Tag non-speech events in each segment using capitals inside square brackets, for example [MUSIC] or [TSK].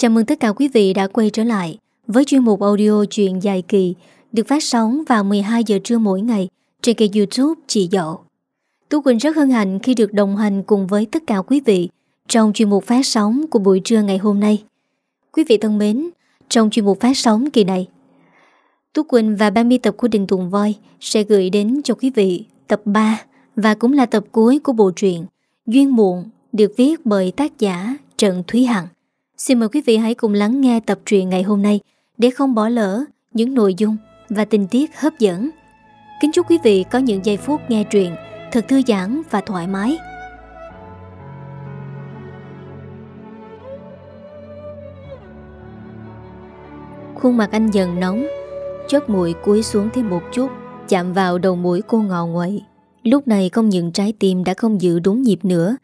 Chào mừng tất cả quý vị đã quay trở lại với chuyên mục audio chuyện dài kỳ được phát sóng vào 12 giờ trưa mỗi ngày trên kênh youtube Chị Dậu. Tú Quỳnh rất hân hạnh khi được đồng hành cùng với tất cả quý vị trong chuyên mục phát sóng của buổi trưa ngày hôm nay. Quý vị thân mến, trong chuyên mục phát sóng kỳ này, Tú Quỳnh và ban biên tập của Đình Tùng Voi sẽ gửi đến cho quý vị tập 3 và cũng là tập cuối của bộ truyện Duyên Muộn được viết bởi tác giả Trần Thúy Hằng. Xin mời quý vị hãy cùng lắng nghe tập truyện ngày hôm nay để không bỏ lỡ những nội dung và tình tiết hấp dẫn. Kính chúc quý vị có những giây phút nghe truyện thật thư giãn và thoải mái. Khuôn mặt anh dần nóng, chót mũi cúi xuống thêm một chút, chạm vào đầu mũi cô ngọ nguậy. Lúc này không những trái tim đã không giữ đúng nhịp nữa,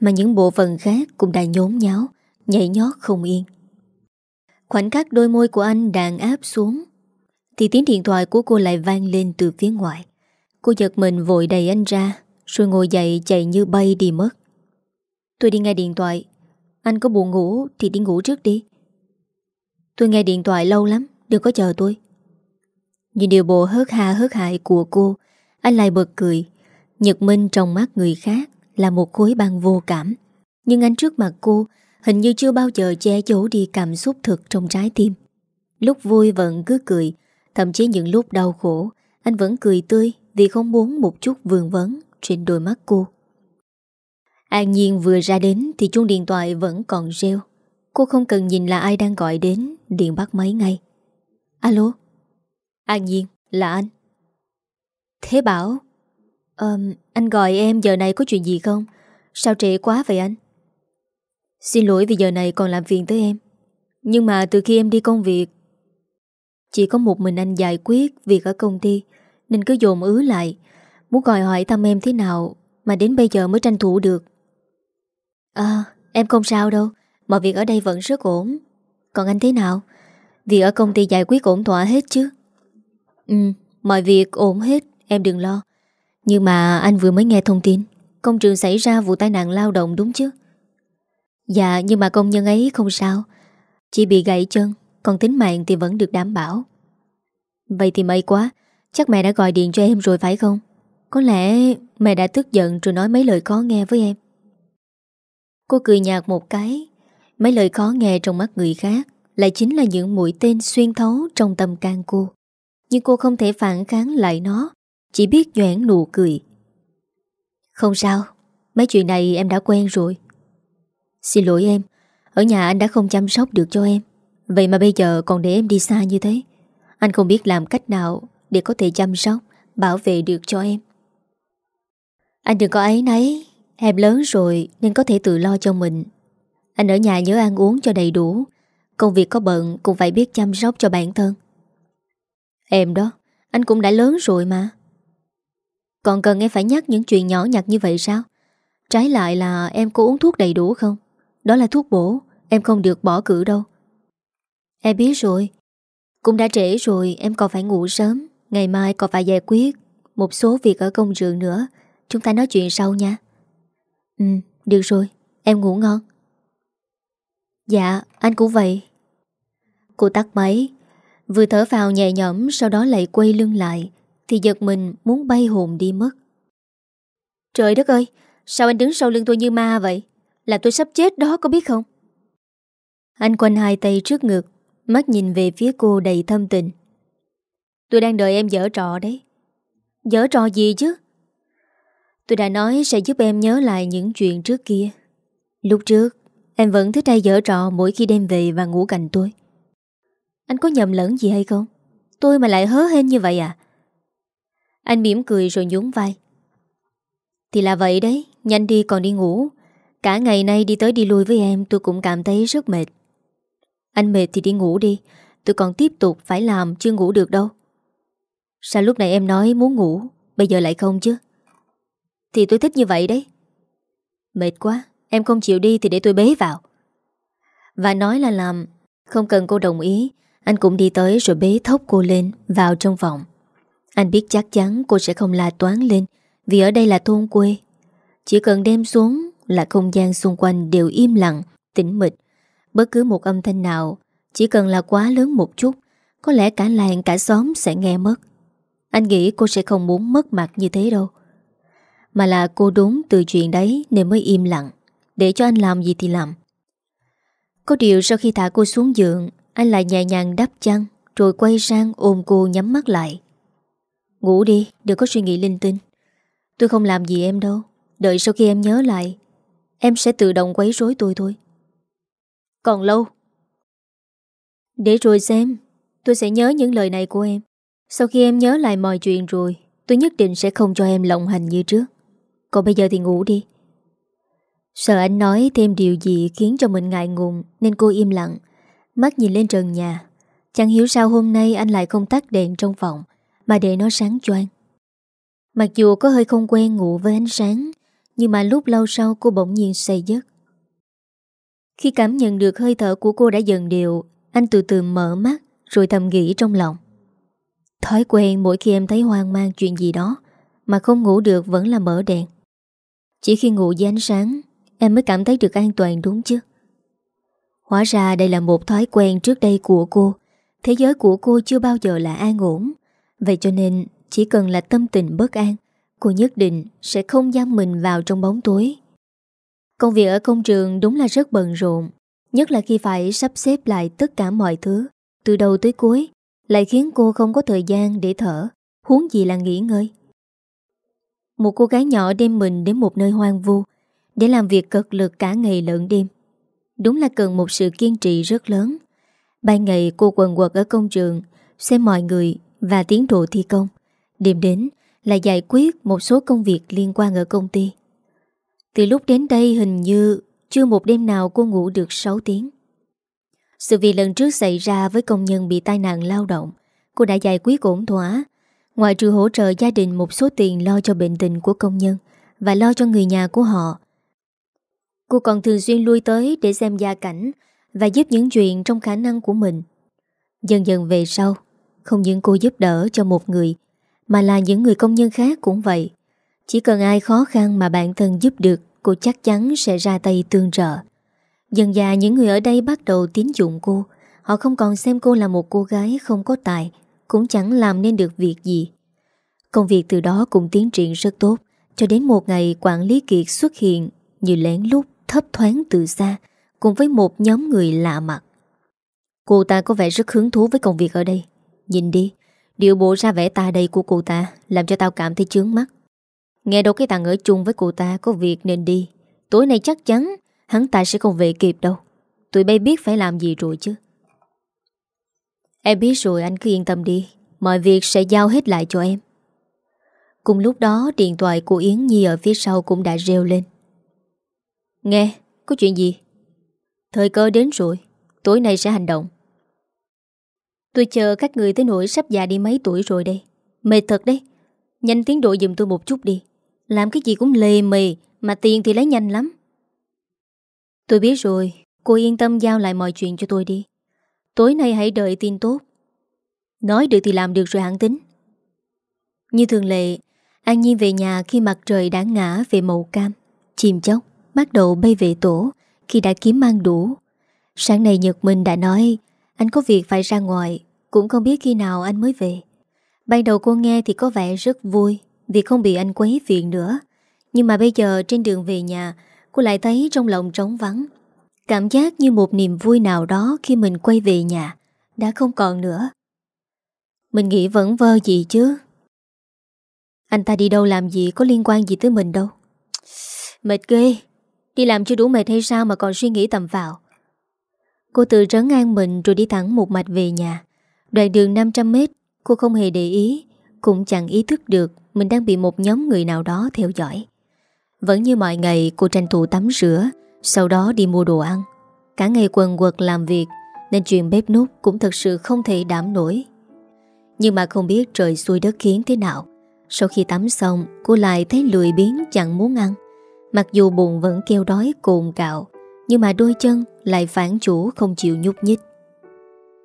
mà những bộ phận khác cũng đã nhốn nháo, nhảy nhót không yên. Khoảnh khắc đôi môi của anh đàn áp xuống, thì tiếng điện thoại của cô lại vang lên từ phía ngoài. Cô giật mình vội đẩy anh ra, rồi ngồi dậy chạy như bay đi mất. Tôi đi nghe điện thoại, anh có buồn ngủ thì đi ngủ trước đi. Tôi nghe điện thoại lâu lắm, đừng có chờ tôi. Nhìn điều bộ hớt hà hớt hại của cô, anh lại bật cười. Nhật Minh trong mắt người khác là một khối băng vô cảm. Nhưng anh trước mặt cô hình như chưa bao giờ che giấu đi cảm xúc thực trong trái tim. Lúc vui vẫn cứ cười, thậm chí những lúc đau khổ, anh vẫn cười tươi vì không muốn một chút vườn vấn trên đôi mắt cô. An Nhiên vừa ra đến thì chuông điện thoại vẫn còn reo. Cô không cần nhìn là ai đang gọi đến, điện bắt máy ngay. Alo? An Nhiên, là anh. Thế Bảo, um, anh gọi em giờ này có chuyện gì không? Sao trễ quá vậy anh? Xin lỗi vì giờ này còn làm phiền tới em. Nhưng mà từ khi em đi công việc, chỉ có một mình anh giải quyết việc ở công ty, nên cứ dồn ứ lại, muốn gọi hỏi thăm em thế nào mà đến bây giờ mới tranh thủ được. À, em không sao đâu, mọi việc ở đây vẫn rất ổn. Còn anh thế nào? Việc ở công ty giải quyết ổn thỏa hết chứ? Ừ, mọi việc ổn hết, em đừng lo. Nhưng mà anh vừa mới nghe thông tin Công trường xảy ra vụ tai nạn lao động đúng chứ Dạ nhưng mà công nhân ấy không sao. Chỉ bị gãy chân, Còn tính mạng thì vẫn được đảm bảo. Vậy thì may quá, Chắc mẹ đã gọi điện cho em rồi phải không? Có lẽ mẹ đã tức giận Rồi nói mấy lời khó nghe với em. Cô cười nhạt một cái. Mấy lời khó nghe trong mắt người khác Lại chính là những mũi tên xuyên thấu Trong tâm can cô. Nhưng cô không thể phản kháng lại nó, Chỉ biết nhoảng nụ cười. Không sao, Mấy chuyện này em đã quen rồi. Xin lỗi em, Ở nhà anh đã không chăm sóc được cho em. Vậy mà bây giờ còn để em đi xa như thế. Anh không biết làm cách nào Để có thể chăm sóc, Bảo vệ được cho em. Anh đừng có ấy nấy Em lớn rồi nên có thể tự lo cho mình. Anh ở nhà nhớ ăn uống cho đầy đủ, Công việc có bận cũng phải biết chăm sóc cho bản thân. Em đó, Anh cũng đã lớn rồi mà. Còn cần em phải nhắc những chuyện nhỏ nhặt như vậy sao? Trái lại là em có uống thuốc đầy đủ không? Đó là thuốc bổ, Em không được bỏ cử đâu. Em biết rồi. Cũng đã trễ rồi, em còn phải ngủ sớm. Ngày mai còn phải giải quyết Một số việc ở công trường nữa. Chúng ta nói chuyện sau nha. Ừ được rồi. Em ngủ ngon. Dạ anh cũng vậy. Cô tắt máy. Vừa thở vào nhẹ nhõm, Sau đó lại quay lưng lại, Thì giật mình muốn bay hồn đi mất. Trời đất ơi, Sao anh đứng sau lưng tôi như ma vậy? Là tôi sắp chết đó, có biết không? Anh quanh hai tay trước ngực, Mắt nhìn về phía cô đầy thâm tình. Tôi đang đợi em dở trò đấy. Dở trò gì chứ? Tôi đã nói sẽ giúp em nhớ lại những chuyện trước kia. Lúc trước, Em vẫn thích hay dở trò mỗi khi đem về và ngủ cạnh tôi. Anh có nhầm lẫn gì hay không? Tôi mà lại hớ hên như vậy à? Anh mỉm cười rồi nhún vai. Thì là vậy đấy, Nhanh đi còn đi ngủ. Cả ngày nay đi tới đi lui với em, tôi cũng cảm thấy rất mệt. Anh mệt thì đi ngủ đi, Tôi còn tiếp tục phải làm, chưa ngủ được đâu. Sao lúc này em nói muốn ngủ, Bây giờ lại không chứ? Thì tôi thích như vậy đấy. Mệt quá, Em không chịu đi thì để tôi bế vào. Và nói là làm, Không cần cô đồng ý, Anh cũng đi tới rồi bế thốc cô lên, Vào trong phòng. Anh biết chắc chắn cô sẽ không la toán lên, Vì ở đây là thôn quê. Chỉ cần đem xuống là không gian xung quanh đều im lặng, tĩnh mịch. Bất cứ một âm thanh nào Chỉ cần là quá lớn một chút Có lẽ cả làng cả xóm sẽ nghe mất. Anh nghĩ cô sẽ không muốn mất mặt như thế đâu. Mà là cô đúng từ chuyện đấy Nên mới im lặng. Để cho anh làm gì thì làm. Có điều sau khi thả cô xuống giường Anh lại nhẹ nhàng đắp chăn Rồi quay sang ôm cô nhắm mắt lại. Ngủ đi, đừng có suy nghĩ linh tinh. Tôi không làm gì em đâu. Đợi sau khi em nhớ lại Em sẽ tự động quấy rối tôi thôi. Còn lâu? Để rồi xem. Tôi sẽ nhớ những lời này của em. Sau khi em nhớ lại mọi chuyện rồi, Tôi nhất định sẽ không cho em lộng hành như trước. Còn bây giờ thì ngủ đi. Sợ anh nói thêm điều gì Khiến cho mình ngại ngùng, Nên cô im lặng, Mắt nhìn lên trần nhà. Chẳng hiểu sao hôm nay anh lại không tắt đèn trong phòng, Mà để nó sáng choang. Mặc dù có hơi không quen ngủ với ánh sáng nhưng mà lúc lâu sau cô bỗng nhiên say giấc. Khi cảm nhận được hơi thở của cô đã dần đều Anh từ từ mở mắt, Rồi thầm nghĩ trong lòng. Thói quen mỗi khi em thấy hoang mang chuyện gì đó, Mà không ngủ được vẫn là mở đèn. Chỉ khi ngủ dưới ánh sáng, Em mới cảm thấy được an toàn đúng chứ. Hóa ra đây là một thói quen trước đây của cô. Thế giới của cô chưa bao giờ là an ổn. Vậy cho nên chỉ cần là tâm tình bất an Cô nhất định sẽ không giam mình vào trong bóng tối. Công việc ở công trường đúng là rất bận rộn, Nhất là khi phải sắp xếp lại tất cả mọi thứ. Từ đầu tới cuối, Lại khiến cô không có thời gian để thở, Huống gì là nghỉ ngơi. Một cô gái nhỏ đem mình đến một nơi hoang vu, Để làm việc cực lực cả ngày lẫn đêm. Đúng là cần một sự kiên trì rất lớn. Ban ngày cô quần quật ở công trường, Xem mọi người và tiến độ thi công. Đêm đến là giải quyết một số công việc liên quan ở công ty. Từ lúc đến đây hình như chưa một đêm nào cô ngủ được 6 tiếng. Sự việc lần trước xảy ra với công nhân bị tai nạn lao động, cô đã giải quyết ổn thỏa. Ngoài trừ hỗ trợ gia đình một số tiền lo cho bệnh tình của công nhân và lo cho người nhà của họ. Cô còn thường xuyên lui tới để xem gia cảnh và giúp những chuyện trong khả năng của mình. Dần dần về sau, không những cô giúp đỡ cho một người mà là những người công nhân khác cũng vậy. Chỉ cần ai khó khăn mà bản thân giúp được, Cô chắc chắn sẽ ra tay tương trợ. Dần dà, những người ở đây bắt đầu tín dụng cô. Họ không còn xem cô là một cô gái không có tài, Cũng chẳng làm nên được việc gì. Công việc từ đó cũng tiến triển rất tốt, Cho đến một ngày quản lý kiệt xuất hiện Như lén lút thấp thoáng từ xa, Cùng với một nhóm người lạ mặt. Cô ta có vẻ rất hứng thú với công việc ở đây. Nhìn đi Điều bộ ra vẻ ta đây của cô ta Làm cho tao cảm thấy chướng mắt. Nghe đâu cái thằng ở chung với cô ta Có việc nên đi. Tối nay chắc chắn Hắn ta sẽ không về kịp đâu. Tụi bay biết phải làm gì rồi chứ. Em biết rồi anh cứ yên tâm đi. Mọi việc sẽ giao hết lại cho em. Cùng lúc đó điện thoại của Yến Nhi ở phía sau cũng đã reo lên. Nghe, có chuyện gì? Thời cơ đến rồi. Tối nay sẽ hành động. Tôi chờ các người tới nỗi sắp già đi mấy tuổi rồi đây. Mệt thật đấy. Nhanh tiến độ dùm tôi một chút đi. Làm cái gì cũng lề mề, Mà tiền thì lấy nhanh lắm. Tôi biết rồi. Cô yên tâm giao lại mọi chuyện cho tôi đi. Tối nay hãy đợi tin tốt. Nói được thì làm được rồi hẳn tính. Như thường lệ, An Nhiên về nhà khi mặt trời đã ngã về màu cam. Chìm chóc Bắt đầu bay về tổ Khi đã kiếm mang đủ. Sáng nay Nhật Minh đã nói, anh có việc phải ra ngoài. Cũng không biết khi nào anh mới về. Ban đầu cô nghe thì có vẻ rất vui Vì không bị anh quấy phiền nữa. Nhưng mà bây giờ trên đường về nhà, Cô lại thấy trong lòng trống vắng. Cảm giác như một niềm vui nào đó Khi mình quay về nhà Đã không còn nữa. Mình nghĩ vẫn vơ gì chứ? Anh ta đi đâu làm gì Có liên quan gì tới mình đâu. [TSK] Mệt ghê. Đi làm chưa đủ mệt hay sao mà còn suy nghĩ tầm vào? Cô tự trấn an mình rồi đi thẳng một mạch về nhà. Đoạn đường 500 mét, Cô không hề để ý, Cũng chẳng ý thức được Mình đang bị một nhóm người nào đó theo dõi. Vẫn như mọi ngày, cô tranh thủ tắm rửa, Sau đó đi mua đồ ăn. Cả ngày quần quật làm việc, Nên chuyện bếp nút cũng thật sự không thể đảm nổi. Nhưng mà không biết trời xuôi đất khiến thế nào. Sau khi tắm xong, Cô lại thấy lười biếng chẳng muốn ăn. Mặc dù bụng vẫn kêu đói cồn cạo, nhưng mà đôi chân lại phản chủ không chịu nhúc nhích.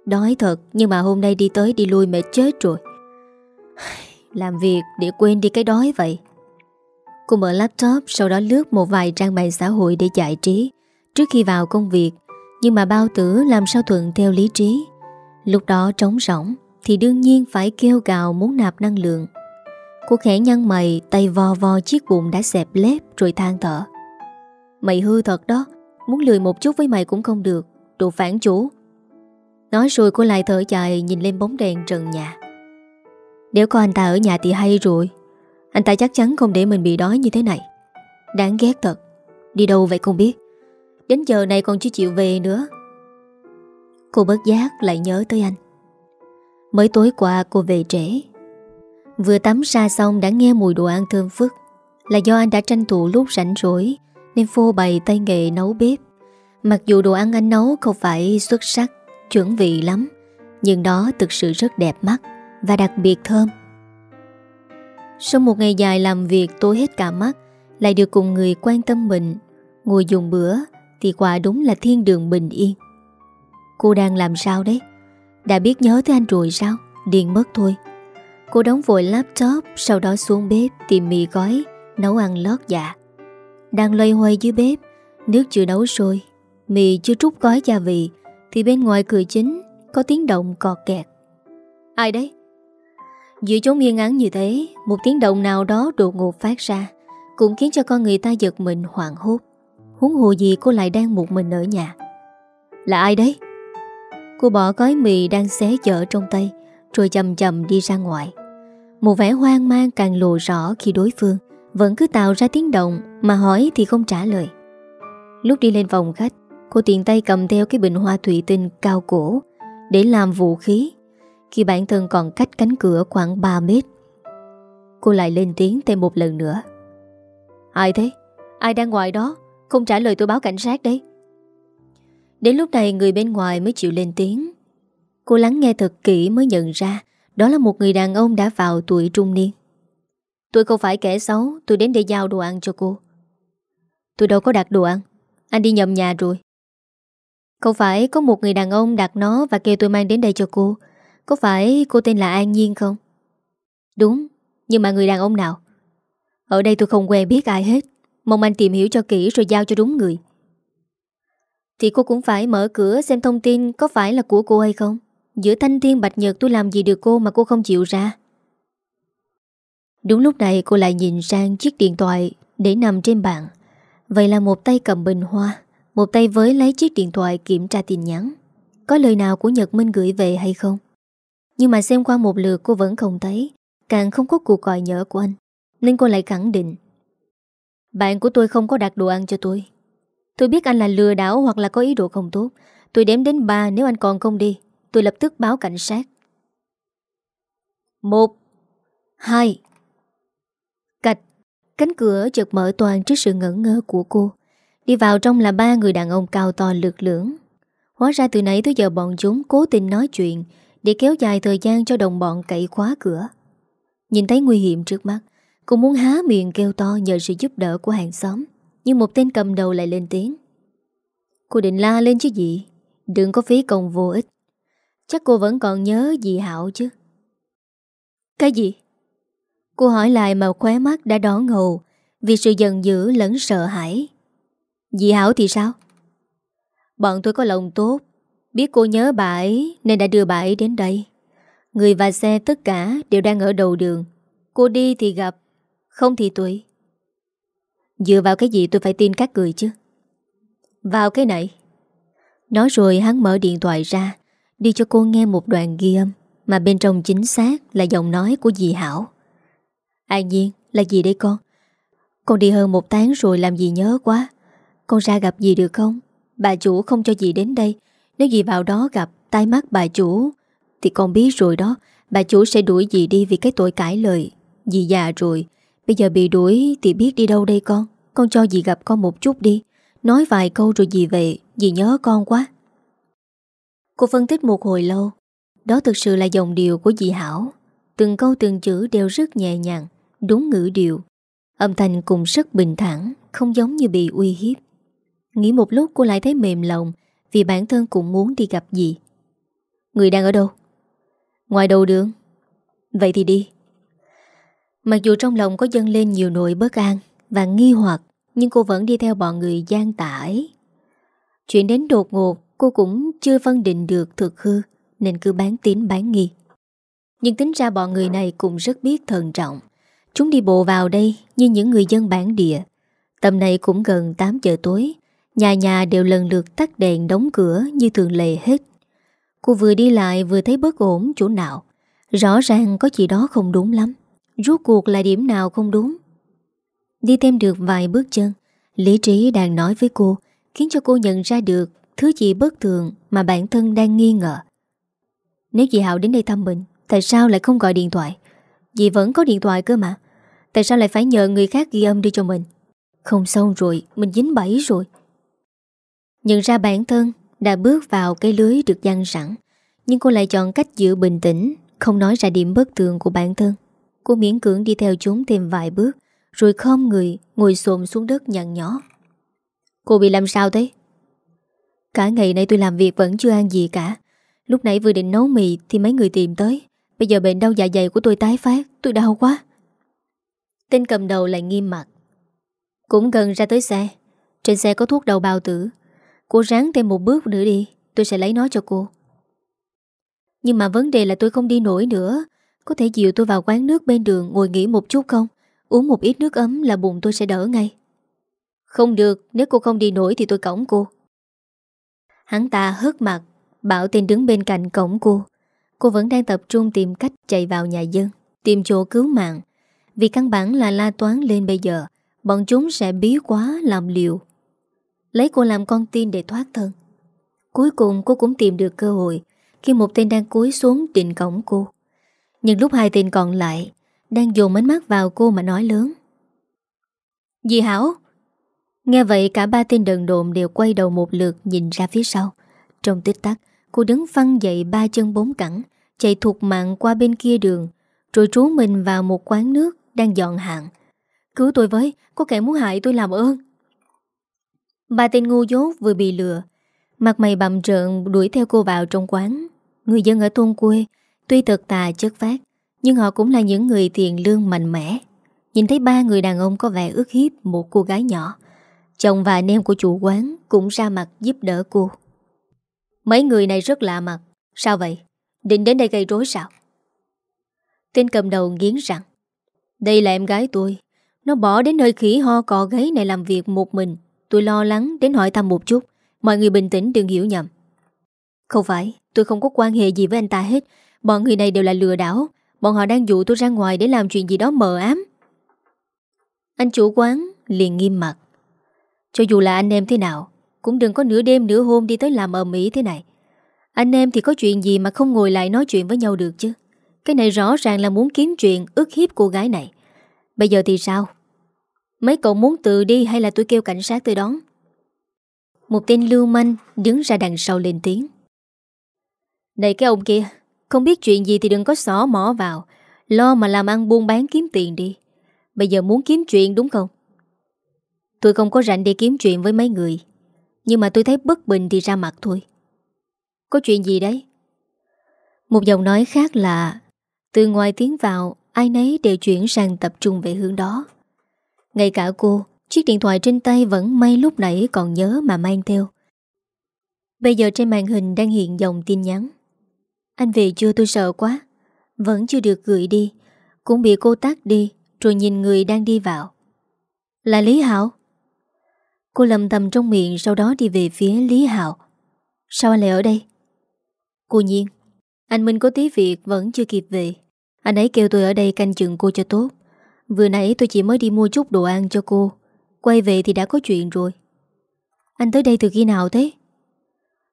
Đói thật, Nhưng mà hôm nay đi tới đi lui mệt chết rồi. [SIGHS] Làm việc để quên đi cái đói vậy. Cô mở laptop, Sau đó lướt một vài trang mạng xã hội để giải trí. Trước khi vào công việc, Nhưng mà bao tử làm sao thuận theo lý trí? Lúc đó trống rỗng, Thì đương nhiên phải kêu gào muốn nạp năng lượng. Cô khẽ nhăn mày, Tay vò vò chiếc bụng đã xẹp lép Rồi than thở. Mày hư thật đó, Muốn lười một chút với mày cũng không được. Đồ phản chủ. Nói rồi cô lại thở dài, nhìn lên bóng đèn trần nhà. Nếu có anh ta ở nhà thì hay rồi. Anh ta chắc chắn không để mình bị đói như thế này. Đáng ghét thật. Đi đâu vậy không biết. Đến giờ này còn chưa chịu về nữa. Cô bất giác lại nhớ tới anh. Mới tối qua cô về trễ. Vừa tắm ra xong đã nghe mùi đồ ăn thơm phức. Là do anh đã tranh thủ lúc rảnh rỗi, Nên phô bày tay nghề nấu bếp. Mặc dù đồ ăn anh nấu không phải xuất sắc Chuẩn vị lắm, Nhưng đó thực sự rất đẹp mắt Và đặc biệt thơm. Sau một ngày dài làm việc tối hết cả mắt, Lại được cùng người quan tâm mình, Ngồi dùng bữa Thì quả đúng là thiên đường bình yên. Cô đang làm sao đấy? Đã biết nhớ tới anh rồi sao? Điền mất thôi. Cô đóng vội laptop, Sau đó xuống bếp tìm mì gói, Nấu ăn lót dạ. Đang loay hoay dưới bếp, Nước chưa nấu sôi, Mì chưa trút gói gia vị thì bên ngoài cửa chính, Có tiếng động cọt kẹt. Ai đấy? Giữa chốn yên án như thế, Một tiếng động nào đó đột ngột phát ra, Cũng khiến cho con người ta giật mình hoảng hốt. Huống hồ gì cô lại đang một mình ở nhà? Là ai đấy? Cô bỏ gói mì đang xé chở trong tay, Rồi chầm chầm đi ra ngoài. Một vẻ hoang mang càng lộ rõ khi đối phương Vẫn cứ tạo ra tiếng động Mà hỏi thì không trả lời. Lúc đi lên phòng khách Cô tiện tay cầm theo cái bình hoa thủy tinh cao cổ Để làm vũ khí. Khi bản thân còn cách cánh cửa khoảng 3 mét, Cô lại lên tiếng thêm một lần nữa. Ai thế? Ai đang ngoài đó? Không trả lời tôi báo cảnh sát đấy Đến lúc này người bên ngoài mới chịu lên tiếng. Cô lắng nghe thật kỹ mới nhận ra Đó là một người đàn ông đã vào tuổi trung niên. Tôi không phải kẻ xấu, Tôi đến để giao đồ ăn cho cô. Tôi đâu có đặt đồ ăn. Anh đi nhầm nhà rồi. Không phải có một người đàn ông đặt nó Và kêu tôi mang đến đây cho cô. Có phải cô tên là An Nhiên không? Đúng, Nhưng mà người đàn ông nào? Ở đây tôi không quen biết ai hết. Mong anh tìm hiểu cho kỹ rồi giao cho đúng người. Thì cô cũng phải mở cửa xem thông tin có phải là của cô hay không. Giữa thanh thiên, bạch nhật, tôi làm gì được cô mà cô không chịu ra? Đúng lúc này cô lại nhìn sang chiếc điện thoại để nằm trên bàn. Vậy là một tay cầm bình hoa. Một tay với lấy chiếc điện thoại kiểm tra tin nhắn. Có lời nào của Nhật Minh gửi về hay không? Nhưng mà xem qua một lượt cô vẫn không thấy. Càng không có cuộc gọi nhớ của anh. Nên cô lại khẳng định. Bạn của tôi không có đặt đồ ăn cho tôi. Tôi biết anh là lừa đảo hoặc là có ý đồ không tốt. Tôi đếm đến ba nếu anh còn không đi. Tôi lập tức báo cảnh sát. Một, Hai. Cạch. Cánh cửa chợt mở toàn trước sự ngẩn ngơ của cô. Đi vào trong là ba người đàn ông cao to lực lưỡng. Hóa ra từ nãy tới giờ bọn chúng cố tình nói chuyện Để kéo dài thời gian cho đồng bọn cậy khóa cửa. Nhìn thấy nguy hiểm trước mắt, Cô muốn há miệng kêu to nhờ sự giúp đỡ của hàng xóm, nhưng một tên cầm đầu lại lên tiếng. Cô định la lên chứ gì? Đừng có phí công vô ích. Chắc cô vẫn còn nhớ dì Hảo chứ. Cái gì? Cô hỏi lại mà khóe mắt đã đón ngầu Vì sự giận dữ lẫn sợ hãi. Dì Hảo thì sao? Bọn tôi có lòng tốt. Biết cô nhớ bà ấy Nên đã đưa bà ấy đến đây. Người và xe tất cả đều đang ở đầu đường. Cô đi thì gặp, Không thì tùy Dựa vào cái gì tôi phải tin các người chứ? Vào cái này. Nói rồi hắn mở điện thoại ra, Đi cho cô nghe một đoạn ghi âm Mà bên trong chính xác là giọng nói của dì Hảo. An Nhiên, là gì đây con? Con đi hơn một tháng rồi làm gì nhớ quá. Con ra gặp gì được không? Bà chủ không cho dì đến đây. Nếu dì vào đó gặp tai mắt bà chủ, Thì con biết rồi đó. Bà chủ sẽ đuổi dì đi vì cái tội cãi lời. Dì già rồi. Bây giờ bị đuổi thì biết đi đâu đây con? Con cho dì gặp con một chút đi. Nói vài câu rồi dì về. Dì nhớ con quá. Cô phân tích một hồi lâu. Đó thực sự là dòng điều của dì Hảo. Từng câu từng chữ đều rất nhẹ nhàng, Đúng ngữ điệu. Âm thanh cùng rất bình thản, Không giống như bị uy hiếp. Nghĩ một lúc cô lại thấy mềm lòng Vì bản thân cũng muốn đi gặp dì. Người đang ở đâu? Ngoài đầu đường. Vậy thì đi. Mặc dù trong lòng có dâng lên nhiều nỗi bất an và nghi hoặc, nhưng cô vẫn đi theo bọn người gian tải. Chuyện đến đột ngột Cô cũng chưa phân định được thực hư Nên cứ bán tín bán nghi. Nhưng tính ra bọn người này cũng rất biết thận trọng. Chúng đi bộ vào đây Như những người dân bản địa. Tầm này cũng gần 8 giờ tối Nhà nhà đều lần lượt tắt đèn đóng cửa Như thường lệ hết. Cô vừa đi lại vừa thấy bất ổn chỗ nào. Rõ ràng có gì đó không đúng lắm. Rốt cuộc là điểm nào không đúng? Đi thêm được vài bước chân, Lý trí đang nói với cô, Khiến cho cô nhận ra được Thứ gì bất thường mà bản thân đang nghi ngờ. Nếu dì Hạo đến đây thăm mình, Tại sao lại không gọi điện thoại? Dì vẫn có điện thoại cơ mà. Tại sao lại phải nhờ người khác ghi âm đi cho mình? Không xong rồi, Mình dính bẫy rồi. Nhận ra bản thân Đã bước vào cái lưới được dăng sẵn, Nhưng cô lại chọn cách giữ bình tĩnh, Không nói ra điểm bất thường của bản thân. Cô miễn cưỡng đi theo chúng thêm vài bước, Rồi khom người, Ngồi xồm xuống đất nhằn nhó. Cô bị làm sao thế? Cả ngày nay tôi làm việc vẫn chưa ăn gì cả. Lúc nãy vừa định nấu mì Thì mấy người tìm tới. Bây giờ bệnh đau dạ dày của tôi tái phát, Tôi đau quá. Tên cầm đầu lại nghiêm mặt. Cũng gần ra tới xe. Trên xe có thuốc đầu bao tử. Cô ráng thêm một bước nữa đi, Tôi sẽ lấy nó cho cô. Nhưng mà vấn đề là tôi không đi nổi nữa. Có thể dịu tôi vào quán nước bên đường Ngồi nghỉ một chút không? Uống một ít nước ấm là bụng tôi sẽ đỡ ngay. Không được, Nếu cô không đi nổi thì tôi cổng cô. Hắn ta hớt mặt, Bảo tên đứng bên cạnh cổng cô. Cô vẫn đang tập trung tìm cách chạy vào nhà dân, Tìm chỗ cứu mạng. Vì căn bản là la toán lên bây giờ, Bọn chúng sẽ bí quá làm liều. Lấy cô làm con tin để thoát thân. Cuối cùng cô cũng tìm được cơ hội Khi một tên đang cúi xuống định cổng cô. Nhưng lúc hai tên còn lại Đang dồn ánh mắt vào cô mà nói lớn. Dì Hảo. Nghe vậy cả ba tên đần độn đều quay đầu một lượt nhìn ra phía sau. Trong tích tắc Cô đứng phăng dậy ba chân bốn cẳng Chạy thuộc mạng qua bên kia đường Rồi trú mình vào một quán nước Đang dọn hàng. Cứu tôi với, có kẻ muốn hại tôi làm ơn. Ba tên ngu dốt vừa bị lừa. Mặt mày bầm trợn đuổi theo cô vào trong quán. Người dân ở thôn quê, Tuy thật tà chất phát Nhưng họ cũng là những người thiện lương mạnh mẽ. Nhìn thấy ba người đàn ông có vẻ ước hiếp Một cô gái nhỏ, Chồng và anh em của chủ quán Cũng ra mặt giúp đỡ cô. Mấy người này rất lạ mặt. Sao vậy? Định đến đây gây rối sao? Tên cầm đầu nghiến rằng Đây là em gái tôi. Nó bỏ đến nơi khỉ ho cò gáy này làm việc một mình. Tôi lo lắng đến hỏi thăm một chút. Mọi người bình tĩnh đừng hiểu nhầm. Không phải, tôi không có quan hệ gì với anh ta hết. Bọn người này đều là lừa đảo. Bọn họ đang dụ tôi ra ngoài để làm chuyện gì đó mờ ám. Anh chủ quán liền nghiêm mặt. Cho dù là anh em thế nào, Cũng đừng có nửa đêm nửa hôm đi tới làm ầm ĩ thế này. Anh em thì có chuyện gì mà không ngồi lại nói chuyện với nhau được chứ? Cái này rõ ràng là muốn kiếm chuyện ức hiếp cô gái này. Bây giờ thì sao? Mấy cậu muốn tự đi hay là tôi kêu cảnh sát tới đón? Một tên lưu manh đứng ra đằng sau lên tiếng. Này cái ông kia, Không biết chuyện gì thì đừng có xỏ mỏ vào. Lo mà làm ăn buôn bán kiếm tiền đi. Bây giờ muốn kiếm chuyện đúng không? Tôi không có rảnh để kiếm chuyện với mấy người. Nhưng mà tôi thấy bất bình thì ra mặt thôi. Có chuyện gì đấy? Một giọng nói khác là, Từ ngoài tiếng vào, Ai nấy đều chuyển sang tập trung về hướng đó ngay cả cô, Chiếc điện thoại trên tay vẫn may lúc nãy còn nhớ mà mang theo. Bây giờ trên màn hình đang hiện dòng tin nhắn. Anh về chưa? Tôi sợ quá. Vẫn chưa được gửi đi. Cũng bị cô tắt đi, Rồi nhìn người đang đi vào. Là Lý Hảo Cô lầm thầm trong miệng, Sau đó đi về phía Lý Hảo Sao anh lại ở đây? Cô nhiên. Anh Minh có tí việc vẫn chưa kịp về. Anh ấy kêu tôi ở đây canh chừng cô cho tốt. Vừa nãy tôi chỉ mới đi mua chút đồ ăn cho cô. Quay về thì đã có chuyện rồi. Anh tới đây từ khi nào thế?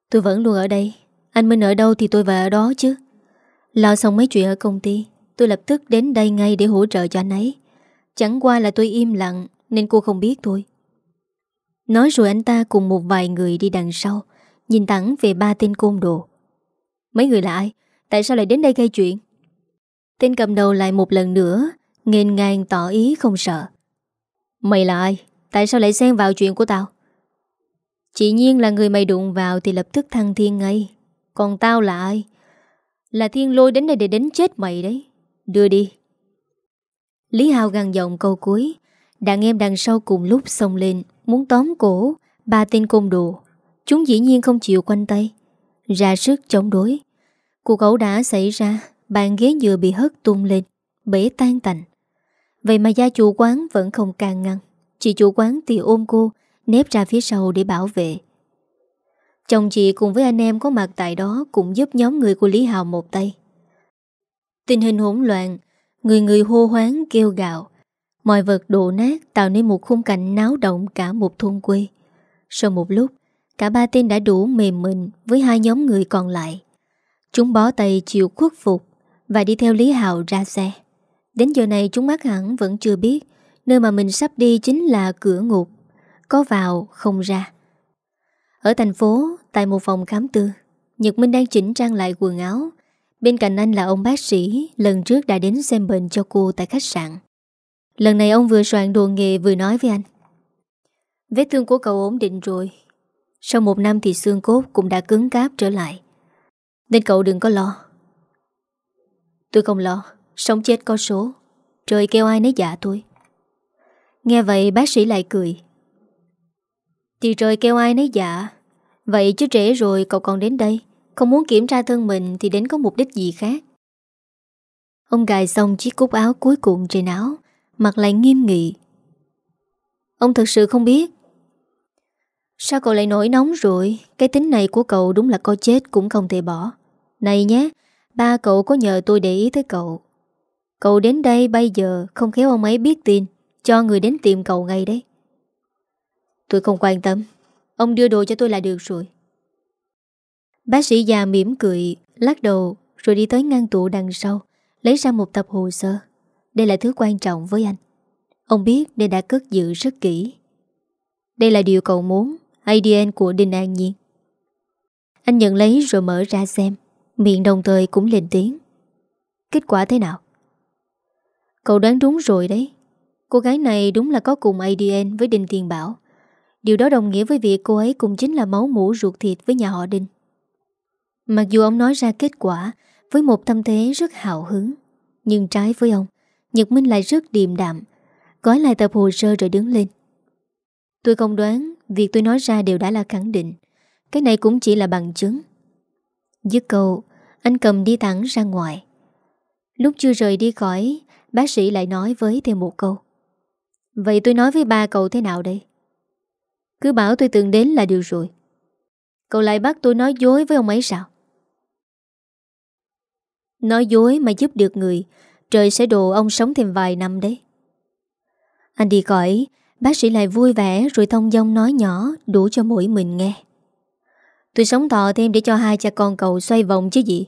Tôi vẫn luôn ở đây. Anh Minh ở đâu thì tôi về ở đó chứ. Lo xong mấy chuyện ở công ty, Tôi lập tức đến đây ngay để hỗ trợ cho anh ấy. Chẳng qua là tôi im lặng, Nên cô không biết thôi. Nói rồi anh ta cùng một vài người đi đằng sau, Nhìn thẳng về ba tên côn đồ. Mấy người là ai? Tại sao lại đến đây gây chuyện? Tên cầm đầu lại một lần nữa nghìn ngang tỏ ý không sợ. Mày là ai? Tại sao lại xen vào chuyện của tao? Chỉ nhiên là người mày đụng vào Thì lập tức thăng thiên ngay. Còn tao là ai? Là thiên lôi đến đây để đánh chết mày đấy. Đưa đi. Lý Hào găng giọng câu cuối. Đàn em đằng sau cùng lúc xông lên, Muốn tóm cổ, Ba tên côn đồ. Chúng dĩ nhiên không chịu quanh tay. Ra sức chống đối. Cuộc ẩu đã xảy ra, Bàn ghế dừa bị hất tung lên, Bể tan tành. Vậy mà gia chủ quán vẫn không can ngăn. Chị chủ quán thì ôm cô Nếp ra phía sau để bảo vệ. Chồng chị cùng với anh em có mặt tại đó Cũng giúp nhóm người của Lý Hào một tay. Tình hình hỗn loạn, Người người hô hoáng, kêu gạo Mọi vật đổ nát, tạo nên một khung cảnh náo động cả một thôn quê. Sau một lúc, Cả ba tên đã đủ mềm mình với hai nhóm người còn lại. Chúng bó tay chịu khuất phục Và đi theo Lý Hào ra xe. Đến giờ này chúng mắc hẳn vẫn chưa biết, Nơi mà mình sắp đi chính là cửa ngục. Có vào không ra. Ở thành phố, Tại một phòng khám tư, Nhật Minh đang chỉnh trang lại quần áo. Bên cạnh anh là ông bác sĩ, Lần trước đã đến xem bệnh cho cô tại khách sạn. Lần này ông vừa soạn đồ nghề vừa nói với anh. Vết thương của cậu ổn định rồi. Sau một năm thì xương cốt cũng đã cứng cáp trở lại. Nên cậu đừng có lo. Tôi không lo. Sống chết có số Trời kêu ai nấy dạ tôi. Nghe vậy bác sĩ lại cười. Thì trời kêu ai nấy dạ Vậy chứ trễ rồi cậu còn đến đây, Không muốn kiểm tra thân mình Thì đến có mục đích gì khác? Ông gài xong chiếc cúc áo cuối cùng trên áo, Mặt lại nghiêm nghị. Ông thật sự không biết. Sao cậu lại nổi nóng rồi? Cái tính này của cậu đúng là có chết Cũng không thể bỏ. Này nhé, Ba cậu có nhờ tôi để ý tới cậu. Cậu đến đây bây giờ Không khéo ông ấy biết tin, Cho người đến tìm cậu ngay đấy. Tôi không quan tâm, Ông đưa đồ cho tôi là được rồi. Bác sĩ già mỉm cười, Lắc đầu rồi đi tới ngăn tủ đằng sau, Lấy ra một tập hồ sơ. Đây là thứ quan trọng với anh. Ông biết nên đã cất giữ rất kỹ. Đây là điều cậu muốn ADN của Đinh An Nhiên. Anh nhận lấy rồi mở ra xem, Miệng đồng thời cũng lên tiếng. Kết quả thế nào? Cậu đoán đúng rồi đấy. Cô gái này đúng là có cùng ADN với Đinh Tiền Bảo. Điều đó đồng nghĩa với việc cô ấy cũng chính là máu mũ ruột thịt với nhà họ Đinh. Mặc dù ông nói ra kết quả Với một tâm thế rất hào hứng, Nhưng trái với ông, Nhật Minh lại rất điềm đạm, Gói lại tập hồ sơ rồi đứng lên. Tôi không đoán Việc tôi nói ra đều đã là khẳng định. Cái này cũng chỉ là bằng chứng. Dứt câu, Anh cầm đi thẳng ra ngoài. Lúc chưa rời đi khỏi Bác sĩ lại nói với thêm một câu. Vậy tôi nói với ba cậu thế nào đây? Cứ bảo tôi từng đến là được rồi. Cậu lại bắt tôi nói dối với ông ấy sao? Nói dối mà giúp được người, Trời sẽ đồ ông sống thêm vài năm đấy. Anh đi cõi Bác sĩ lại vui vẻ rồi thông dong nói nhỏ, Đủ cho mỗi mình nghe. Tôi sống thọ thêm để cho hai cha con cậu xoay vòng chứ gì?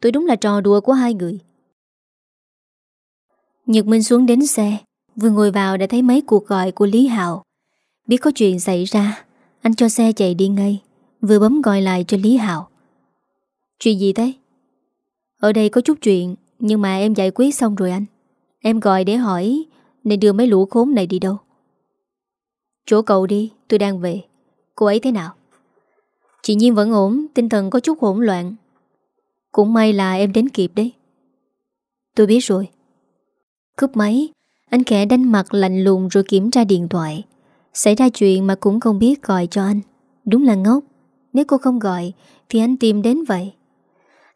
Tôi đúng là trò đùa của hai người. Nhật Minh xuống đến xe, Vừa ngồi vào đã thấy mấy cuộc gọi của Lý Hạo. Biết có chuyện xảy ra, Anh cho xe chạy đi ngay, Vừa bấm gọi lại cho Lý Hạo. Chuyện gì thế? Ở đây có chút chuyện, Nhưng mà em giải quyết xong rồi anh. Em gọi để hỏi, Nên đưa mấy lũ khốn này đi đâu? Chỗ cậu đi, tôi đang về. Cô ấy thế nào? Chị Nhiên vẫn ổn, Tinh thần có chút hỗn loạn. Cũng may là em đến kịp đấy. Tôi biết rồi. Cúp máy, Anh khẽ đánh mặt lạnh lùng rồi kiểm tra điện thoại. Xảy ra chuyện mà cũng không biết gọi cho anh. Đúng là ngốc, Nếu cô không gọi Thì anh tìm đến vậy.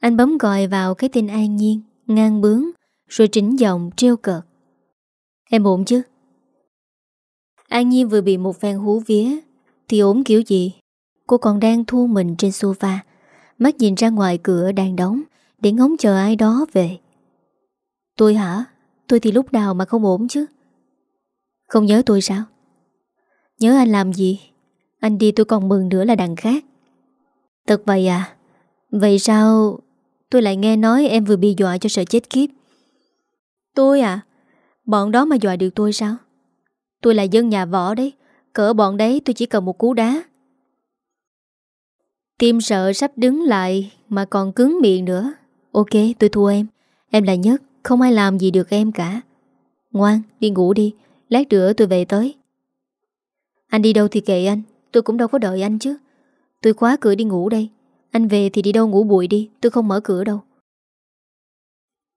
Anh bấm gọi vào cái tên An Nhiên, Ngang bướng, Rồi chỉnh giọng treo cợt. Em ổn chứ? An Nhiên vừa bị một phen hú vía, Thì ổn kiểu gì? Cô còn đang thu mình trên sofa, Mắt nhìn ra ngoài cửa đang đóng Để ngóng chờ ai đó về. Tôi hả? Tôi thì lúc nào mà không ổn chứ? Không nhớ tôi sao? Nhớ anh làm gì? Anh đi tôi còn mừng nữa là đằng khác. Thật vậy à? Vậy sao Tôi lại nghe nói em vừa bị dọa cho sợ chết kiếp? Tôi à? Bọn đó mà dọa được tôi sao? Tôi là dân nhà võ đấy. Cỡ bọn đấy tôi chỉ cần một cú đá. Tim sợ sắp đứng lại Mà còn cứng miệng nữa. Ok, tôi thua em. Em là nhất. Không ai làm gì được em cả. Ngoan, đi ngủ đi. Lát nữa tôi về tới. Anh đi đâu thì kệ anh. Tôi cũng đâu có đợi anh chứ. Tôi khóa cửa đi ngủ đây. Anh về thì đi đâu ngủ bụi đi. Tôi không mở cửa đâu.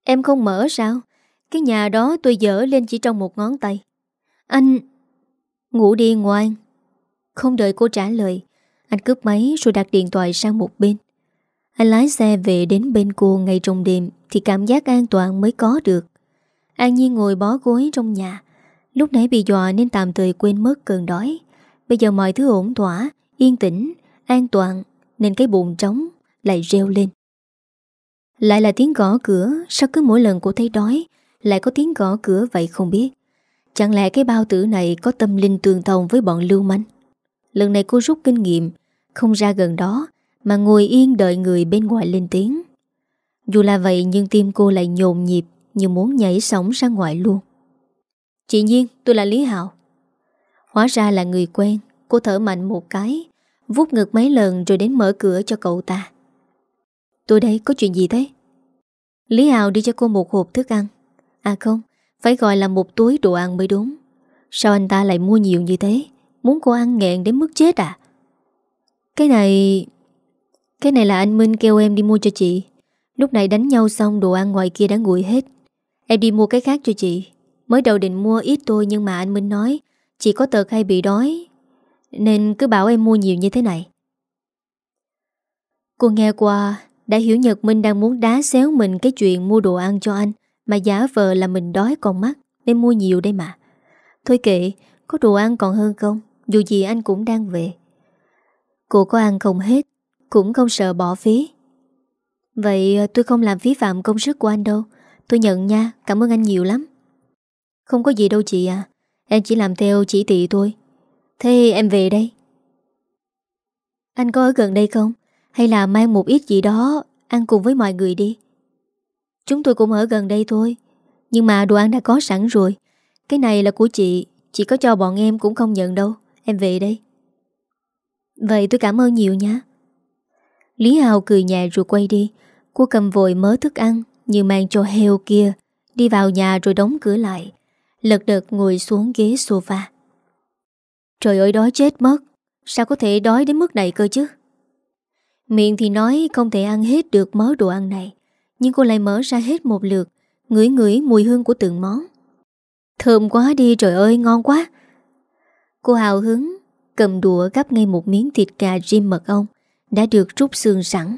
Em không mở sao? Cái nhà đó tôi dỡ lên chỉ trong một ngón tay. Anh, Ngủ đi ngoan. Không đợi cô trả lời, Anh cướp máy rồi đặt điện thoại sang một bên. Anh lái xe về đến bên cô ngay trong đêm Thì cảm giác an toàn mới có được. An Nhiên ngồi bó gối trong nhà. Lúc nãy bị dọa nên tạm thời quên mất cơn đói. Bây giờ mọi thứ ổn thỏa Yên tĩnh, an toàn Nên cái bụng trống lại reo lên. Lại là tiếng gõ cửa Sao cứ mỗi lần cô thấy đói Lại có tiếng gõ cửa vậy không biết? Chẳng lẽ cái bao tử này có tâm linh tương thông với bọn lưu manh? Lần này cô rút kinh nghiệm Không ra gần đó mà ngồi yên đợi người bên ngoài lên tiếng. Dù là vậy, nhưng tim cô lại nhộn nhịp Như muốn nhảy sóng ra ngoài luôn. Chị Nhiên, tôi là Lý Hạo. Hóa ra là người quen, Cô thở mạnh một cái Vút ngực mấy lần rồi đến mở cửa cho cậu ta. Tôi đây, có chuyện gì thế? Lý Hạo đi cho cô một hộp thức ăn. À không, Phải gọi là một túi đồ ăn mới đúng. Sao anh ta lại mua nhiều như thế? Muốn cô ăn nghẹn đến mức chết à? Cái này cái này là anh Minh kêu em đi mua cho chị. Lúc này đánh nhau xong, đồ ăn ngoài kia đã nguội hết. Em đi mua cái khác cho chị. Mới đầu định mua ít tôi nhưng mà anh Minh nói, Chị có tật hay bị đói, Nên cứ bảo em mua nhiều như thế này. Cô nghe qua, Đã hiểu Nhật Minh đang muốn đá xéo mình Cái chuyện mua đồ ăn cho anh, Mà giả vờ là mình đói còn mắt Nên mua nhiều đây mà. Thôi kệ, Có đồ ăn còn hơn không? Dù gì anh cũng đang về. Cô có ăn không hết? Cũng không sợ bỏ phí. Vậy ờ, tôi không làm phí phạm công sức của anh đâu. Tôi nhận nha, Cảm ơn anh nhiều lắm. Không có gì đâu chị à Em chỉ làm theo chỉ thị thôi. Thế em về đây. Anh có ở gần đây không? Hay là mang một ít gì đó Ăn cùng với mọi người đi? Chúng tôi cũng ở gần đây thôi, Nhưng mà đồ ăn đã có sẵn rồi. Cái này là của chị Chị có cho bọn em cũng không nhận đâu. Em về đây. Vậy tôi cảm ơn nhiều nha. Lý Hào cười nhẹ rồi quay đi. Cô cầm vội mớ thức ăn Như mang cho heo kia, Đi vào nhà rồi đóng cửa lại. Lật đật ngồi xuống ghế sofa. Trời ơi, đói chết mất. Sao có thể đói đến mức này cơ chứ? Miệng thì nói không thể ăn hết được mớ đồ ăn này, Nhưng cô lại mở ra hết một lượt, Ngửi ngửi mùi hương của từng món. Thơm quá đi trời ơi, ngon quá. Cô hào hứng Cầm đũa gắp ngay một miếng thịt cà rim mật ong đã được rút xương sẵn,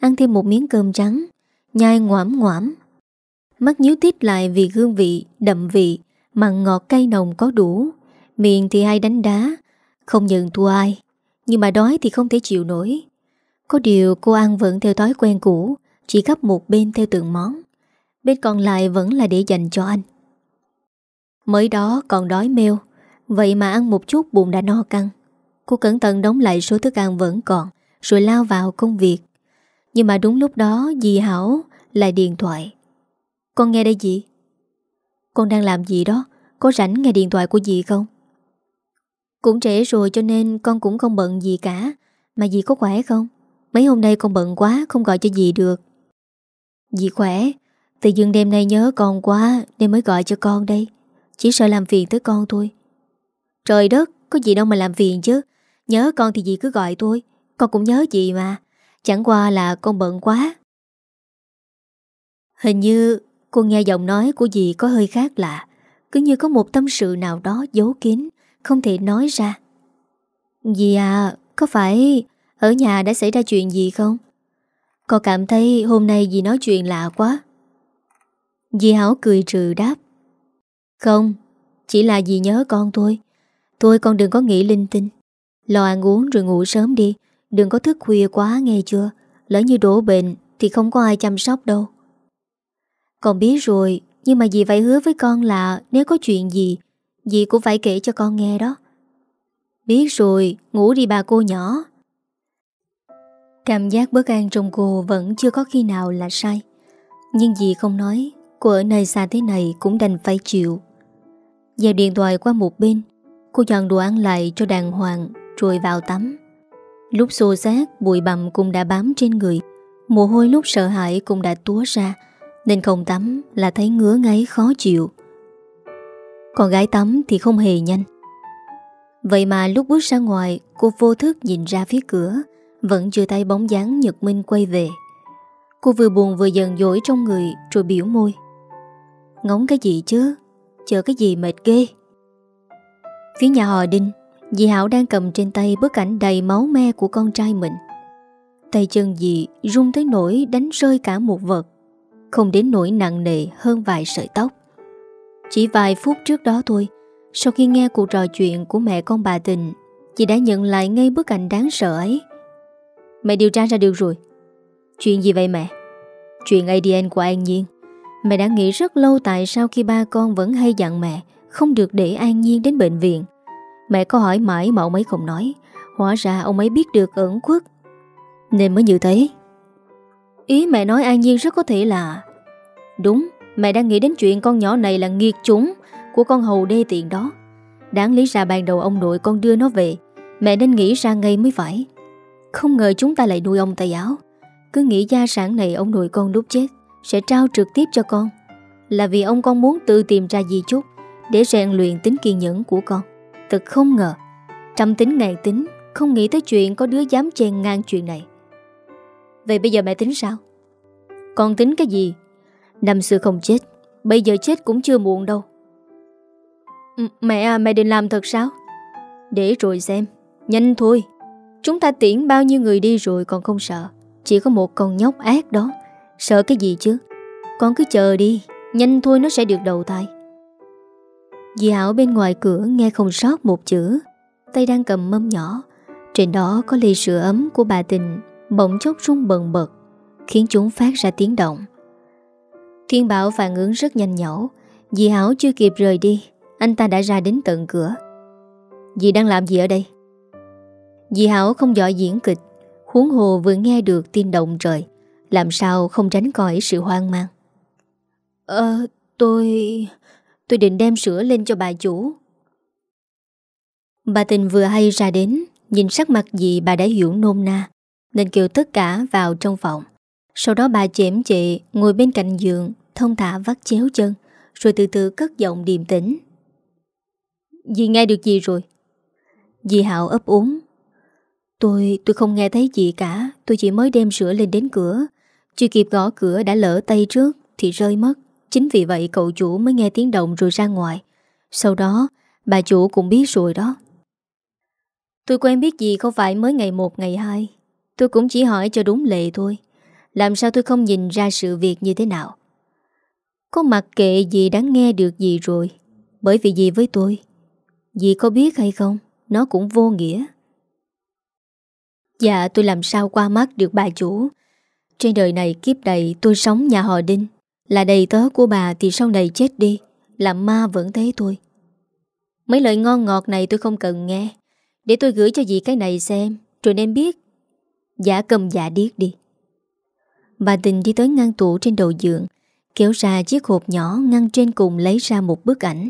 Ăn thêm một miếng cơm trắng, Nhai ngoảm ngoảm. Mắt nhíu tít lại vì hương vị, Đậm vị Mặn ngọt cay nồng có đủ. Miệng thì ai đánh đá, Không nhận thua ai, Nhưng mà đói thì không thể chịu nổi. Có điều cô ăn vẫn theo thói quen cũ, Chỉ gấp một bên theo từng món. Bên còn lại vẫn là để dành cho anh. Mới đó còn đói mêu, Vậy mà ăn một chút bụng đã no căng. Cô cẩn thận đóng lại số thức ăn vẫn còn. Rồi lao vào công việc. Nhưng mà đúng lúc đó, dì Hảo lại điện thoại. Con nghe đây gì? Con đang làm gì đó? Có rảnh nghe điện thoại của dì không? Cũng trễ rồi cho nên Con cũng không bận gì cả. Mà dì có khỏe không? Mấy hôm nay con bận quá, không gọi cho dì được. Dì khỏe. Tự dưng đêm nay nhớ con quá Nên mới gọi cho con đây. Chỉ sợ làm phiền tới con thôi. Trời đất, Có gì đâu mà làm phiền chứ. Nhớ con thì dì cứ gọi tôi. Con cũng nhớ gì mà. Chẳng qua là con bận quá. Hình như Cô nghe giọng nói của dì có hơi khác lạ. Cứ như có một tâm sự nào đó giấu kín, Không thể nói ra. Dì à Có phải ở nhà đã xảy ra chuyện gì không? Con cảm thấy hôm nay dì nói chuyện lạ quá. Dì Hảo cười trừ đáp. Không, Chỉ là dì nhớ con thôi. Thôi con đừng có nghĩ linh tinh. Lo ăn uống rồi ngủ sớm đi. Đừng có thức khuya quá, nghe chưa? Lỡ như đổ bệnh Thì không có ai chăm sóc đâu. Con biết rồi, Nhưng mà dì phải hứa với con là Nếu có chuyện gì, Dì cũng phải kể cho con nghe đó. Biết rồi, Ngủ đi bà cô nhỏ. Cảm giác bất an trong cô Vẫn chưa có khi nào là sai. Nhưng dì không nói, Cô ở nơi xa thế này cũng đành phải chịu. Dèo điện thoại qua một bên, Cô dọn đồ ăn lại cho đàng hoàng, Rồi vào tắm. Lúc xô xác, bụi bặm cũng đã bám trên người. Mồ hôi lúc sợ hãi cũng đã túa ra, nên không tắm là thấy ngứa ngáy khó chịu. Còn gái tắm thì không hề nhanh. Vậy mà lúc bước ra ngoài, Cô vô thức nhìn ra phía cửa, Vẫn chưa thấy bóng dáng Nhật Minh quay về. Cô vừa buồn vừa giận dỗi trong người Rồi biểu môi. Ngóng cái gì chứ? Chờ cái gì mệt ghê? Phía nhà họ Đinh Dì Hảo đang cầm trên tay bức ảnh đầy máu me của con trai mình. Tay chân dì rung tới nỗi đánh rơi cả một vật, Không đến nỗi nặng nề hơn vài sợi tóc. Chỉ vài phút trước đó thôi, Sau khi nghe cuộc trò chuyện của mẹ con bà Tình, Dì đã nhận lại ngay bức ảnh đáng sợ ấy. Mẹ điều tra ra được rồi. Chuyện gì vậy mẹ? Chuyện ADN của An Nhiên. Mẹ đã nghĩ rất lâu tại sao khi ba con vẫn hay dặn mẹ Không được để An Nhiên đến bệnh viện. Mẹ có hỏi mãi mà ông ấy không nói. Hóa ra ông ấy biết được ẩn khuất. Nên mới như thế. Ý mẹ nói An Nhiên rất có thể là, Đúng, Mẹ đang nghĩ đến chuyện con nhỏ này là nghiệt chúng Của con hầu đê tiện đó. Đáng lý ra ban đầu ông nội con đưa nó về, Mẹ nên nghĩ ra ngay mới phải. Không ngờ chúng ta lại nuôi ông tay áo. Cứ nghĩ gia sản này ông nội con lúc chết, Sẽ trao trực tiếp cho con. Là vì ông con muốn tự tìm ra gì chút Để rèn luyện tính kiên nhẫn của con. Thật không ngờ. Trăm tính ngày tính, Không nghĩ tới chuyện có đứa dám chen ngang chuyện này. Vậy bây giờ mẹ tính sao? Con tính cái gì? Năm xưa không chết, Bây giờ chết cũng chưa muộn đâu. M Mẹ à mẹ định làm thật sao? Để rồi xem, Nhanh thôi. Chúng ta tiễn bao nhiêu người đi rồi còn không sợ. Chỉ có một con nhóc ác đó. Sợ cái gì chứ? Con cứ chờ đi, Nhanh thôi nó sẽ được đầu thai. Dì Hảo bên ngoài cửa nghe không sót một chữ. Tay đang cầm mâm nhỏ. Trên đó có ly sữa ấm của bà Tình, Bỗng chốc rung bần bật, Khiến chúng phát ra tiếng động. Thiên Bảo phản ứng rất nhanh nhẩu. Dì Hảo chưa kịp rời đi, Anh ta đã ra đến tận cửa. Dì đang làm gì ở đây? Dì Hảo không giỏi diễn kịch, Huống hồ vừa nghe được tin động trời, Làm sao không tránh khỏi sự hoang mang? Ờ tôi... Tôi định đem sữa lên cho bà chủ. Bà tình vừa hay ra đến Nhìn sắc mặt gì bà đã hiểu nôm na Nên kêu tất cả vào trong phòng. Sau đó bà chém chệ Ngồi bên cạnh giường Thông thả vắt chéo chân Rồi từ từ cất giọng điềm tĩnh. Dì nghe được gì rồi? Dì Hạo ấp úng. Tôi, tôi không nghe thấy gì cả Tôi chỉ mới đem sữa lên đến cửa. Chưa kịp gõ cửa đã lỡ tay trước Thì rơi mất. Chính vì vậy cậu chủ mới nghe tiếng động rồi ra ngoài. Sau đó, bà chủ cũng biết rồi đó. Tôi quen biết gì không phải mới ngày một, ngày hai. Tôi cũng chỉ hỏi cho đúng lệ thôi. Làm sao tôi không nhìn ra sự việc như thế nào? Có mặc kệ gì đáng nghe được gì rồi. Bởi vì gì với tôi? Dì có biết hay không? Nó cũng vô nghĩa. Dạ tôi làm sao qua mắt được bà chủ? Trên đời này kiếp đầy tôi sống nhà họ Đinh. Là đầy tớ của bà thì sau này chết đi Làm ma vẫn thế thôi Mấy lời ngon ngọt này tôi không cần nghe. Để tôi gửi cho dì cái này xem, Rồi nên biết. Giả cầm giả điếc đi. Bà tình đi tới ngăn tủ trên đầu giường, Kéo ra chiếc hộp nhỏ ngăn trên cùng lấy ra một bức ảnh.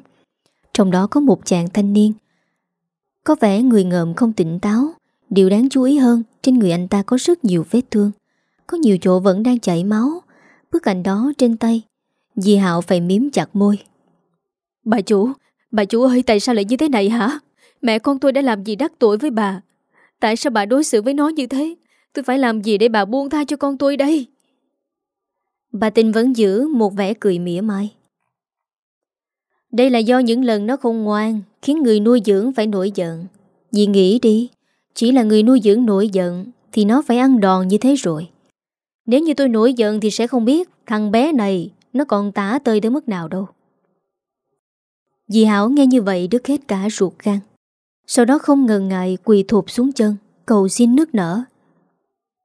Trong đó có một chàng thanh niên. Có vẻ người ngợm không tỉnh táo. Điều đáng chú ý hơn, Trên người anh ta có rất nhiều vết thương. Có nhiều chỗ vẫn đang chảy máu. Bức ảnh đó trên tay. Dì Hạo phải miếm chặt môi. Bà chủ, bà chủ ơi tại sao lại như thế này hả? Mẹ con tôi đã làm gì đắc tội với bà? Tại sao bà đối xử với nó như thế? Tôi phải làm gì để bà buông tha cho con tôi đây? Bà tình vẫn giữ một vẻ cười mỉa mai. Đây là do những lần nó không ngoan Khiến người nuôi dưỡng phải nổi giận. Dì nghĩ đi Chỉ là người nuôi dưỡng nổi giận Thì nó phải ăn đòn như thế rồi nếu như tôi nổi giận thì sẽ không biết Thằng bé này Nó còn tả tơi tới mức nào đâu. Dì Hảo nghe như vậy đứt hết cả ruột gan. Sau đó không ngần ngại quỳ thụp xuống chân, Cầu xin nước nở.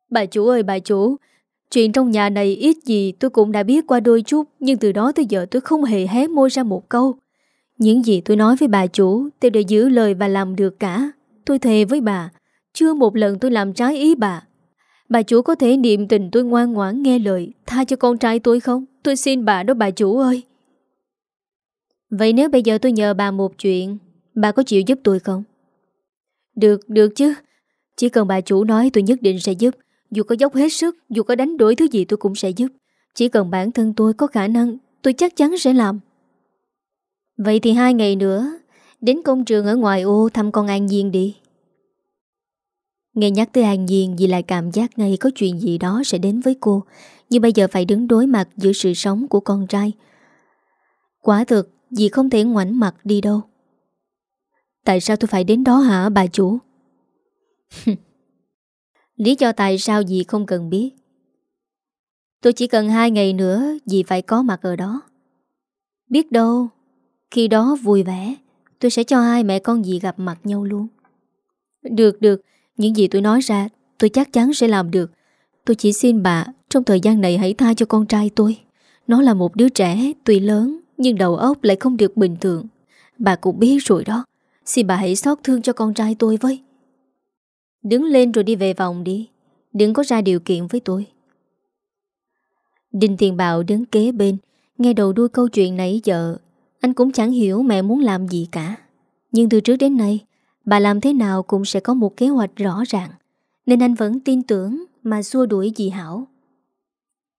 Bà chủ ơi, bà chủ, Chuyện trong nhà này ít gì tôi cũng đã biết qua đôi chút, Nhưng từ đó tới giờ tôi không hề hé môi ra một câu. Những gì tôi nói với bà chủ Tôi đều giữ lời và làm được cả. Tôi thề với bà, Chưa một lần tôi làm trái ý bà. Bà chủ có thể niệm tình tôi ngoan ngoãn nghe lời Tha cho con trai tôi không? Tôi xin bà đó bà chủ ơi. Vậy nếu bây giờ tôi nhờ bà một chuyện Bà có chịu giúp tôi không? Được, được chứ. Chỉ cần bà chủ nói tôi nhất định sẽ giúp. Dù có dốc hết sức Dù có đánh đổi thứ gì tôi cũng sẽ giúp. Chỉ cần bản thân tôi có khả năng Tôi chắc chắn sẽ làm. Vậy thì hai ngày nữa Đến công trường ở ngoài ô thăm con An Nhiên đi. Nghe nhắc tới An Nhiên, Dì lại cảm giác ngay có chuyện gì đó sẽ đến với cô. Nhưng bây giờ phải đứng đối mặt Giữa sự sống của con trai. Quả thực, Dì không thể ngoảnh mặt đi đâu. Tại sao tôi phải đến đó hả, bà chủ? [LAUGHS] Lý do tại sao dì không cần biết. Tôi chỉ cần hai ngày nữa, Dì phải có mặt ở đó. Biết đâu, Khi đó vui vẻ, Tôi sẽ cho hai mẹ con dì gặp mặt nhau luôn. Được được những gì tôi nói ra, Tôi chắc chắn sẽ làm được. Tôi chỉ xin bà, Trong thời gian này hãy tha cho con trai tôi. Nó là một đứa trẻ, Tuy lớn, Nhưng đầu óc lại không được bình thường. Bà cũng biết rồi đó. Xin bà hãy xót thương cho con trai tôi với. Đứng lên rồi đi về vòng đi. Đừng có ra điều kiện với tôi. Đinh Tiền bảo đứng kế bên, Nghe đầu đuôi câu chuyện nãy giờ. Anh cũng chẳng hiểu mẹ muốn làm gì cả. Nhưng từ trước đến nay Bà làm thế nào cũng sẽ có một kế hoạch rõ ràng. Nên anh vẫn tin tưởng Mà xua đuổi dì Hảo.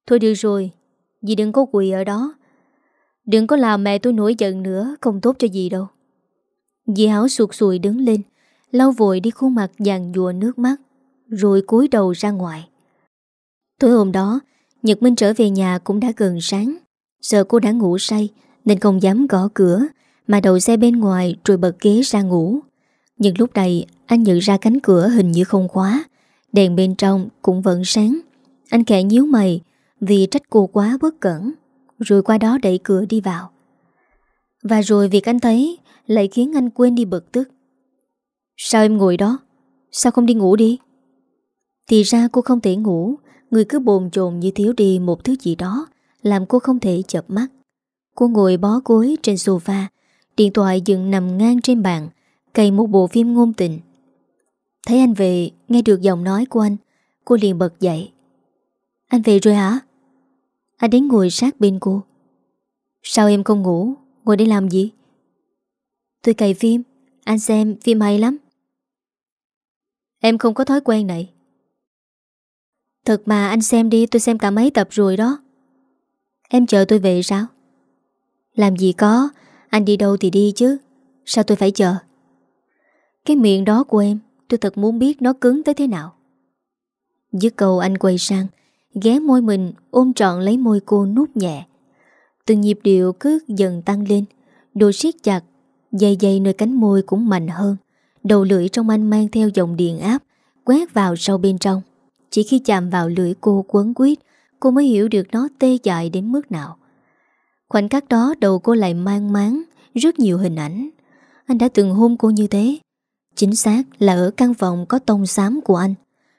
Thôi được rồi, Dì đừng có quỳ ở đó. Đừng có làm mẹ tôi nổi giận nữa, Không tốt cho dì đâu. Dì Hảo sụt sùi đứng lên, Lau vội đi khuôn mặt dàn dùa nước mắt, Rồi cúi đầu ra ngoài. Tối hôm đó, Nhật Minh trở về nhà cũng đã gần sáng. Sợ cô đã ngủ say, Nên không dám gõ cửa, Mà đầu xe bên ngoài rồi bật ghế ra ngủ. Nhưng lúc này, anh nhận ra cánh cửa hình như không khóa. Đèn bên trong cũng vẫn sáng. Anh kẻ nhíu mày, Vì trách cô quá bất cẩn, Rồi qua đó đẩy cửa đi vào. Và rồi việc anh thấy Lại khiến anh quên đi bực tức. Sao em ngồi đó? Sao không đi ngủ đi? Thì ra cô không thể ngủ. Người cứ bồn chồn như thiếu đi một thứ gì đó, Làm cô không thể chập mắt. Cô ngồi bó gối trên sofa, Điện thoại dựng nằm ngang trên bàn. Cày một bộ phim ngôn tình. Thấy anh về, Nghe được giọng nói của anh, Cô liền bật dậy. Anh về rồi hả? Anh đến ngồi sát bên cô. Sao em không ngủ? Ngồi để làm gì? Tôi cày phim, Anh xem phim hay lắm. Em không có thói quen này. Thật mà anh xem đi, tôi xem cả mấy tập rồi đó. Em chờ tôi về sao? Làm gì có, Anh đi đâu thì đi chứ. Sao tôi phải chờ? Cái miệng đó của em, Tôi thật muốn biết nó cứng tới thế nào. Dứt cầu anh quay sang, Ghé môi mình, ôm trọn lấy môi cô nút nhẹ. Từng nhịp điệu cứ dần tăng lên, Đồ siết chặt, Dày dày nơi cánh môi cũng mạnh hơn. Đầu lưỡi trong anh mang theo dòng điện áp, Quét vào sâu bên trong. Chỉ khi chạm vào lưỡi cô quấn quýt, Cô mới hiểu được nó tê dại đến mức nào. Khoảnh khắc đó, đầu cô lại mang máng Rất nhiều hình ảnh. Anh đã từng hôn cô như thế Chính xác là ở căn phòng có tông xám của anh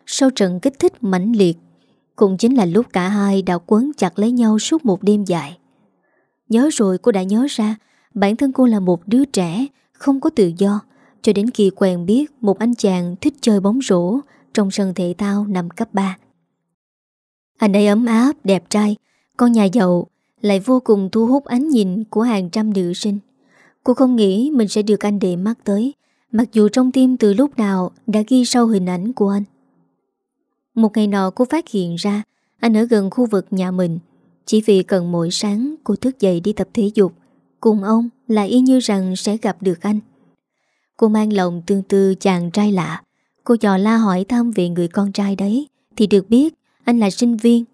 Sau trận kích thích mãnh liệt Cũng chính là lúc cả hai đã quấn chặt lấy nhau suốt một đêm dài Nhớ rồi cô đã nhớ ra Bản thân cô là một đứa trẻ Không có tự do cho đến khi quen biết một anh chàng thích chơi bóng rổ trong sân thể thao năm cấp 3. Anh ấy ấm áp, đẹp trai, con nhà giàu lại vô cùng thu hút ánh nhìn của hàng trăm nữ sinh. Cô không nghĩ mình sẽ được anh để mắt tới, mặc dù trong tim từ lúc nào đã ghi sâu hình ảnh của anh. Một ngày nọ cô phát hiện ra anh ở gần khu vực nhà mình, chỉ vì cần mỗi sáng cô thức dậy đi tập thể dục, cùng ông là y như rằng sẽ gặp được anh. Cô mang lòng tương tư chàng trai lạ Cô dò la hỏi thăm về người con trai đấy Thì được biết anh là sinh viên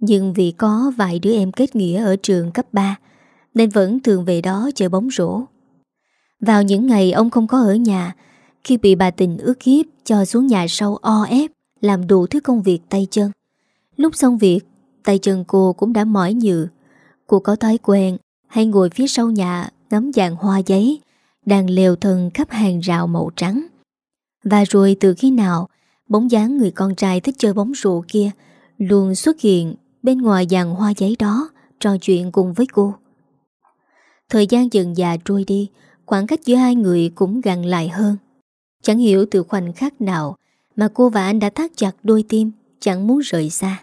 Nhưng vì có vài đứa em kết nghĩa ở trường cấp 3 Nên vẫn thường về đó chơi bóng rổ vào những ngày ông không có ở nhà Khi bị bà tình ước hiếp cho xuống nhà sau o ép Làm đủ thứ công việc tay chân Lúc xong việc Tay chân cô cũng đã mỏi nhừ Cô có thói quen Hay ngồi phía sau nhà ngắm dạng hoa giấy đang lều thần khắp hàng rào màu trắng. Và rồi từ khi nào, bóng dáng người con trai thích chơi bóng rổ kia luôn xuất hiện bên ngoài dàn hoa giấy đó trò chuyện cùng với cô. Thời gian dần già trôi đi, khoảng cách giữa hai người cũng gần lại hơn. Chẳng hiểu từ khoảnh khắc nào mà cô và anh đã thắt chặt đôi tim, chẳng muốn rời xa.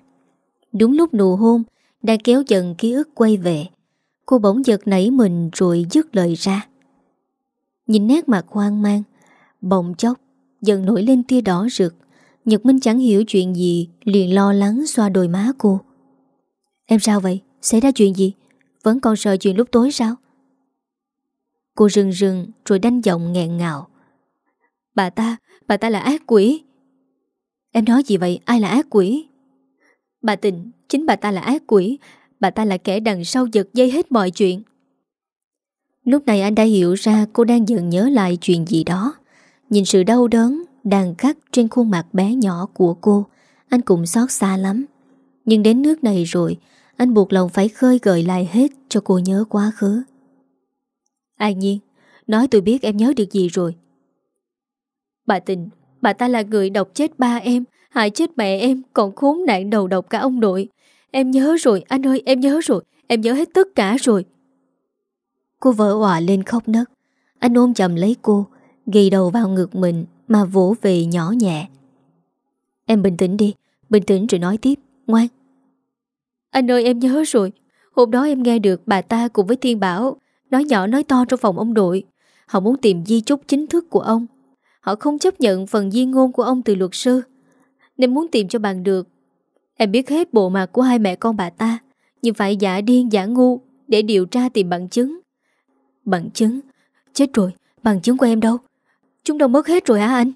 Đúng lúc nụ hôn, đã kéo dần ký ức quay về. Cô bỗng giật nảy mình rồi dứt lời ra. Nhìn nét mặt hoang mang Bỗng chốc Dần nổi lên tia đỏ rực Nhật Minh chẳng hiểu chuyện gì Liền lo lắng xoa đôi má cô Em sao vậy? Xảy ra chuyện gì? Vẫn còn sợ chuyện lúc tối sao? Cô rừng rừng rồi đanh giọng nghẹn ngào. Bà ta, bà ta là ác quỷ. Em nói gì vậy? Ai là ác quỷ? Bà tình, chính bà ta là ác quỷ. Bà ta là kẻ đằng sau giật dây hết mọi chuyện. Lúc này anh đã hiểu ra cô đang dần nhớ lại chuyện gì đó. Nhìn sự đau đớn Đàn khắc trên khuôn mặt bé nhỏ của cô Anh cũng xót xa lắm. Nhưng đến nước này rồi Anh buộc lòng phải khơi gợi lại hết Cho cô nhớ quá khứ. An nhiên, Nói tôi biết em nhớ được gì rồi. Bà tình, Bà ta là người độc chết ba em, Hại chết mẹ em, Còn khốn nạn đầu độc cả ông nội. Em nhớ rồi, anh ơi, em nhớ rồi, Em nhớ hết tất cả rồi. Cô vỡ hòa lên khóc nấc. Anh ôm chầm lấy cô, Ghi đầu vào ngực mình Mà vỗ về nhỏ nhẹ. Em bình tĩnh đi, Bình tĩnh rồi nói tiếp, Ngoan. Anh ơi, em nhớ rồi. Hôm đó em nghe được bà ta cùng với Thiên Bảo Nói nhỏ nói to trong phòng ông đội Họ muốn tìm di chúc chính thức của ông. Họ không chấp nhận phần di ngôn của ông từ luật sư. Nên muốn tìm cho bằng được. Em biết hết bộ mặt của hai mẹ con bà ta Nhưng phải giả điên giả ngu Để điều tra tìm bằng chứng. Bằng chứng? Chết rồi, bằng chứng của em đâu? Chúng đâu mất hết rồi hả anh?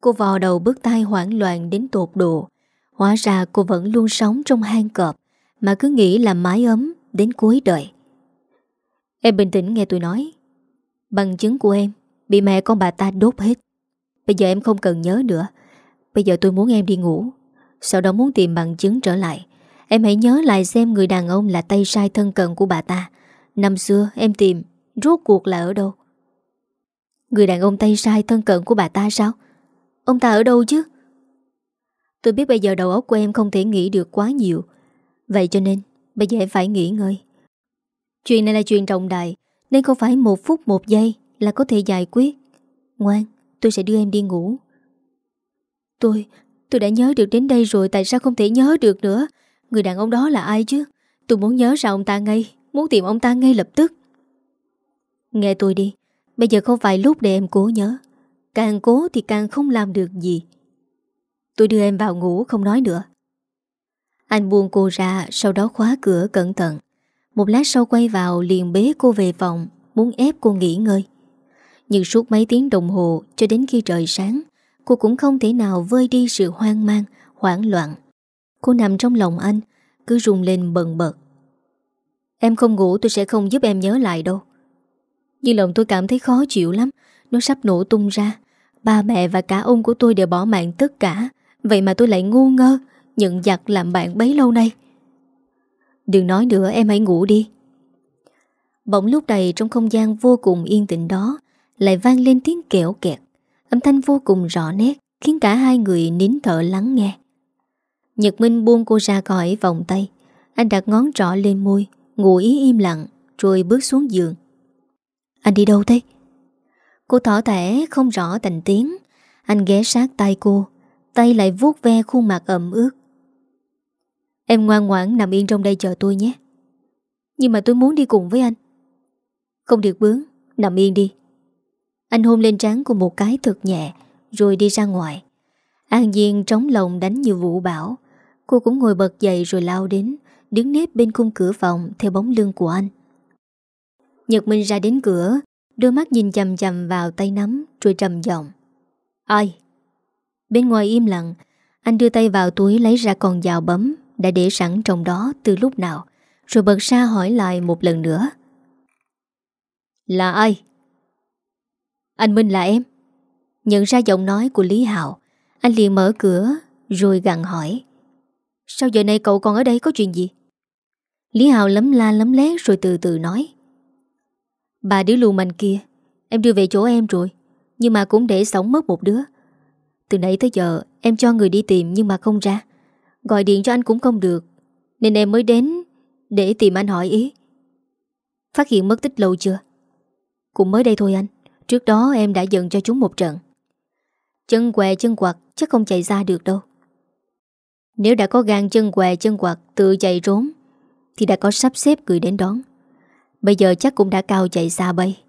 Cô vò đầu bước tay hoảng loạn đến tột độ. Hóa ra cô vẫn luôn sống trong hang cọp Mà cứ nghĩ là mái ấm Đến cuối đời. Em bình tĩnh nghe tôi nói. Bằng chứng của em, Bị mẹ con bà ta đốt hết. Bây giờ em không cần nhớ nữa. Bây giờ tôi muốn em đi ngủ. Sau đó muốn tìm bằng chứng trở lại. Em hãy nhớ lại xem người đàn ông là tay sai thân cận của bà ta. Năm xưa em tìm, Rốt cuộc là ở đâu? Người đàn ông tay sai thân cận của bà ta sao? Ông ta ở đâu chứ? Tôi biết bây giờ đầu óc của em không thể nghĩ được quá nhiều. Vậy cho nên, Bây giờ em phải nghỉ ngơi. Chuyện này là chuyện trọng đại, Nên không phải một phút một giây Là có thể giải quyết. Ngoan, tôi sẽ đưa em đi ngủ. Tôi Tôi đã nhớ được đến đây rồi, Tại sao không thể nhớ được nữa? Người đàn ông đó là ai chứ? Tôi muốn nhớ ra ông ta ngay, Muốn tìm ông ta ngay lập tức. Nghe tôi đi, Bây giờ không phải lúc để em cố nhớ. Càng cố thì càng không làm được gì. Tôi đưa em vào ngủ, không nói nữa. Anh buông cô ra, Sau đó khóa cửa cẩn thận. Một lát sau quay vào liền bế cô về phòng, Muốn ép cô nghỉ ngơi. Nhưng suốt mấy tiếng đồng hồ, Cho đến khi trời sáng, Cô cũng không thể nào vơi đi sự hoang mang, Hoảng loạn. Cô nằm trong lòng anh, Cứ rung lên bần bật. Em không ngủ, tôi sẽ không giúp em nhớ lại đâu. Nhưng lòng tôi cảm thấy khó chịu lắm, Nó sắp nổ tung ra. Ba mẹ và cả ông của tôi đều bỏ mạng tất cả, Vậy mà tôi lại ngu ngơ, Nhận giặc làm bạn bấy lâu nay. Đừng nói nữa, em hãy ngủ đi. Bỗng lúc này trong không gian vô cùng yên tĩnh đó, Lại vang lên tiếng kẹo kẹt. Âm thanh vô cùng rõ nét, Khiến cả hai người nín thở lắng nghe. Nhật Minh buông cô ra khỏi vòng tay. Anh đặt ngón trỏ lên môi Ngủ ý im lặng, Rồi bước xuống giường. Anh đi đâu thế? Cô thỏ thẻ không rõ thành tiếng. Anh ghé sát tay cô, Tay lại vuốt ve khuôn mặt ẩm ướt. Em ngoan ngoãn nằm yên trong đây chờ tôi nhé. Nhưng mà tôi muốn đi cùng với anh. Không được bướng, Nằm yên đi. Anh hôn lên trán cô một cái thật nhẹ, Rồi đi ra ngoài. An Diên trống lòng đánh như vũ bảo Cô cũng ngồi bật dậy rồi lao đến, Đứng nếp bên khung cửa phòng Theo bóng lưng của anh. Nhật Minh ra đến cửa, Đôi mắt nhìn chầm chầm vào tay nắm, Rồi trầm giọng. Ai? Bên ngoài im lặng, Anh đưa tay vào túi lấy ra con dao bấm. Đã để sẵn trong đó từ lúc nào. Rồi bật ra hỏi lại một lần nữa. Là ai? Anh Minh là em. Nhận ra giọng nói của Lý Hạo, Anh liền mở cửa Rồi gặn hỏi. Sao giờ này cậu còn ở đây có chuyện gì? Lý Hào lấm la lấm lét rồi từ từ nói. Bà đứa lù mạnh kia, Em đưa về chỗ em rồi, Nhưng mà cũng để sống mất một đứa. Từ nãy tới giờ, em cho người đi tìm Nhưng mà không ra. Gọi điện cho anh cũng không được. Nên em mới đến để tìm anh hỏi ý. Phát hiện mất tích lâu chưa? Cũng mới đây thôi anh. Trước đó em đã giận cho chúng một trận. Chân què, chân quạt Chắc không chạy ra được đâu. Nếu đã có gan chân què, chân quạt Tự chạy trốn, Thì đã có sắp xếp gửi đến đón. Bây giờ chắc cũng đã cao chạy xa bay.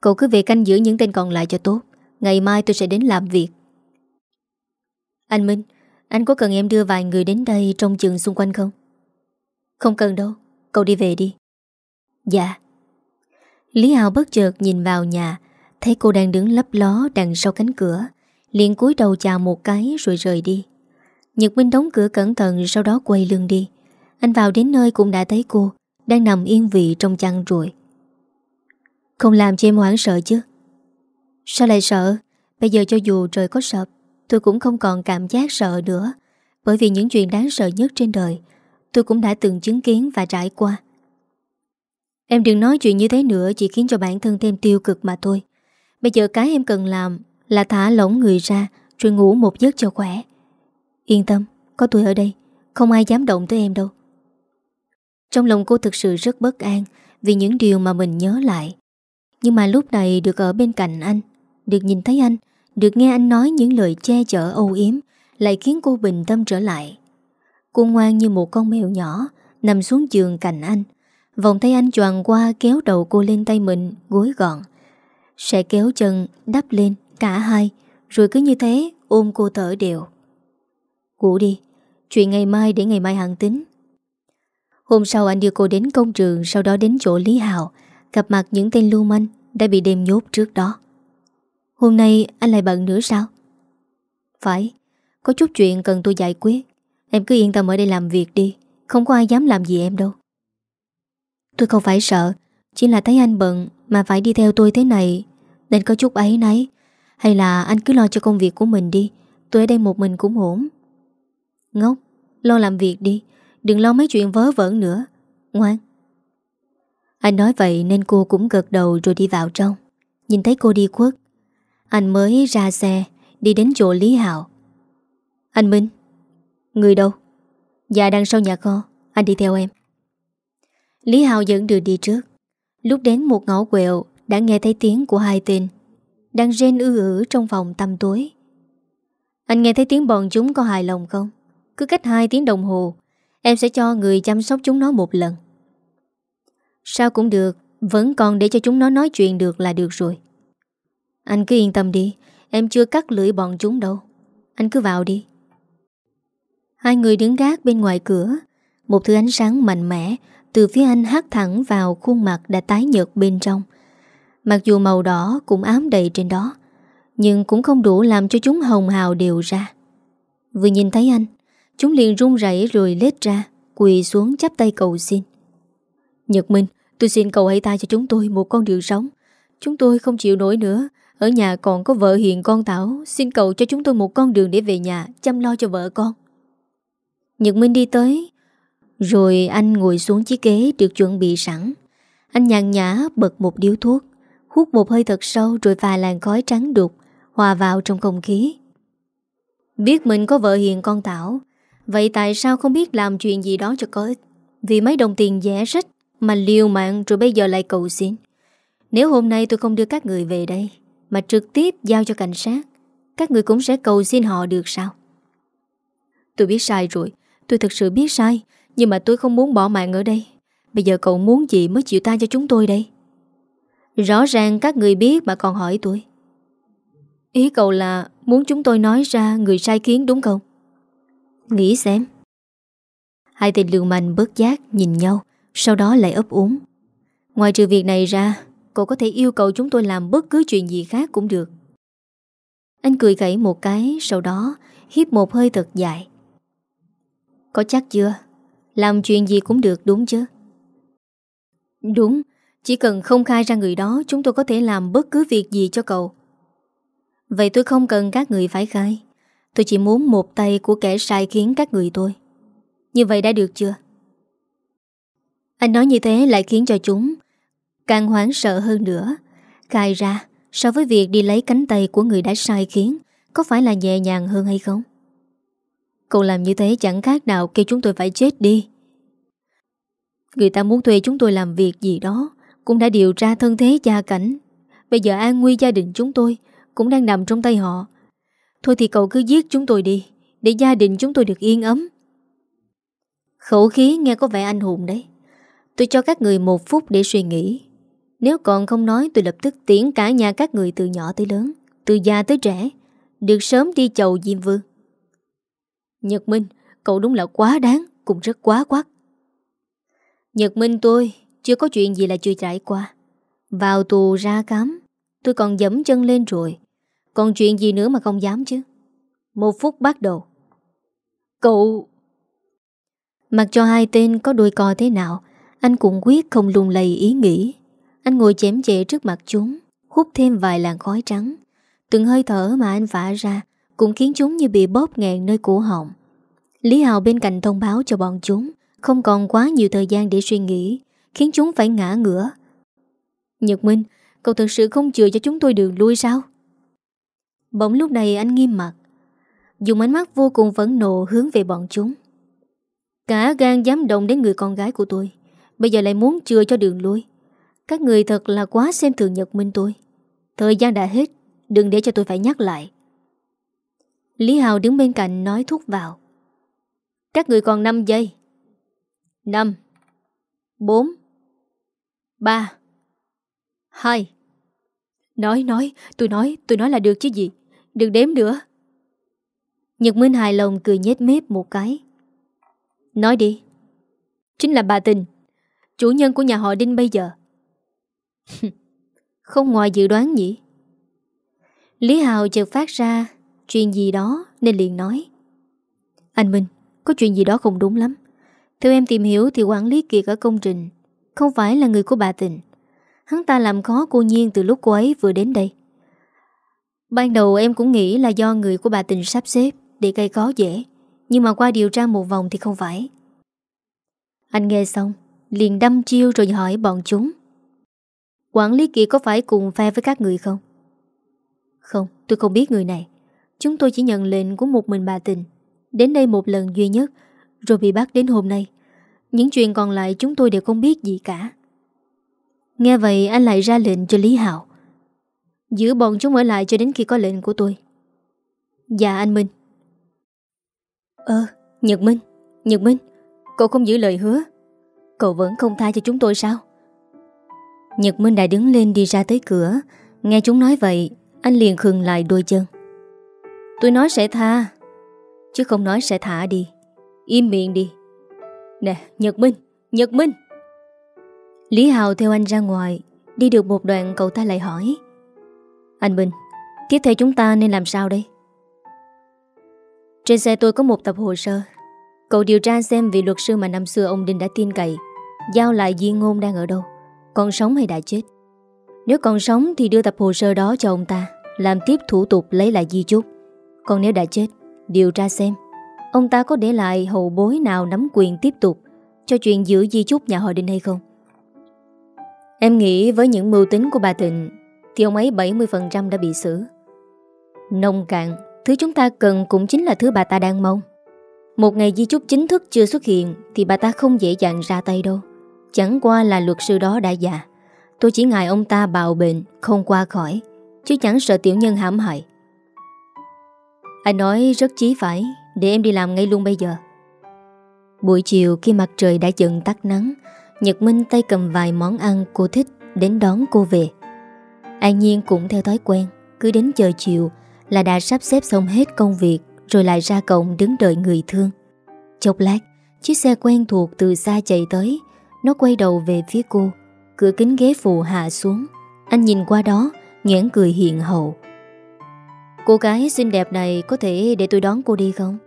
Cậu cứ về canh giữ những tên còn lại cho tốt. Ngày mai tôi sẽ đến làm việc. Anh Minh anh có cần em đưa vài người đến đây Trong trường xung quanh không? Không cần đâu, Cậu đi về đi. Dạ. Lý Hào bất chợt nhìn vào nhà, Thấy cô đang đứng lấp ló đằng sau cánh cửa, liền cúi đầu chào một cái rồi rời đi. Nhật Minh đóng cửa cẩn thận, Sau đó quay lưng đi. Anh vào đến nơi cũng đã thấy cô, đang nằm yên vị trong chăn rồi Không làm cho em hoảng sợ chứ? Sao lại sợ? Bây giờ cho dù trời có sập Tôi cũng không còn cảm giác sợ nữa. Bởi vì những chuyện đáng sợ nhất trên đời Tôi cũng đã từng chứng kiến và trải qua. Em đừng nói chuyện như thế nữa Chỉ khiến cho bản thân thêm tiêu cực mà thôi. Bây giờ cái em cần làm Là thả lỏng người ra Rồi ngủ một giấc cho khỏe. Yên tâm, có tôi ở đây Không ai dám động tới em đâu. Trong lòng cô thực sự rất bất an Vì những điều mà mình nhớ lại. Nhưng mà lúc này được ở bên cạnh anh Được nhìn thấy anh được nghe anh nói những lời che chở âu yếm Lại khiến cô bình tâm trở lại. Cô ngoan như một con mèo nhỏ, Nằm xuống giường cạnh anh. Vòng tay anh choàng qua kéo đầu cô lên tay mình, Gối gọn. Sẽ kéo chân, đắp lên, cả hai, Rồi cứ như thế ôm cô thở đều. Ngủ đi, Chuyện ngày mai để ngày mai hẳn tính. Hôm sau anh đưa cô đến công trường, Sau đó đến chỗ Lý Hào. Gặp mặt những tên lưu manh Đã bị đêm nhốt trước đó. Hôm nay anh lại bận nữa sao? Phải, Có chút chuyện cần tôi giải quyết. Em cứ yên tâm ở đây làm việc đi, Không có ai dám làm gì em đâu. Tôi không phải sợ, Chỉ là thấy anh bận Mà phải đi theo tôi thế này, Nên có chút ấy nấy Hay là anh cứ lo cho công việc của mình đi, Tôi ở đây một mình cũng ổn. Ngốc, Lo làm việc đi, Đừng lo mấy chuyện vớ vẩn nữa. Ngoan. Anh nói vậy nên cô cũng gật đầu rồi đi vào trong. Nhìn thấy cô đi khuất anh mới ra xe, Đi đến chỗ Lý Hạo. Anh Minh, Người đâu? Dạ đang sau nhà kho, Anh đi theo em. Lý Hào dẫn đường đi trước. Lúc đến một ngõ quẹo, Đã nghe thấy tiếng của hai tên Đang rên ư ử trong phòng tăm tối. Anh nghe thấy tiếng bọn chúng có hài lòng không? Cứ cách hai tiếng đồng hồ, Em sẽ cho người chăm sóc chúng nó một lần. Sao cũng được, Vẫn còn để cho chúng nó nói chuyện được là được rồi. Anh cứ yên tâm đi, Em chưa cắt lưỡi bọn chúng đâu. Anh cứ vào đi. Hai người đứng gác bên ngoài cửa. Một thứ ánh sáng mạnh mẽ Từ phía anh hát thẳng vào khuôn mặt đã tái nhợt bên trong. Mặc dù màu đỏ cũng ám đầy trên đó, Nhưng cũng không đủ làm cho chúng hồng hào đều ra. Vừa nhìn thấy anh, Chúng liền run rẩy rồi lết ra, Quỳ xuống chắp tay cầu xin. Nhật Minh, Tôi xin cầu hãy tha cho chúng tôi một con đường sống. Chúng tôi không chịu nổi nữa. Ở nhà còn có vợ hiền con thảo, Xin cầu cho chúng tôi một con đường để về nhà, Chăm lo cho vợ con. Nhật Minh đi tới, Rồi anh ngồi xuống chiếc ghế được chuẩn bị sẵn. Anh nhàn nhã bật một điếu thuốc, Hút một hơi thật sâu Rồi vài làn khói trắng đục, Hòa vào trong không khí. Biết mình có vợ hiền con thảo, Vậy tại sao không biết làm chuyện gì đó cho có ích? Vì mấy đồng tiền rẻ rách Mà liều mạng rồi bây giờ lại cầu xin. Nếu hôm nay tôi không đưa các người về đây mà trực tiếp giao cho cảnh sát. Các người cũng sẽ cầu xin họ được sao? Tôi biết sai rồi. Tôi thực sự biết sai, Nhưng mà tôi không muốn bỏ mạng ở đây. Bây giờ cậu muốn gì mới chịu ta cho chúng tôi đây? Rõ ràng các người biết mà còn hỏi tôi. Ý cậu là muốn chúng tôi nói ra người sai khiến đúng không? Nghĩ xem. Hai tên lưu manh bớt giác nhìn nhau, Sau đó lại ấp úng. Ngoài trừ việc này ra Cậu có thể yêu cầu chúng tôi làm bất cứ chuyện gì khác cũng được Anh cười gãy một cái Sau đó hiếp một hơi thật dài có chắc chưa? Làm chuyện gì cũng được đúng chứ? Đúng, chỉ cần không khai ra người đó chúng tôi có thể làm bất cứ việc gì cho cậu. Vậy tôi không cần các người phải khai. Tôi chỉ muốn một tay của kẻ sai khiến các người tôi. Như vậy đã được chưa? Anh nói như thế lại khiến cho chúng càng hoảng sợ hơn nữa. Khai ra, so với việc đi lấy cánh tay của người đã sai khiến, có phải là nhẹ nhàng hơn hay không? Cậu làm như thế chẳng khác nào kêu chúng tôi phải chết đi. Người ta muốn thuê chúng tôi làm việc gì đó Cũng đã điều tra thân thế gia cảnh. Bây giờ an nguy gia đình chúng tôi Cũng đang nằm trong tay họ. Thôi thì cậu cứ giết chúng tôi đi Để gia đình chúng tôi được yên ấm. Khẩu khí nghe có vẻ anh hùng đấy. Tôi cho các người một phút để suy nghĩ. Nếu còn không nói tôi lập tức tiễn cả nhà các người từ nhỏ tới lớn Từ già tới trẻ Được sớm đi chầu Diêm Vương Nhật Minh, cậu đúng là quá đáng, cũng rất quá quắc. Nhật Minh tôi, chưa có chuyện gì là chưa trải qua. Vào tù ra cám, tôi còn dẫm chân lên rồi. Còn chuyện gì nữa mà không dám chứ? Một phút bắt đầu. Cậu... Mặc cho hai tên có đôi co thế nào, anh cũng quyết không lung lầy ý nghĩ. Anh ngồi chém chệ trước mặt chúng, Hút thêm vài làn khói trắng. Từng hơi thở mà anh phả ra Cũng khiến chúng như bị bóp nghẹn nơi cổ họng. Lý Hào bên cạnh thông báo cho bọn chúng, Không còn quá nhiều thời gian để suy nghĩ, Khiến chúng phải ngã ngửa. Nhật Minh, Cậu thật sự không chừa cho chúng tôi đường lui sao? Bỗng lúc này anh nghiêm mặt, Dùng ánh mắt vô cùng phẫn nộ hướng về bọn chúng. Cả gan dám động đến người con gái của tôi, Bây giờ lại muốn chừa cho đường lui. Các người thật là quá xem thường Nhật Minh tôi. Thời gian đã hết, Đừng để cho tôi phải nhắc lại. Lý Hào đứng bên cạnh nói thúc vào. Các người còn 5 giây. 5 4 3 2 Nói nói, Tôi nói tôi nói là được chứ gì? Đừng đếm nữa. Nhật Minh hài lòng cười nhét mép một cái. Nói đi. Chính là bà Tình, Chủ nhân của nhà họ Đinh bây giờ. Không ngoài dự đoán nhỉ? Lý Hào chợt phát ra Chuyện gì đó nên liền nói. Anh Minh, Có chuyện gì đó không đúng lắm. Theo em tìm hiểu thì quản lý kiệt ở công trình Không phải là người của bà Tình Hắn ta làm khó cô Nhiên từ lúc cô ấy vừa đến đây. Ban đầu em cũng nghĩ là do người của bà Tình sắp xếp Để gây khó dễ, Nhưng mà qua điều tra một vòng thì không phải. Anh nghe xong, Liền đâm chiêu rồi hỏi bọn chúng. Quản lý kia có phải cùng phe với các người không? Không, tôi không biết người này. Chúng tôi chỉ nhận lệnh của một mình bà Tình. Đến đây một lần duy nhất Rồi bị bắt đến hôm nay. Những chuyện còn lại chúng tôi đều không biết gì cả. Nghe vậy anh lại ra lệnh cho Lý Hạo. Giữ bọn chúng ở lại cho đến khi có lệnh của tôi. Dạ anh Minh. Ơ, Nhật Minh Nhật Minh Cậu không giữ lời hứa. Cậu vẫn không tha cho chúng tôi sao? Nhật Minh đã đứng lên đi ra tới cửa. Nghe chúng nói vậy, Anh liền khừng lại đôi chân. Tôi nói sẽ tha, Chứ không nói sẽ thả đi. Im miệng đi. Nè, Nhật Minh Nhật Minh. Lý Hào theo anh ra ngoài, Đi được một đoạn cậu ta lại hỏi. Anh Minh, Tiếp theo chúng ta nên làm sao đây? Trên xe tôi có một tập hồ sơ. Cậu điều tra xem vị luật sư mà năm xưa ông Đinh đã tin cậy, Giao lại Di Ngôn đang ở đâu. Còn sống hay đã chết? Nếu còn sống thì đưa tập hồ sơ đó cho ông ta, Làm tiếp thủ tục lấy lại di chúc. Còn nếu đã chết, Điều tra xem, Ông ta có để lại hậu bối nào nắm quyền tiếp tục Cho chuyện giữ di chúc nhà họ Đinh hay không? Em nghĩ với những mưu tính của bà Tịnh Thì ông ấy 70% đã bị xử. Nông cạn, Thứ chúng ta cần cũng chính là thứ bà ta đang mong. Một ngày di chúc chính thức chưa xuất hiện Thì bà ta không dễ dàng ra tay đâu. Chẳng qua là luật sư đó đã già. Tôi chỉ ngại ông ta bào bệnh Không qua khỏi. Chứ chẳng sợ tiểu nhân hãm hại. Anh nói rất chí phải, Để em đi làm ngay luôn bây giờ. Buổi chiều khi mặt trời đã dần tắt nắng, Nhật Minh tay cầm vài món ăn cô thích Đến đón cô về. An Nhiên cũng theo thói quen, Cứ đến chờ chiều là đã sắp xếp xong hết công việc Rồi lại ra cổng đứng đợi người thương. Chốc lát, Chiếc xe quen thuộc từ xa chạy tới nó quay đầu về phía cô. Cửa kính ghế phụ hạ xuống. Anh nhìn qua đó Nhãn cười hiện hậu. Cô gái xinh đẹp này Có thể để tôi đón cô đi không?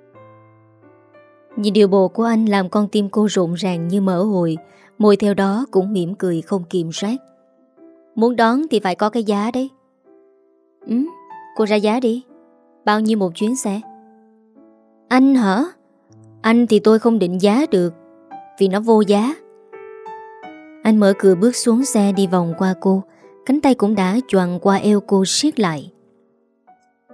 Nhìn điều bộ của anh Làm con tim cô rộn ràng như mở hồi Môi theo đó cũng mỉm cười không kiểm soát Muốn đón thì phải có cái giá đấy. Ừ, cô ra giá đi. Bao nhiêu một chuyến xe? Anh hả? Anh thì tôi không định giá được Vì nó vô giá. Anh mở cửa bước xuống xe đi vòng qua cô. Cánh tay cũng đã choàng qua eo cô siết lại.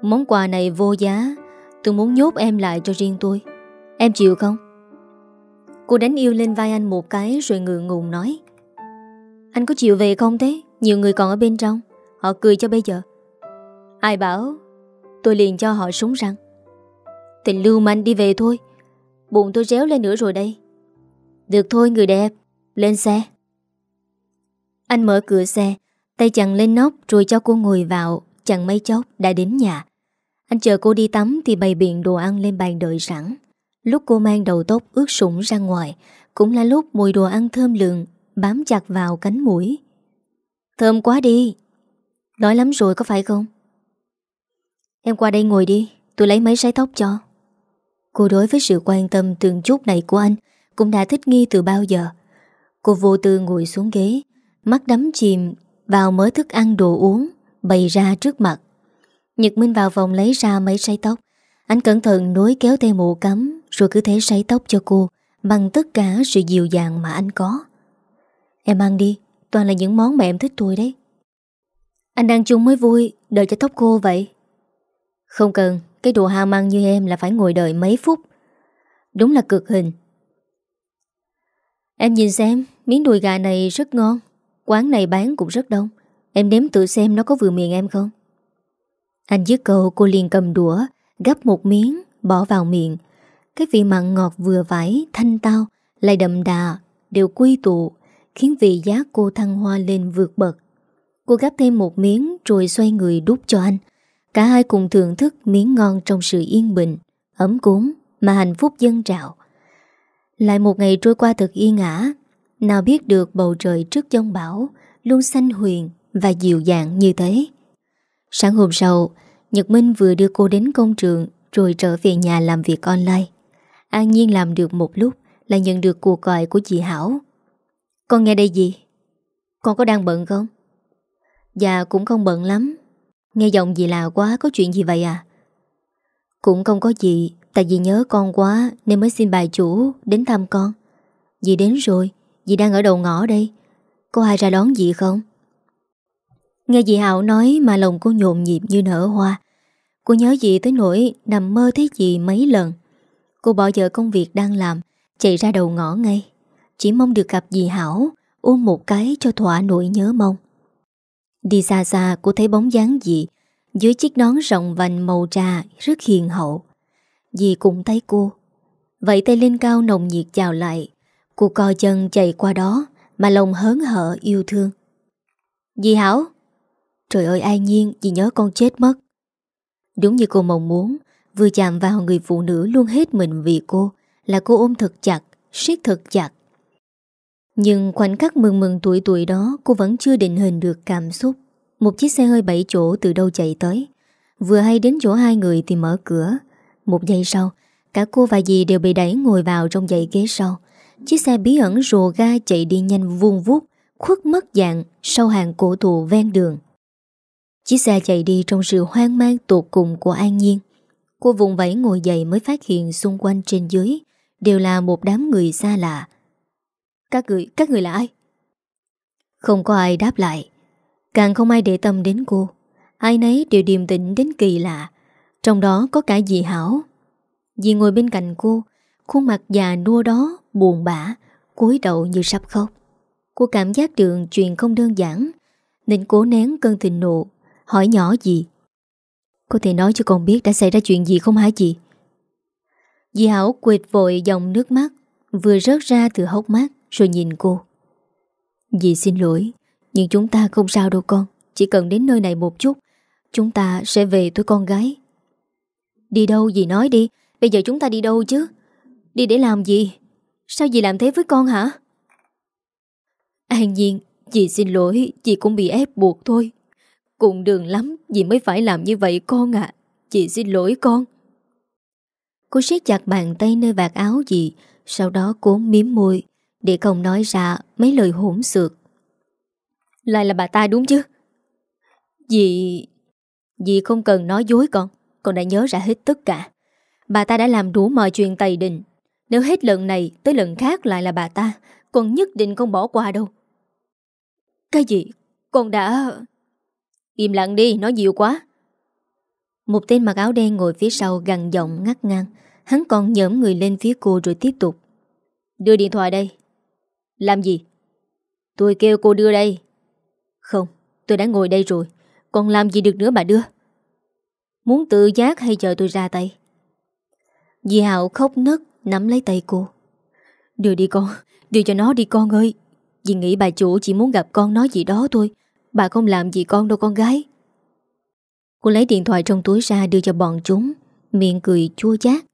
Món quà này vô giá. Tôi muốn nhốt em lại cho riêng tôi. Em chịu không? Cô đánh yêu lên vai anh một cái rồi ngượng ngùng nói. Anh có chịu về không thế? Nhiều người còn ở bên trong. Họ cười cho bây giờ. Ai bảo? Tôi liền cho họ súng răng. Tình lưu mà anh đi về thôi. Bụng tôi réo lên nữa rồi đây. Được thôi, người đẹp. Lên xe. Anh mở cửa xe, Tay chặn lên nóc rồi cho cô ngồi vào, Chẳng mấy chốc đã đến nhà. Anh chờ cô đi tắm thì bày biện đồ ăn lên bàn đợi sẵn. Lúc cô mang đầu tóc ướt sũng ra ngoài, Cũng là lúc mùi đồ ăn thơm lượng Bám chặt vào cánh mũi. Thơm quá đi. Nói lắm rồi có phải không? Em qua đây ngồi đi, Tôi lấy máy sái tóc cho. Cô đối với sự quan tâm từng chút này của anh Cũng đã thích nghi từ bao giờ. Cô vô tư ngồi xuống ghế Mắt đắm chìm vào mớ thức ăn đồ uống Bày ra trước mặt. Nhật Minh vào phòng lấy ra mấy sấy tóc. Anh cẩn thận nối kéo tay mụ cắm, Rồi cứ thế sấy tóc cho cô, Bằng tất cả sự dịu dàng mà anh có. Em ăn đi, Toàn là những món mà em thích tôi đấy. Anh đang chung mới vui, Đợi cho tóc cô vậy. Không cần, Cái đồ ham ăn như em là phải ngồi đợi mấy phút. Đúng là cực hình. Em nhìn xem, Miếng đùi gà này rất ngon. Quán này bán cũng rất đông. Em nếm tự xem nó có vừa miệng em không. Anh dứt câu cô liền cầm đũa, Gắp một miếng, Bỏ vào miệng. Cái vị mặn ngọt vừa vải, Thanh tao, Lại đậm đà, Đều quy tụ, Khiến vị giác cô thăng hoa lên vượt bậc. Cô gắp thêm một miếng Rồi xoay người đút cho anh. Cả hai cùng thưởng thức miếng ngon trong sự yên bình, Ấm cúng Mà hạnh phúc dân trào. Lại một ngày trôi qua thật yên ả nào biết được bầu trời trước giông bão, Luôn xanh huyền Và dịu dàng như thế. Sáng hôm sau, Nhật Minh vừa đưa cô đến công trường Rồi trở về nhà làm việc online. An nhiên làm được một lúc là nhận được cuộc gọi của chị Hảo. Con nghe đây gì? Con có đang bận không? Dạ cũng không bận lắm. Nghe giọng gì lạ quá Có chuyện gì vậy à? Cũng không có gì, Tại vì nhớ con quá Nên mới xin bà chủ đến thăm con. Dì đến rồi Dì đang ở đầu ngõ đây. Có ai ra đón dì không? Nghe dì hảo nói mà lòng cô nhộn nhịp như nở hoa. Cô nhớ dì tới nỗi nằm mơ thấy dì mấy lần. Cô bỏ dở công việc đang làm, Chạy ra đầu ngõ ngay. Chỉ mong được gặp dì Hảo, Ôm một cái cho thỏa nỗi nhớ mong. Đi xa xa, cô thấy bóng dáng dì. Dưới chiếc nón rộng vành màu trà Rất hiền hậu. Dì cũng thấy cô. Vậy tay lên cao nồng nhiệt chào lại. Cô co chân chạy qua đó, Mà lòng hớn hở yêu thương. Dì Hảo, Trời ơi, ai nhiên Dì nhớ con chết mất. Đúng như cô mong muốn, Vừa chạm vào người phụ nữ luôn hết mình vì cô, Là cô ôm thật chặt, siết thật chặt. Nhưng khoảnh khắc mừng mừng tuổi tuổi đó, Cô vẫn chưa định hình được cảm xúc. Một chiếc xe hơi bảy chỗ từ đâu chạy tới. Vừa hay đến chỗ hai người thì mở cửa. Một giây sau, Cả cô và dì đều bị đẩy ngồi vào trong dãy ghế sau. Chiếc xe bí ẩn rồ ga chạy đi nhanh vuông vút Khuất mất dạng sau hàng cổ thụ ven đường. Chiếc xe chạy đi trong sự hoang mang tột cùng của An Nhiên. Cô vùng vẫy ngồi dậy mới phát hiện xung quanh trên dưới Đều là một đám người xa lạ. Các người, các người là ai? Không có ai đáp lại. Càng không ai để tâm đến cô. Ai nấy đều điềm tĩnh đến kỳ lạ. Trong đó có cả dì Hảo. Dì ngồi bên cạnh cô Khuôn mặt già nua đó buồn bã, cúi đầu như sắp khóc. Cô cảm giác đường chuyện không đơn giản, Nên cố nén cơn thịnh nộ, Hỏi nhỏ gì Có thể nói cho con biết đã xảy ra chuyện gì không hả chị Dì Hảo quệt vội dòng nước mắt, Vừa rớt ra từ hốc mắt, Rồi nhìn cô. Dì xin lỗi, Nhưng chúng ta không sao đâu con, Chỉ cần đến nơi này một chút, Chúng ta sẽ về tôi con gái. Đi đâu dì nói đi, Bây giờ chúng ta đi đâu chứ? Đi để làm gì? Sao dì làm thế với con hả? An Nhiên, Dì xin lỗi, Dì cũng bị ép buộc thôi. Cùng đường lắm, Dì mới phải làm như vậy con ạ. À. Chị xin lỗi con. Cô siết chặt bàn tay nơi vạt áo dì, Sau đó cố miếm môi, Để không nói ra mấy lời hỗn xược. Lại là bà ta đúng chứ? Dì Dì không cần nói dối con Con đã nhớ ra hết tất cả. Bà ta đã làm đủ mọi chuyện tày đình nếu hết lần này tới lần khác lại là bà ta Con nhất định không bỏ qua đâu Cái gì Con đã Im lặng đi, nói nhiều quá. Một tên mặc áo đen ngồi phía sau gằn giọng ngắt ngang. Hắn còn nhỡm người lên phía cô rồi tiếp tục. Đưa điện thoại đây. Làm gì? Tôi kêu cô đưa đây. Không, tôi đã ngồi đây rồi. Còn làm gì được nữa bà đưa? Muốn tự giác hay chờ tôi ra tay? Dì Hạo khóc nức nắm lấy tay cô. Đưa đi con, đưa cho nó đi con ơi. Dì nghĩ bà chủ chỉ muốn gặp con nói gì đó thôi. Bà không làm gì con đâu con gái Cô lấy điện thoại trong túi ra đưa cho bọn chúng Miệng cười chua chát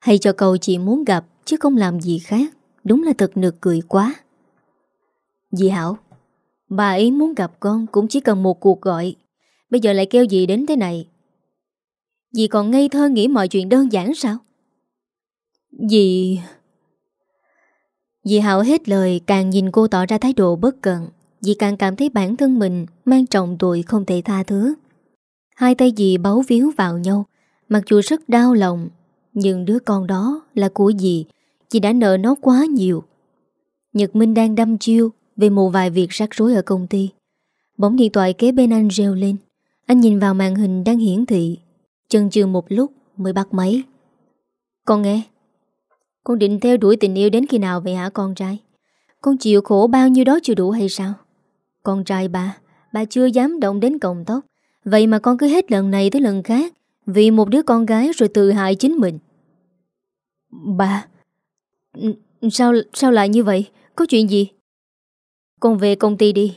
Hay cho cậu chị muốn gặp Chứ không làm gì khác Đúng là thật nực cười quá Dì Hảo Bà ấy muốn gặp con cũng chỉ cần một cuộc gọi Bây giờ lại kêu dì đến thế này Dì còn ngây thơ nghĩ mọi chuyện đơn giản sao Dì Dì Hảo hết lời, càng nhìn cô tỏ ra thái độ bất cận. Dì càng cảm thấy bản thân mình Mang trọng tội không thể tha thứ. Hai tay dì bấu víu vào nhau. Mặc dù rất đau lòng, Nhưng đứa con đó là của dì Dì đã nợ nó quá nhiều. Nhật Minh đang đâm chiêu Về một vài việc rắc rối ở công ty. Bỗng điện thoại kế bên anh reo lên. Anh nhìn vào màn hình đang hiển thị. Chân chừ một lúc mới bắt máy. Con nghe. Con định theo đuổi tình yêu đến khi nào vậy hả con trai? Con chịu khổ bao nhiêu đó chưa đủ hay sao? Con trai bà Bà chưa dám động đến cọng tóc. Vậy mà con cứ hết lần này tới lần khác, Vì một đứa con gái rồi tự hại chính mình. Bà Sao sao lại như vậy? Có chuyện gì? Con về công ty đi.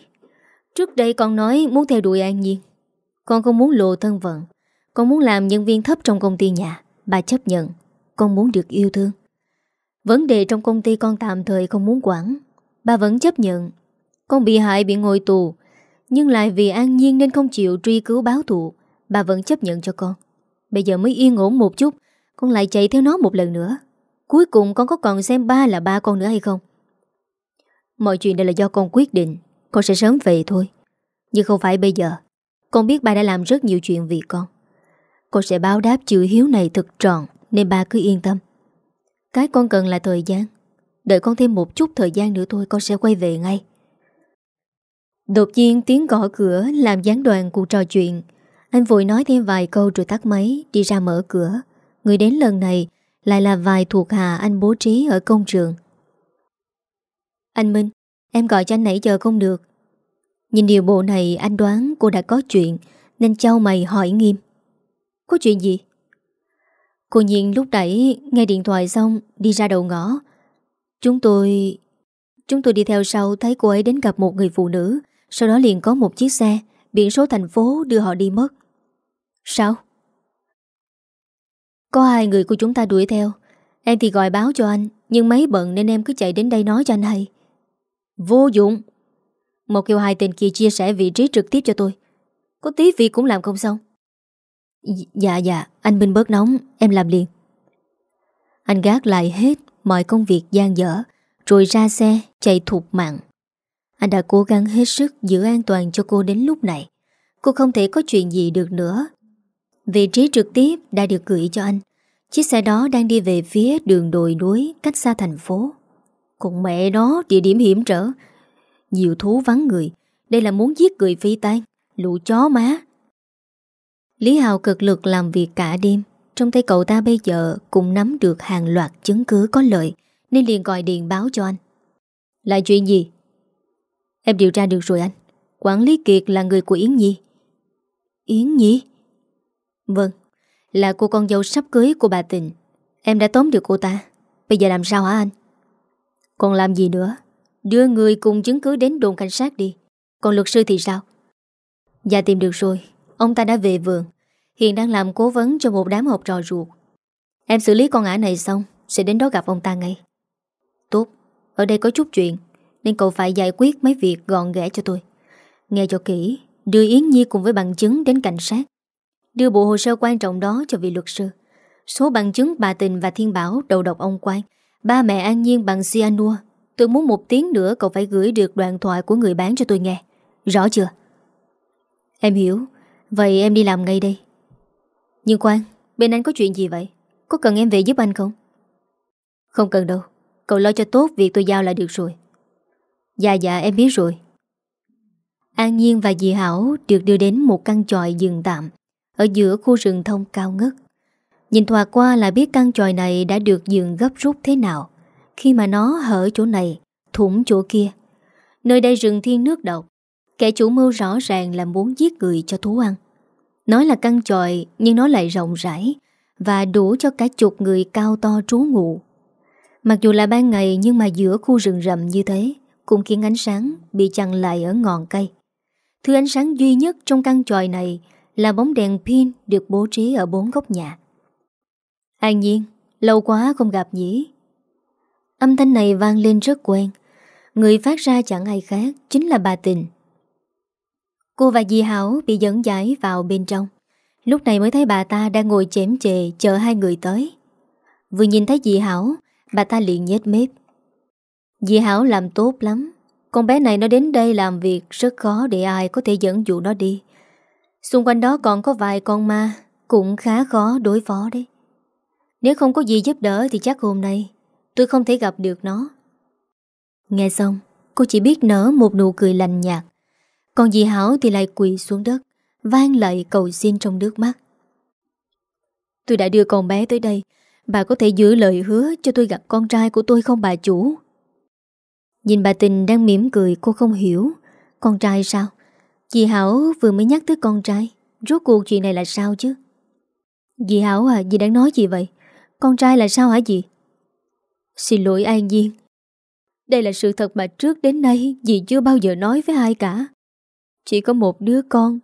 Trước đây con nói muốn theo đuổi An Nhiên. Con không muốn lộ thân phận. Con muốn làm nhân viên thấp trong công ty nhà. Bà chấp nhận. Con muốn được yêu thương. Vấn đề trong công ty con tạm thời không muốn quản. Bà vẫn chấp nhận. Con bị hại bị ngồi tù, Nhưng lại vì an nhiên nên không chịu truy cứu báo thù. Bà vẫn chấp nhận cho con. Bây giờ mới yên ổn một chút, Con lại chạy theo nó một lần nữa. Cuối cùng con có còn xem ba là ba con nữa hay không? Mọi chuyện đây là do con quyết định. Con sẽ sớm về thôi. Nhưng không phải bây giờ. Con biết ba đã làm rất nhiều chuyện vì con. Con sẽ báo đáp chữ hiếu này thật tròn Nên ba cứ yên tâm. Cái con cần là thời gian. Đợi con thêm một chút thời gian nữa thôi, Con sẽ quay về ngay. Đột nhiên tiếng gõ cửa Làm gián đoạn cuộc trò chuyện. Anh vội nói thêm vài câu rồi tắt máy, Đi ra mở cửa. Người đến lần này lại là vài thuộc hạ anh bố trí ở công trường. Anh Minh, Em gọi cho anh nãy giờ không được. Nhìn điều bộ này, anh đoán cô đã có chuyện, Nên châu mày hỏi nghiêm. Có chuyện gì? Cô nhìn lúc đẩy nghe điện thoại xong, Đi ra đầu ngõ. Chúng tôi... Chúng tôi đi theo sau thấy cô ấy đến gặp một người phụ nữ, Sau đó liền có một chiếc xe, Biển số thành phố đưa họ đi mất. Sao? Có hai người của chúng ta đuổi theo. Em thì gọi báo cho anh, Nhưng mấy bận nên em cứ chạy đến đây nói cho anh hay. Vô dụng. Một kêu hai tên kia chia sẻ vị trí trực tiếp cho tôi. Có tí việc cũng làm không xong. Dạ dạ Anh Minh bớt nóng, Em làm liền. Anh gác lại hết mọi công việc gian dở, Rồi ra xe, chạy thục mạng. Anh đã cố gắng hết sức giữ an toàn cho cô đến lúc này. Cô không thể có chuyện gì được nữa. Vị trí trực tiếp đã được gửi cho anh. Chiếc xe đó đang đi về phía đường đồi núi cách xa thành phố. Còn mẹ đó địa điểm hiểm trở. Nhiều thú vắng người. Đây là muốn giết người phi tan Lũ chó má. Lý Hào cực lực làm việc cả đêm. Trong tay cậu ta bây giờ Cũng nắm được hàng loạt chứng cứ có lợi, Nên liền gọi điện báo cho anh. Là chuyện gì? Em điều tra được rồi anh. Quản lý Kiệt là người của Yến Nhi. Yến Nhi? Vâng Là cô con dâu sắp cưới của bà Tình Em đã tóm được cô ta. Bây giờ làm sao hả anh? Còn làm gì nữa? Đưa người cùng chứng cứ đến đồn cảnh sát đi. Còn luật sư thì sao? Dạ tìm được rồi. Ông ta đã về vườn. Hiện đang làm cố vấn cho một đám học trò ruột. Em xử lý con ả này xong, Sẽ đến đó gặp ông ta ngay. Tốt, Ở đây có chút chuyện, Nên cậu phải giải quyết mấy việc gọn ghẽ cho tôi. Nghe cho kỹ, Đưa Yến Nhi cùng với bằng chứng đến cảnh sát. Đưa bộ hồ sơ quan trọng đó cho vị luật sư. Số bằng chứng bà Tình và Thiên Bảo đầu độc ông Quang. Ba mẹ an nhiên bằng cyanua Tôi muốn một tiếng nữa cậu phải gửi được đoạn thoại của người bán cho tôi nghe. Rõ chưa? Em hiểu. Vậy em đi làm ngay đây. Nhưng Quang Bên anh có chuyện gì vậy? Có cần em về giúp anh không? Không cần đâu Cậu lo cho tốt việc tôi giao là được rồi Dạ dạ em biết rồi An Nhiên và dì Hảo được đưa đến một căn tròi dừng tạm ở giữa khu rừng thông cao ngất. Nhìn thoạt qua là biết căn tròi này đã được dừng gấp rút thế nào, khi mà nó hở chỗ này, thủng chỗ kia. Nơi đây rừng thiên nước độc, kẻ chủ mưu rõ ràng là muốn giết người cho thú ăn. Nói là căn tròi nhưng nó lại rộng rãi và đủ cho cả chục người cao to trú ngụ. Mặc dù là ban ngày nhưng mà giữa khu rừng rậm như thế cũng khiến ánh sáng bị chặn lại ở ngọn cây. Thứ ánh sáng duy nhất trong căn tròi này là bóng đèn pin được bố trí ở bốn góc nhà. An nhiên, lâu quá không gặp nhỉ. Âm thanh này vang lên rất quen. Người phát ra chẳng ai khác, chính là bà Tình. Cô và dì Hảo bị dẫn giải vào bên trong. Lúc này mới thấy bà ta đang ngồi chém chề chờ hai người tới. Vừa nhìn thấy dì Hảo, bà ta liền nhét mép. Dì Hảo làm tốt lắm. Con bé này nó đến đây làm việc rất khó để ai có thể dẫn dụ nó đi. Xung quanh đó còn có vài con ma, cũng khá khó đối phó đấy. Nếu không có gì giúp đỡ thì chắc hôm nay tôi không thể gặp được nó. Nghe xong, cô chỉ biết nở một nụ cười lành nhạt. Còn dì Hảo thì lại quỳ xuống đất, vang lại cầu xin trong nước mắt. Tôi đã đưa con bé tới đây, bà có thể giữ lời hứa cho tôi gặp con trai của tôi không bà chủ? Nhìn bà Tình đang mỉm cười cô không hiểu. Con trai sao? Dì Hảo vừa mới nhắc tới con trai. Rốt cuộc chuyện này là sao chứ? Dì Hảo à, dì đang nói gì vậy? Con trai là sao hả dì? Xin lỗi An Nhiên. Đây là sự thật mà trước đến nay dì chưa bao giờ nói với ai cả. Chỉ có một đứa con.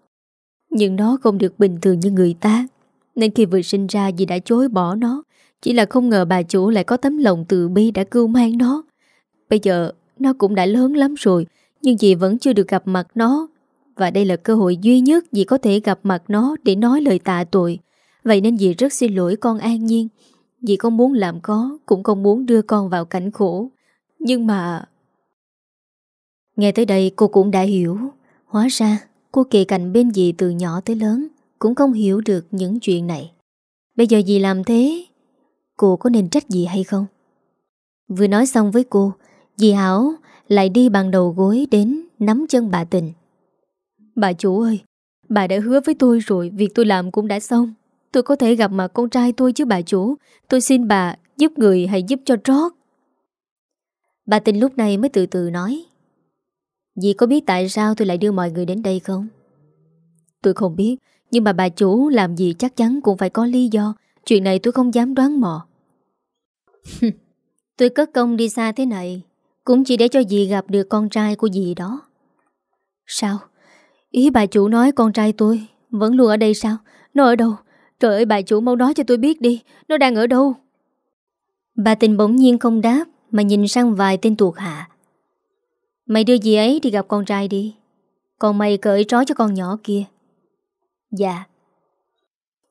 Nhưng nó không được bình thường như người ta. Nên khi vừa sinh ra dì đã chối bỏ nó. Chỉ là không ngờ bà chủ lại có tấm lòng từ bi đã cưu mang nó. Bây giờ, nó cũng đã lớn lắm rồi, Nhưng dì vẫn chưa được gặp mặt nó Và đây là cơ hội duy nhất dì có thể gặp mặt nó Để nói lời tạ tội Vậy nên dì rất xin lỗi con an nhiên Dì không muốn làm có, Cũng không muốn đưa con vào cảnh khổ Nhưng mà Nghe tới đây, cô cũng đã hiểu Hóa ra cô kề cạnh bên dì từ nhỏ tới lớn Cũng không hiểu được những chuyện này Bây giờ dì làm thế Cô có nên trách gì hay không Vừa nói xong với cô Dì Hảo lại đi bằng đầu gối đến nắm chân bà Tình. Bà chủ ơi, bà đã hứa với tôi rồi, việc tôi làm cũng đã xong. Tôi có thể gặp mặt con trai tôi chứ bà chủ. Tôi xin bà giúp người hay giúp cho trót. Bà Tình lúc này mới từ từ nói. Dì có biết tại sao tôi lại đưa mọi người đến đây không? Tôi không biết, nhưng mà bà chủ làm gì chắc chắn cũng phải có lý do. Chuyện này tôi không dám đoán mò. tôi cất công đi xa thế này cũng chỉ để cho dì gặp được con trai của dì đó Sao? Ý bà chủ nói con trai tôi Vẫn luôn ở đây sao? Nó ở đâu? Trời ơi bà chủ mau nói cho tôi biết đi Nó đang ở đâu? Bà tình bỗng nhiên không đáp Mà nhìn sang vài tên tuột hạ Mày đưa dì ấy đi gặp con trai đi Còn mày cởi trói cho con nhỏ kia Dạ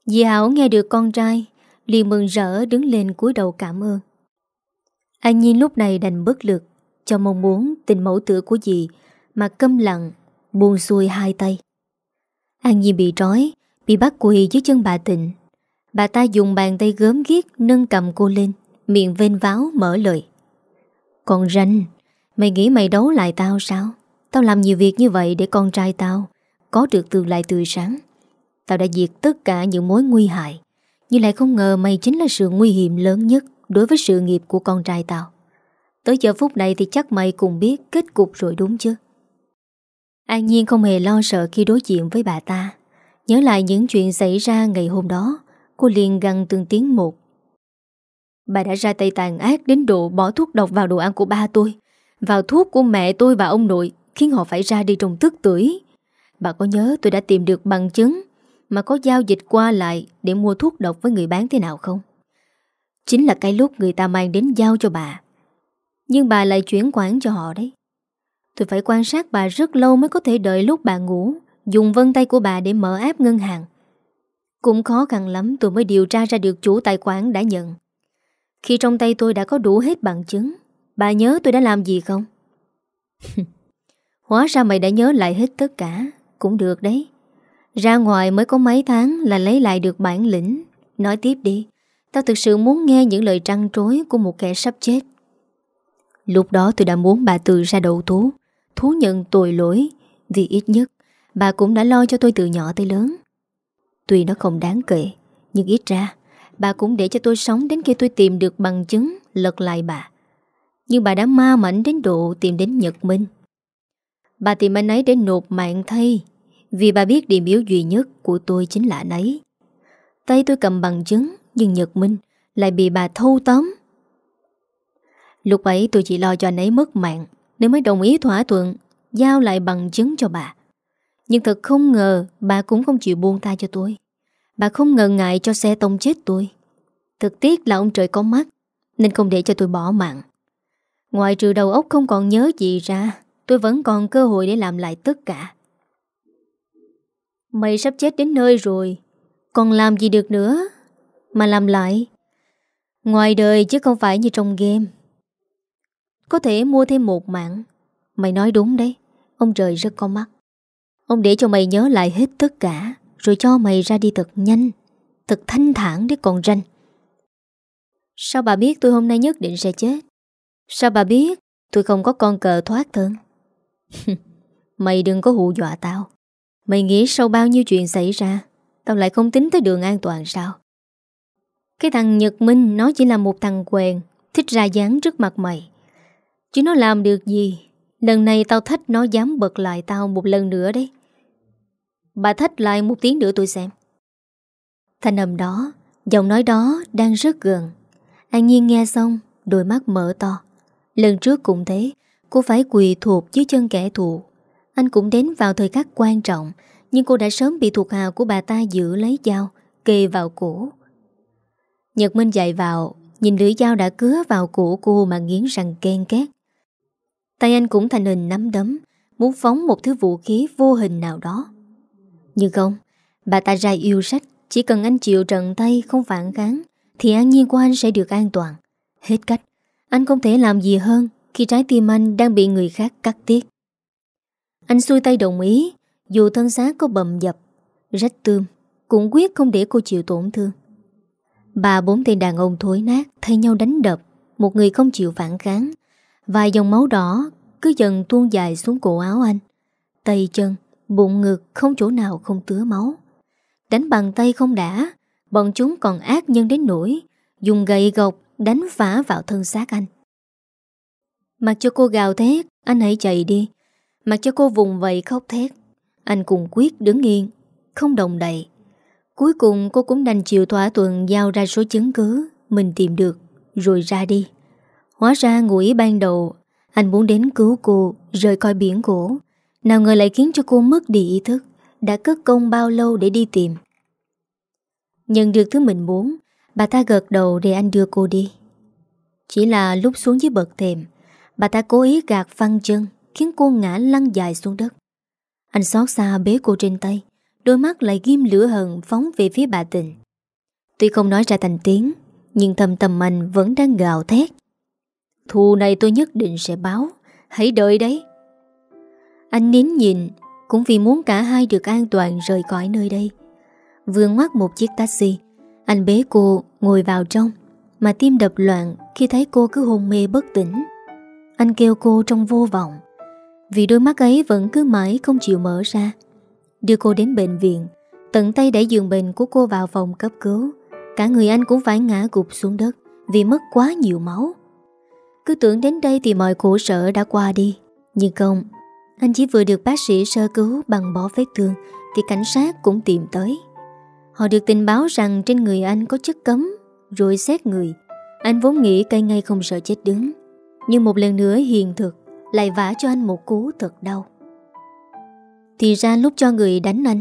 Dì Hảo nghe được con trai liền mừng rỡ đứng lên cúi đầu cảm ơn An Nhiên lúc này đành bất lực cho mong muốn tình mẫu tử của dì mà câm lặng, buông xuôi hai tay. An Nhi bị trói, bị bắt quỳ dưới chân bà Tịnh. Bà ta dùng bàn tay gớm ghiếc nâng cầm cô lên, miệng vên váo mở lời. Con ranh, mày nghĩ mày đấu lại tao sao? Tao làm nhiều việc như vậy để con trai tao có được tương lai tươi sáng. Tao đã diệt tất cả những mối nguy hại, nhưng lại không ngờ mày chính là sự nguy hiểm lớn nhất đối với sự nghiệp của con trai tao. Tới giờ phút này thì chắc mày cũng biết kết cục rồi đúng chứ An Nhiên không hề lo sợ khi đối diện với bà ta Nhớ lại những chuyện xảy ra ngày hôm đó Cô liền găng từng tiếng một Bà đã ra tay tàn ác đến độ bỏ thuốc độc vào đồ ăn của ba tôi vào thuốc của mẹ tôi và ông nội, Khiến họ phải ra đi trong tức tuổi Bà có nhớ tôi đã tìm được bằng chứng Mà có giao dịch qua lại Để mua thuốc độc với người bán thế nào không? Chính là cái lúc người ta mang đến giao cho bà. Nhưng bà lại chuyển quản cho họ đấy. Tôi phải quan sát bà rất lâu mới có thể đợi lúc bà ngủ, Dùng vân tay của bà để mở áp ngân hàng. Cũng khó khăn lắm tôi mới điều tra ra được chủ tài khoản đã nhận. Khi trong tay tôi đã có đủ hết bằng chứng Bà nhớ tôi đã làm gì không? [LAUGHS] Hóa ra mày đã nhớ lại hết tất cả. Cũng được đấy. Ra ngoài mới có mấy tháng là lấy lại được bản lĩnh. Nói tiếp đi. Tao thực sự muốn nghe những lời trăn trối của một kẻ sắp chết. Lúc đó tôi đã muốn bà từ ra đầu thú Thú nhận tội lỗi, Vì ít nhất Bà cũng đã lo cho tôi từ nhỏ tới lớn. Tuy nó không đáng kể, Nhưng ít ra Bà cũng để cho tôi sống đến khi tôi tìm được bằng chứng, Lật lại bà. Nhưng bà đã ma mảnh đến độ tìm đến Nhật Minh. Bà tìm anh ấy để nộp mạng thay, Vì bà biết điểm yếu duy nhất của tôi chính là anh ấy. Tay tôi cầm bằng chứng, Nhưng Nhật Minh lại bị bà thâu tóm. Lúc ấy tôi chỉ lo cho anh ấy mất mạng, Nên mới đồng ý thỏa thuận, Giao lại bằng chứng cho bà. Nhưng thật không ngờ, bà cũng không chịu buông tay cho tôi. Bà không ngờ ngại cho xe tông chết tôi. Thực tiếc là ông trời có mắt, Nên không để cho tôi bỏ mạng. Ngoài trừ đầu óc không còn nhớ gì ra, Tôi vẫn còn cơ hội để làm lại tất cả. Mày sắp chết đến nơi rồi, Còn làm gì được nữa Mà làm lại? Ngoài đời chứ không phải như trong game. Có thể mua thêm một mạng. Mày nói đúng đấy, Ông trời rất có mắt. Ông để cho mày nhớ lại hết tất cả, Rồi cho mày ra đi thật nhanh, Thật thanh thản để còn ranh. Sao bà biết tôi hôm nay nhất định sẽ chết? Sao bà biết? Tôi không có con cờ thoát thân. [LAUGHS] Mày đừng có hù dọa tao. Mày nghĩ sau bao nhiêu chuyện xảy ra, Tao lại không tính tới đường an toàn sao? Cái thằng Nhật Minh, Nó chỉ là một thằng quèn, Thích ra dáng trước mặt mày. Chứ nó làm được gì? Lần này tao thách nó dám bật lại tao một lần nữa đấy. Bà thách lại một tiếng nữa tôi xem. Thanh âm đó, Giọng nói đó đang rất gần. An Nhiên nghe xong, Đôi mắt mở to. Lần trước cũng thế, Cô phải quỳ thuộc dưới chân kẻ thù. Anh cũng đến vào thời khắc quan trọng, Nhưng cô đã sớm bị thuộc hạ của bà ta giữ lấy dao, Kề vào cổ. Nhật Minh chạy vào, Nhìn lưỡi dao đã cứa vào cổ cô Mà nghiến răng ken két Tay anh cũng thành hình nắm đấm, Muốn phóng một thứ vũ khí vô hình nào đó. Nhưng không, Bà ta ra yêu sách, Chỉ cần anh chịu trận tay không phản kháng, Thì an nhiên của anh sẽ được an toàn. Hết cách. Anh không thể làm gì hơn Khi trái tim anh đang bị người khác cắt tiết Anh xuôi tay đồng ý Dù thân xác có bầm dập Rách tươm Cũng quyết không để cô chịu tổn thương Bà bốn tên đàn ông thối nát Thay nhau đánh đập Một người không chịu phản kháng Vài dòng máu đỏ cứ dần tuôn dài xuống cổ áo anh. Tay chân, bụng ngực không chỗ nào không tứa máu. Đánh bằng tay không đã, bọn chúng còn ác nhân đến nỗi dùng gậy gộc đánh phá vào thân xác anh. Mặc cho cô gào thét, anh hãy chạy đi. Mặc cho cô vùng vầy khóc thét, anh cùng quyết đứng yên, không đồng đậy. Cuối cùng cô cũng đành chịu thỏa thuận giao ra số chứng cứ mình tìm được, rồi ra đi. Hóa ra ngụy ban đầu Anh muốn đến cứu cô Rời coi biển gỗ Nào ngờ lại khiến cho cô mất đi ý thức Đã cất công bao lâu để đi tìm Nhận được thứ mình muốn Bà ta gật đầu để anh đưa cô đi. Chỉ là lúc xuống dưới bậc thềm, Bà ta cố ý gạt phăng chân, Khiến cô ngã lăn dài xuống đất. Anh xót xa bế cô trên tay, Đôi mắt lại ghim lửa hận Phóng về phía bà tình Tuy không nói ra thành tiếng, Nhưng thầm tầm anh vẫn đang gào thét. Thù này tôi nhất định sẽ báo, Hãy đợi đấy. Anh nín nhìn Cũng vì muốn cả hai được an toàn rời khỏi nơi đây. Vừa ngoắt một chiếc taxi anh bế cô ngồi vào trong, Mà tim đập loạn Khi thấy cô cứ hôn mê bất tỉnh. Anh kêu cô trong vô vọng, Vì đôi mắt ấy vẫn cứ mãi không chịu mở ra. Đưa cô đến bệnh viện, Tận tay đẩy giường bệnh của cô vào phòng cấp cứu. Cả người anh cũng phải ngã gục xuống đất Vì mất quá nhiều máu. Cứ tưởng đến đây thì mọi khổ sở đã qua đi. Nhưng không, Anh chỉ vừa được bác sĩ sơ cứu bằng bó vết thương Thì cảnh sát cũng tìm tới. Họ được tình báo rằng trên người anh có chất cấm Rồi xét người. Anh vốn nghĩ cây ngay không sợ chết đứng. Nhưng một lần nữa hiền thực Lại vả cho anh một cú thật đau. Thì ra lúc cho người đánh anh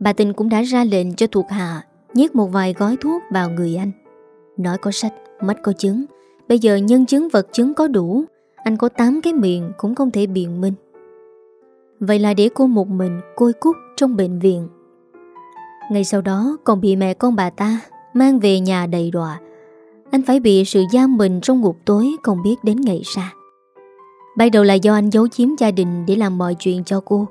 Bà tình cũng đã ra lệnh cho thuộc hạ Nhét một vài gói thuốc vào người anh. Nói có sách, mắt có chứng. Bây giờ nhân chứng vật chứng có đủ Anh có 8 cái miệng cũng không thể biện minh. Vậy là để cô một mình côi cút trong bệnh viện. Ngày sau đó, còn bị mẹ con bà ta Mang về nhà đầy đọa. Anh phải bị sự giam mình trong ngục tối Không biết đến ngày xa Ban đầu là do anh giấu chiếm gia đình Để làm mọi chuyện cho cô.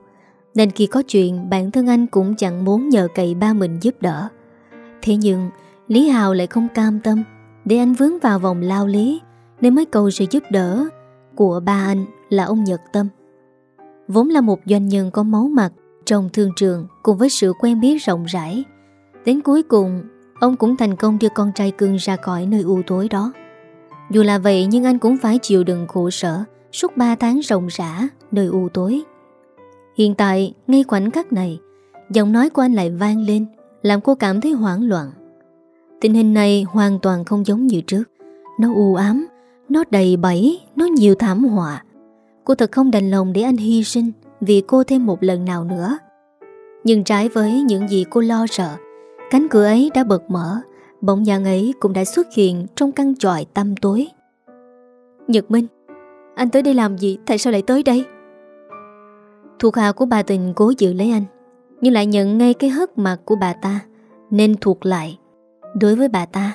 Nên khi có chuyện, Bản thân anh cũng chẳng muốn nhờ cậy ba mình giúp đỡ. Thế nhưng, Lý Hào lại không cam tâm. Để anh vướng vào vòng lao lý, Nên mới cầu sự giúp đỡ Của ba anh là ông Nhật Tâm. Vốn là một doanh nhân có máu mặt trong thương trường Cùng với sự quen biết rộng rãi. Đến cuối cùng, Ông cũng thành công đưa con trai cưng ra khỏi nơi u tối đó. Dù là vậy, nhưng anh cũng phải chịu đựng khổ sở Suốt 3 tháng rộng rã Nơi u tối. Hiện tại, ngay khoảnh khắc này, Giọng nói của anh lại vang lên, Làm cô cảm thấy hoảng loạn. Tình hình này hoàn toàn không giống như trước. Nó u ám, Nó đầy bẫy, Nó nhiều thảm họa. Cô thật không đành lòng để anh hy sinh. Vì cô thêm một lần nào nữa. Nhưng trái với những gì cô lo sợ, Cánh cửa ấy đã bật mở Bỗng dáng ấy cũng đã xuất hiện Trong căn tròi tăm tối. Nhật Minh, Anh tới đây làm gì? Tại sao lại tới đây? Thuộc hạ của bà tình cố giữ lấy anh, Nhưng lại nhận ngay cái hất mặt của bà ta, Nên thuộc lại. Đối với bà ta,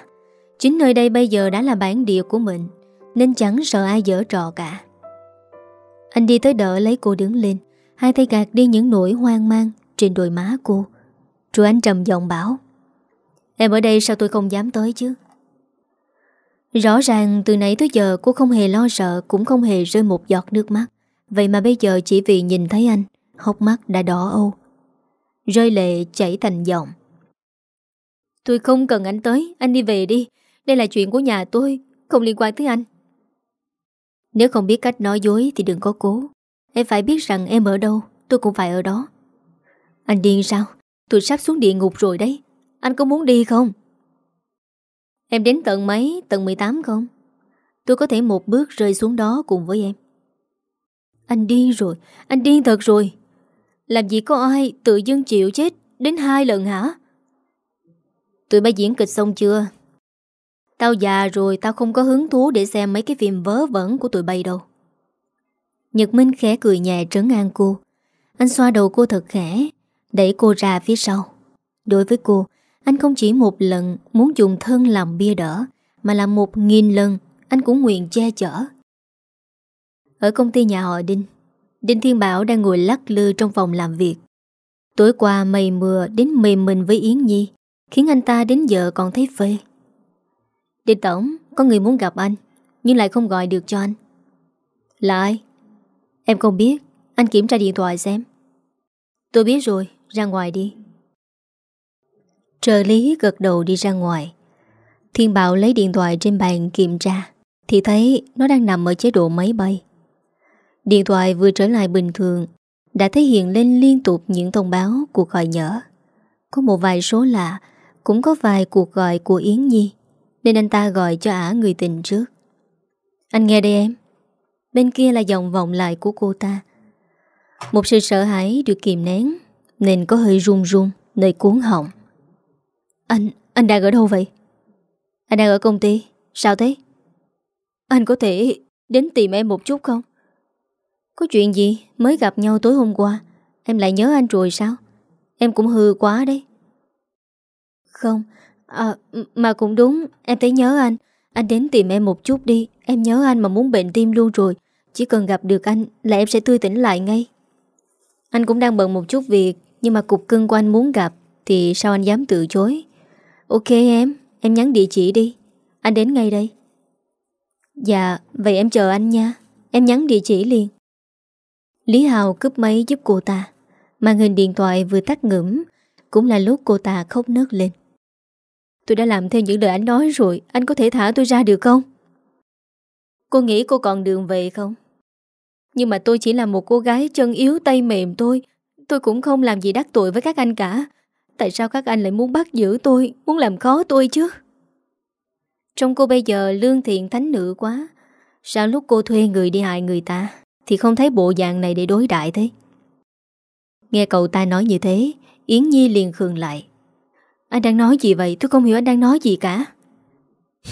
Chính nơi đây bây giờ đã là bản địa của mình, Nên chẳng sợ ai dở trò cả. Anh đi tới đỡ lấy cô đứng lên. Hai tay gạt đi những nỗi hoang mang Trên đôi má cô. Rồi anh trầm giọng bảo, Em ở đây sao tôi không dám tới chứ? Rõ ràng từ nãy tới giờ cô không hề lo sợ, Cũng không hề rơi một giọt nước mắt. Vậy mà bây giờ chỉ vì nhìn thấy anh, Hốc mắt đã đỏ âu. Rơi lệ chảy thành dòng Tôi không cần anh tới, Anh đi về đi. Đây là chuyện của nhà tôi, Không liên quan tới anh. Nếu không biết cách nói dối thì đừng có cố. Em phải biết rằng em ở đâu, Tôi cũng phải ở đó. Anh điên sao? Tôi sắp xuống địa ngục rồi đấy. Anh có muốn đi không? Em đến tận mấy? Tận 18 không? Tôi có thể một bước rơi xuống đó cùng với em. Anh điên rồi, Anh điên thật rồi. Làm gì có ai tự dưng chịu chết Đến hai lần hả? Tụi bay diễn kịch xong chưa? Tao già rồi, Tao không có hứng thú để xem mấy cái phim vớ vẩn của tụi bay đâu. Nhật Minh khẽ cười nhẹ trấn an cô. Anh xoa đầu cô thật khẽ, Đẩy cô ra phía sau. Đối với cô, Anh không chỉ một lần muốn dùng thân làm bia đỡ, Mà là một nghìn lần Anh cũng nguyện che chở. Ở công ty nhà họ Đinh Đinh Thiên Bảo đang ngồi lắc lư trong phòng làm việc. Tối qua mây mưa đến mềm mình với Yến Nhi, Khiến anh ta đến giờ còn thấy phê. Đinh Tổng, Có người muốn gặp anh, Nhưng lại không gọi được cho anh. Là ai? Em không biết. Anh kiểm tra điện thoại xem. Tôi biết rồi, Ra ngoài đi. Trợ lý gật đầu đi ra ngoài. Thiên Bảo lấy điện thoại trên bàn kiểm tra, Thì thấy nó đang nằm ở chế độ máy bay. Điện thoại vừa trở lại bình thường, Đã thấy hiện lên liên tục những thông báo, cuộc gọi nhỡ Có một vài số lạ, Cũng có vài cuộc gọi của Yến Nhi, Nên anh ta gọi cho ả người tình trước. Anh nghe đây em. Bên kia là dòng vọng lại của cô ta Một sự sợ hãi được kìm nén Nên có hơi run run Nơi cuốn họng Anh, anh đang ở đâu vậy? Anh đang ở công ty Sao thế? Anh có thể đến tìm em một chút không? Có chuyện gì mới gặp nhau tối hôm qua Em lại nhớ anh rồi sao? Em cũng hư quá đấy Không à, Mà cũng đúng Em thấy nhớ anh Anh đến tìm em một chút đi Em nhớ anh mà muốn bệnh tim luôn rồi. Chỉ cần gặp được anh là em sẽ tươi tỉnh lại ngay. Anh cũng đang bận một chút việc, Nhưng mà cục cưng của anh muốn gặp Thì sao anh dám từ chối? Ok em Em nhắn địa chỉ đi. Anh đến ngay đây. Dạ vậy em chờ anh nha. Em nhắn địa chỉ liền. Lý Hào cướp máy giúp cô ta. Màn hình điện thoại vừa tắt ngưỡng Cũng là lúc cô ta khóc nớt lên. Tôi đã làm theo những lời anh nói rồi, Anh có thể thả tôi ra được không? Cô nghĩ cô còn đường về không? Nhưng mà tôi chỉ là một cô gái chân yếu tay mềm thôi. Tôi cũng không làm gì đắc tội với các anh cả. Tại sao các anh lại muốn bắt giữ tôi? Muốn làm khó tôi chứ? Trong cô bây giờ lương thiện thánh nữ quá. Sao lúc cô thuê người đi hại người ta, Thì không thấy bộ dạng này để đối đại thế? Nghe cậu ta nói như thế, Yến Nhi liền khường lại. Anh đang nói gì vậy? Tôi không hiểu anh đang nói gì cả.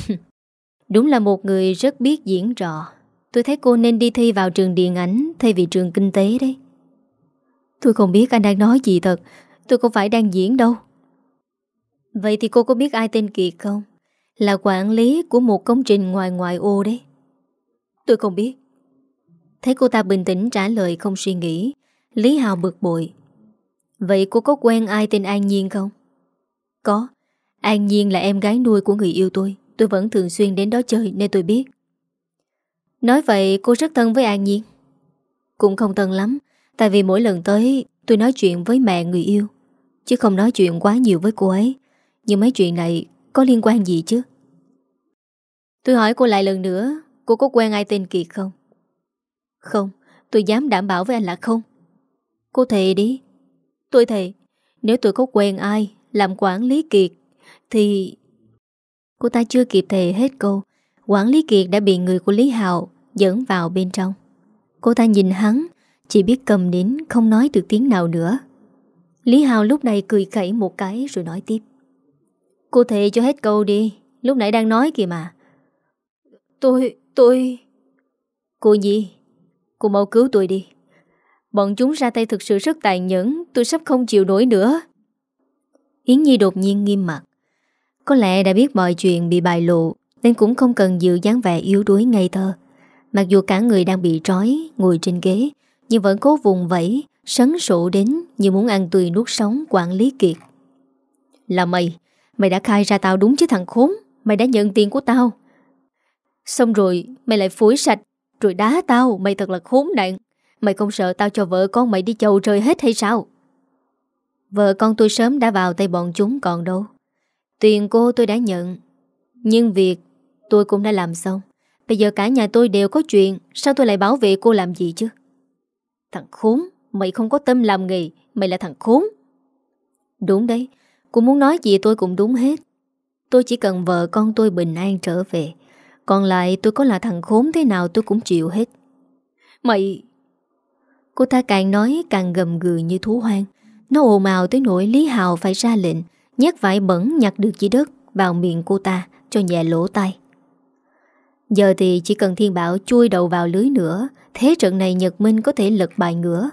[LAUGHS] Đúng là một người rất biết diễn trò. Tôi thấy cô nên đi thi vào trường điện ảnh Thay vì trường kinh tế đấy. Tôi không biết anh đang nói gì thật. Tôi không phải đang diễn đâu. Vậy thì cô có biết ai tên Kiệt không? Là quản lý của một công trình ngoài ngoại ô đấy. Tôi không biết. Thấy cô ta bình tĩnh trả lời không suy nghĩ, Lý Hào bực bội. Vậy cô có quen ai tên An Nhiên không? Có. An Nhiên là em gái nuôi của người yêu tôi. Tôi vẫn thường xuyên đến đó chơi, nên tôi biết. Nói vậy, cô rất thân với An Nhiên Cũng không thân lắm, Tại vì mỗi lần tới, tôi nói chuyện với mẹ người yêu, Chứ không nói chuyện quá nhiều với cô ấy. Nhưng mấy chuyện này có liên quan gì chứ? Tôi hỏi cô lại lần nữa, Cô có quen ai tên Kiệt không? Không, Tôi dám đảm bảo với anh là không. Cô thề đi. Tôi thề, Nếu tôi có quen ai Làm quản lý Kiệt, Thì Cô ta chưa kịp thề hết câu. Quản lý Kiệt đã bị người của Lý Hào Dẫn vào bên trong. Cô ta nhìn hắn Chỉ biết cầm đến không nói được tiếng nào nữa. Lý Hào lúc này cười khẩy một cái rồi nói tiếp. Cô thề cho hết câu đi Lúc nãy đang nói kìa mà. Tôi, tôi Cô gì? Cô mau cứu tôi đi. Bọn chúng ra tay thực sự rất tàn nhẫn Tôi sắp không chịu nổi nữa. Yến Nhi đột nhiên nghiêm mặt có lẽ đã biết mọi chuyện bị bại lộ, Nên cũng không cần giữ dáng vẻ yếu đuối ngây thơ. Mặc dù cả người đang bị trói, Ngồi trên ghế, Nhưng vẫn cố vùng vẫy, Sấn sụ đến như muốn ăn tươi nuốt sống quản lý kiệt. Là mày Mày đã khai ra tao đúng chứ thằng khốn, Mày đã nhận tiền của tao. Xong rồi, mày lại phủi sạch, Rồi đá tao, Mày thật là khốn nạn. Mày không sợ tao cho vợ con mày đi chầu trời hết hay sao? Vợ con tôi sớm đã vào tay bọn chúng còn đâu. Tiền cô tôi đã nhận, Nhưng việc tôi cũng đã làm xong. Bây giờ cả nhà tôi đều có chuyện, Sao tôi lại bảo vệ cô làm gì chứ? Thằng khốn, Mày không có tâm làm nghề, Mày là thằng khốn. Đúng đấy, Cô muốn nói gì tôi cũng đúng hết. Tôi chỉ cần vợ con tôi bình an trở về, Còn lại tôi có là thằng khốn thế nào tôi cũng chịu hết. Mày, Cô ta càng nói càng gầm gừ như thú hoang. Nó ồn ào tới nỗi Lý Hào phải ra lệnh Nhét vải bẩn nhặt được chỉ đất, Vào miệng cô ta, cho nhẹ lỗ tay Giờ thì chỉ cần Thiên Bảo chui đầu vào lưới nữa, Thế trận này Nhật Minh có thể lật bài ngửa.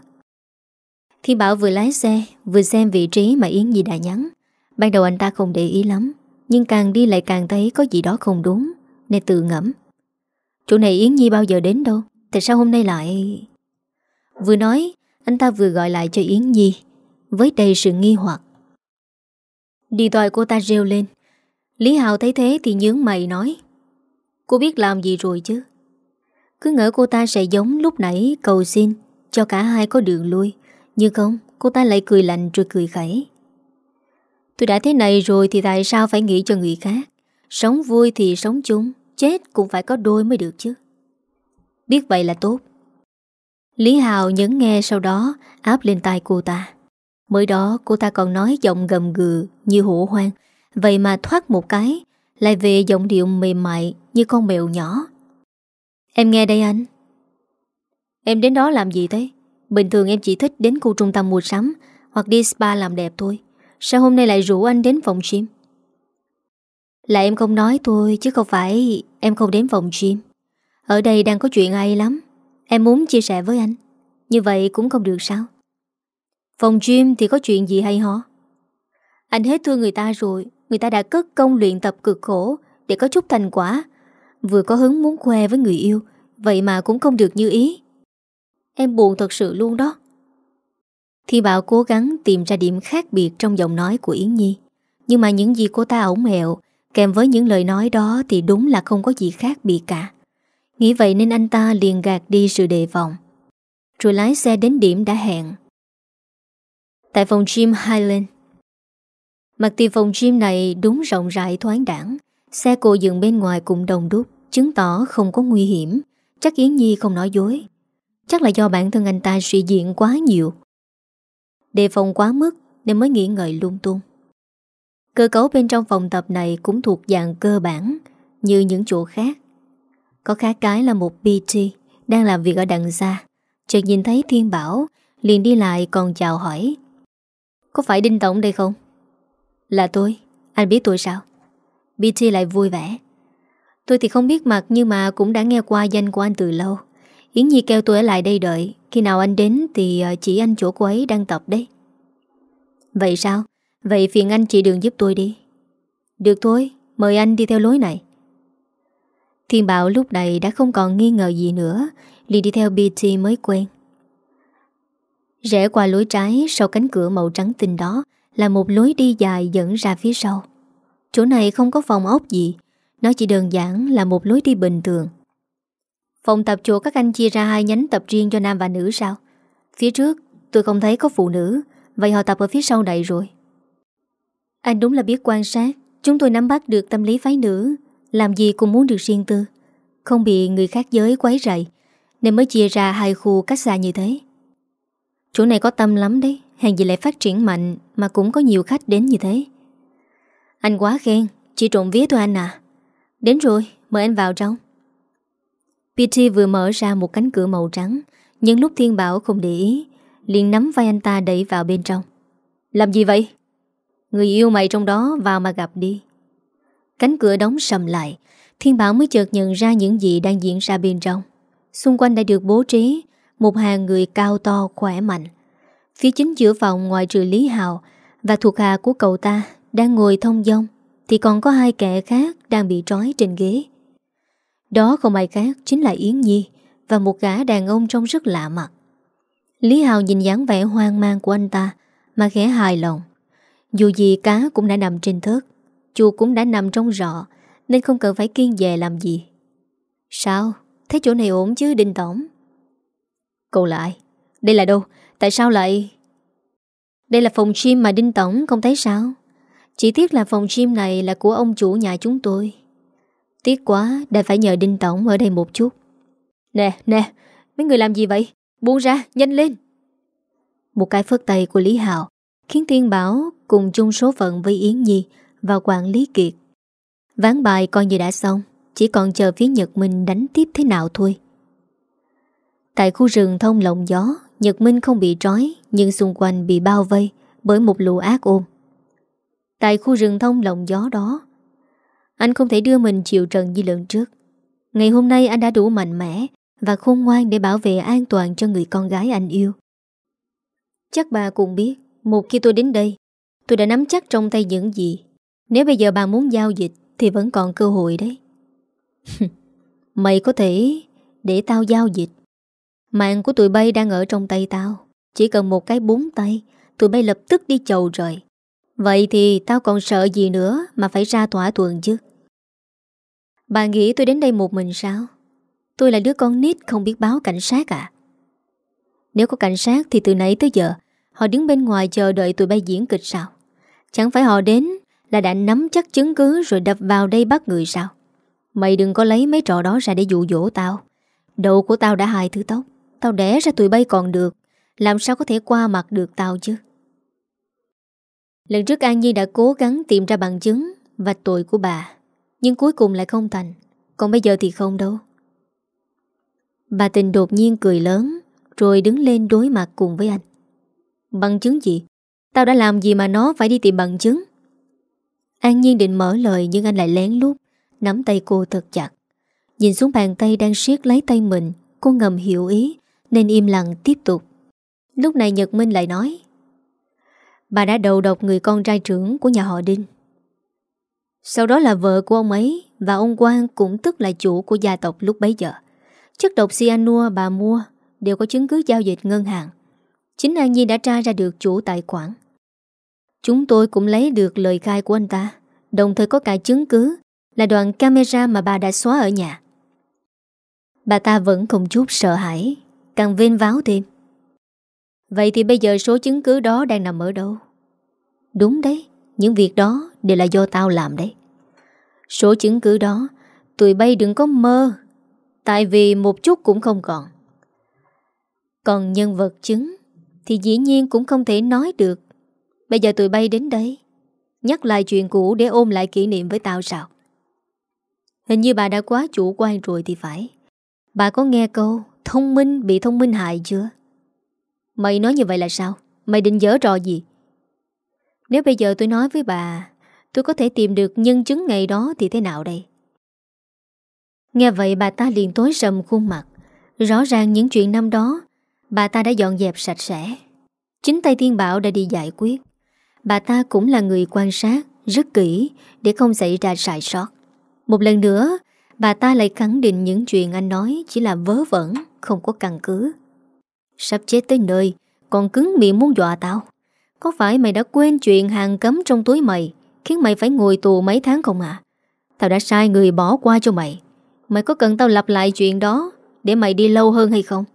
Thiên Bảo vừa lái xe, Vừa xem vị trí mà Yến Nhi đã nhắn. Ban đầu anh ta không để ý lắm, Nhưng càng đi lại càng thấy có gì đó không đúng, Nên tự ngẫm. Chỗ này Yến Nhi bao giờ đến đâu? Tại sao hôm nay lại? Vừa nói, Anh ta vừa gọi lại cho Yến Nhi, Với đầy sự nghi hoặc. Điện thoại cô ta reo lên. Lý Hào thấy thế thì nhướng mày nói, Cô biết làm gì rồi chứ? Cứ ngỡ cô ta sẽ giống lúc nãy cầu xin Cho cả hai có đường lui. Nhưng không, Cô ta lại cười lạnh rồi cười khẩy. Tôi đã thế này rồi thì tại sao phải nghĩ cho người khác? Sống vui thì sống chung, Chết cũng phải có đôi mới được chứ. Biết vậy là tốt. Lý Hào nhấn nghe sau đó, áp lên tay cô ta. Mới đó, cô ta còn nói giọng gầm gừ như hổ hoang. Vậy mà thoát một cái, lại về giọng điệu mềm mại như con mèo nhỏ. Em nghe đây anh. Em đến đó làm gì thế? Bình thường em chỉ thích đến khu trung tâm mua sắm hoặc đi spa làm đẹp thôi. Sao hôm nay lại rủ anh đến phòng gym? Là em không nói thôi, chứ không phải em không đến phòng gym. Ở đây đang có chuyện ai lắm. Em muốn chia sẻ với anh Như vậy cũng không được sao Phòng gym thì có chuyện gì hay hả? Anh hết thương người ta rồi, Người ta đã cất công luyện tập cực khổ Để có chút thành quả. Vừa có hứng muốn khoe với người yêu, Vậy mà cũng không được như ý. Em buồn thật sự luôn đó. Thi Bảo cố gắng tìm ra điểm khác biệt Trong giọng nói của Yến Nhi. Nhưng mà những gì cô ta ổng mẹo, Kèm với những lời nói đó Thì đúng là không có gì khác biệt cả. Nghĩ vậy nên anh ta liền gạt đi sự đề phòng. Rồi lái xe đến điểm đã hẹn. Tại phòng gym Highland. Mặt tiền phòng gym này đúng rộng rãi thoáng đẳng Xe cô dựng bên ngoài cũng đồng đúc, Chứng tỏ không có nguy hiểm. Chắc Yến Nhi không nói dối. Chắc là do bản thân anh ta suy diện quá nhiều. Đề phòng quá mức Nên mới nghĩ ngợi lung tung. Cơ cấu bên trong phòng tập này Cũng thuộc dạng cơ bản, Như những chỗ khác. Có khác cái là một PT Đang làm việc ở đằng xa. Chợt nhìn thấy Thiên Bảo, Liền đi lại còn chào hỏi. Có phải Đinh Tổng đây không? Là tôi. Anh biết tôi sao? BT lại vui vẻ. Tôi thì không biết mặt nhưng mà cũng đã nghe qua danh của anh từ lâu. Yến Nhi kêu tôi ở lại đây đợi. Khi nào anh đến thì ờ, chỉ anh chỗ cô ấy đang tập đấy. Vậy sao? Vậy phiền anh chỉ đường giúp tôi đi. Được thôi, mời anh đi theo lối này. Thiên Bảo lúc này đã không còn nghi ngờ gì nữa. Liền đi theo BT mới quen. Rẽ qua lối trái Sau cánh cửa màu trắng tinh đó Là một lối đi dài dẫn ra phía sau. Chỗ này không có phòng ốc gì, Nó chỉ đơn giản là một lối đi bình thường. Phòng tập chỗ các anh chia ra hai nhánh tập riêng cho nam và nữ sao? Phía trước, tôi không thấy có phụ nữ, Vậy họ tập ở phía sau này rồi. Anh đúng là biết quan sát, Chúng tôi nắm bắt được tâm lý phái nữ, làm gì cũng muốn được riêng tư, Không bị người khác giới quấy rầy, Nên mới chia ra hai khu cách xa như thế. Chỗ này có tâm lắm đấy, Hàng gì lại phát triển mạnh Mà cũng có nhiều khách đến như thế. Anh quá khen Chỉ trộn vía thôi anh à. Đến rồi, mời anh vào trong. PT vừa mở ra một cánh cửa màu trắng, Nhưng lúc Thiên Bảo không để ý, liền nắm vai anh ta đẩy vào bên trong. Làm gì vậy? Người yêu mày trong đó, vào mà gặp đi. Cánh cửa đóng sầm lại, Thiên Bảo mới chợt nhận ra những gì đang diễn ra bên trong. Xung quanh đã được bố trí một hàng người cao to khỏe mạnh. Phía chính giữa phòng ngoài trừ Lý Hào Và thuộc hạ của cậu ta Đang ngồi thông dong, Thì còn có hai kẻ khác Đang bị trói trên ghế. Đó không ai khác chính là Yến Nhi Và một gã đàn ông trông rất lạ mặt. Lý Hào nhìn dáng vẻ hoang mang của anh ta Mà khẽ hài lòng. Dù gì cá cũng đã nằm trên thớt, Chuột cũng đã nằm trong rọ, Nên không cần phải kiên về làm gì. Sao? Thấy chỗ này ổn chứ, Đinh Tổng? Cậu lại. Đây là đâu? Tại sao lại? Đây là phòng gym mà Đinh Tổng không thấy sao? Chỉ tiếc là phòng gym này Là của ông chủ nhà chúng tôi. Tiếc quá, đã phải nhờ Đinh Tổng ở đây một chút. Nè nè, Mấy người làm gì vậy? Buông ra, nhanh lên. Một cái phất tay của Lý Hạo Khiến Tiên Bảo cùng chung số phận với Yến Nhi Và quản lý kiệt. Ván bài coi như đã xong, Chỉ còn chờ phía Nhật Minh đánh tiếp thế nào thôi. Tại khu rừng thông lộng gió, Nhật Minh không bị trói, Nhưng xung quanh bị bao vây Bởi một lũ ác ôm Tại khu rừng thông lộng gió đó, Anh không thể đưa mình chịu trần như lần trước. Ngày hôm nay anh đã đủ mạnh mẽ Và khôn ngoan để bảo vệ an toàn cho người con gái anh yêu. Chắc bà cũng biết, Một khi tôi đến đây, Tôi đã nắm chắc trong tay những gì. Nếu bây giờ bà muốn giao dịch, Thì vẫn còn cơ hội đấy. [LAUGHS] Mày có thể Để tao giao dịch. Mạng của tụi bay đang ở trong tay tao. Chỉ cần một cái búng tay, Tụi bay lập tức đi chầu rồi Vậy thì tao còn sợ gì nữa Mà phải ra thỏa thuận chứ? Bà nghĩ tôi đến đây một mình sao? Tôi là đứa con nít Không biết báo cảnh sát à? Nếu có cảnh sát thì từ nãy tới giờ, Họ đứng bên ngoài chờ đợi tụi bay diễn kịch sao? Chẳng phải họ đến Là đã nắm chắc chứng cứ Rồi đập vào đây bắt người sao? Mày đừng có lấy mấy trò đó ra để dụ dỗ tao. Đầu của tao đã hai thứ tóc Tao đẻ ra tụi bay còn được. Làm sao có thể qua mặt được tao chứ? Lần trước An Nhi đã cố gắng tìm ra bằng chứng Và tội của bà, Nhưng cuối cùng lại không thành. Còn bây giờ thì không đâu. Bà tình đột nhiên cười lớn, Rồi đứng lên đối mặt cùng với anh. Bằng chứng gì? Tao đã làm gì mà nó phải đi tìm bằng chứng? An Nhiên định mở lời nhưng anh lại lén lút, Nắm tay cô thật chặt. Nhìn xuống bàn tay đang siết lấy tay mình, Cô ngầm hiểu ý. Nên im lặng tiếp tục. Lúc này Nhật Minh lại nói, Bà đã đầu độc người con trai trưởng của nhà họ Đinh. Sau đó là vợ của ông ấy Và ông Quang cũng tức là chủ của gia tộc lúc bấy giờ. Chất độc cyanua bà mua Đều có chứng cứ giao dịch ngân hàng. Chính An Nhi đã tra ra được chủ tài khoản. Chúng tôi cũng lấy được lời khai của anh ta, Đồng thời có cả chứng cứ Là đoạn camera mà bà đã xóa ở nhà. Bà ta vẫn không chút sợ hãi. Càng vên váo thêm. Vậy thì bây giờ số chứng cứ đó đang nằm ở đâu? Đúng đấy, Những việc đó đều là do tao làm đấy. Số chứng cứ đó, Tụi bay đừng có mơ, Tại vì một chút cũng không còn. Còn nhân vật chứng Thì dĩ nhiên cũng không thể nói được. Bây giờ tụi bay đến đây, Nhắc lại chuyện cũ để ôm lại kỷ niệm với tao sao? Hình như bà đã quá chủ quan rồi thì phải. Bà có nghe câu Thông minh, bị thông minh hại chưa? Mày nói như vậy là sao? Mày định dở trò gì? Nếu bây giờ tôi nói với bà, Tôi có thể tìm được nhân chứng ngày đó Thì thế nào đây? Nghe vậy bà ta liền tối sầm khuôn mặt. Rõ ràng những chuyện năm đó, Bà ta đã dọn dẹp sạch sẽ. Chính tay Thiên Bảo đã đi giải quyết. Bà ta cũng là người quan sát, Rất kỹ, Để không xảy ra sai sót. Một lần nữa Bà ta lại khẳng định những chuyện anh nói Chỉ là vớ vẩn, Không có căn cứ. Sắp chết tới nơi, Còn cứng miệng muốn dọa tao. Có phải mày đã quên chuyện hàng cấm trong túi mày, Khiến mày phải ngồi tù mấy tháng không à? Tao đã sai người bỏ qua cho mày. Mày có cần tao lặp lại chuyện đó Để mày đi lâu hơn hay không?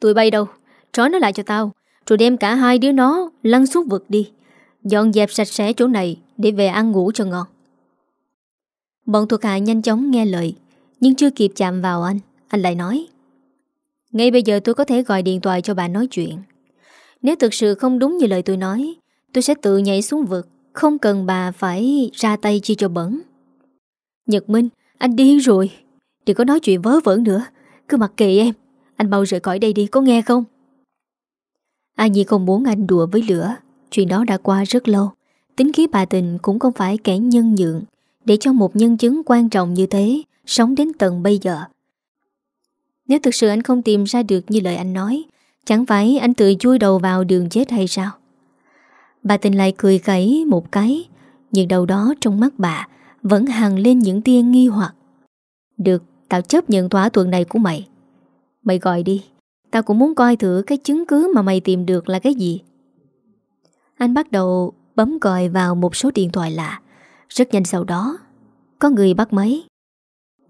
Tụi bay đâu? Trói nó lại cho tao, Rồi đem cả hai đứa nó lăn xuống vực đi. Dọn dẹp sạch sẽ chỗ này Để về ăn ngủ cho ngon. Bọn thuộc hạ nhanh chóng nghe lời, Nhưng chưa kịp chạm vào anh Anh lại nói, Ngay bây giờ tôi có thể gọi điện thoại cho bà nói chuyện. Nếu thực sự không đúng như lời tôi nói, Tôi sẽ tự nhảy xuống vực, Không cần bà phải ra tay chi cho bẩn. Nhật Minh, Anh điên rồi. Đừng có nói chuyện vớ vẩn nữa. Cứ mặc kệ em. Anh mau rời khỏi đây đi, có nghe không? Ai Nhi không muốn anh đùa với lửa. Chuyện đó đã qua rất lâu. Tính khí bà tình cũng không phải kẻ nhân nhượng để cho một nhân chứng quan trọng như thế Sống đến tận bây giờ Nếu thực sự anh không tìm ra được như lời anh nói Chẳng phải anh tự chui đầu vào đường chết hay sao Bà tình lại cười cẩy một cái Nhưng đầu đó trong mắt bà Vẫn hằng lên những tia nghi hoặc Được, tao chấp nhận thỏa thuận này của mày. Mày gọi đi, tao cũng muốn coi thử cái chứng cứ mà mày tìm được là cái gì. Anh bắt đầu bấm gọi vào một số điện thoại lạ. Rất nhanh sau đó, có người bắt máy.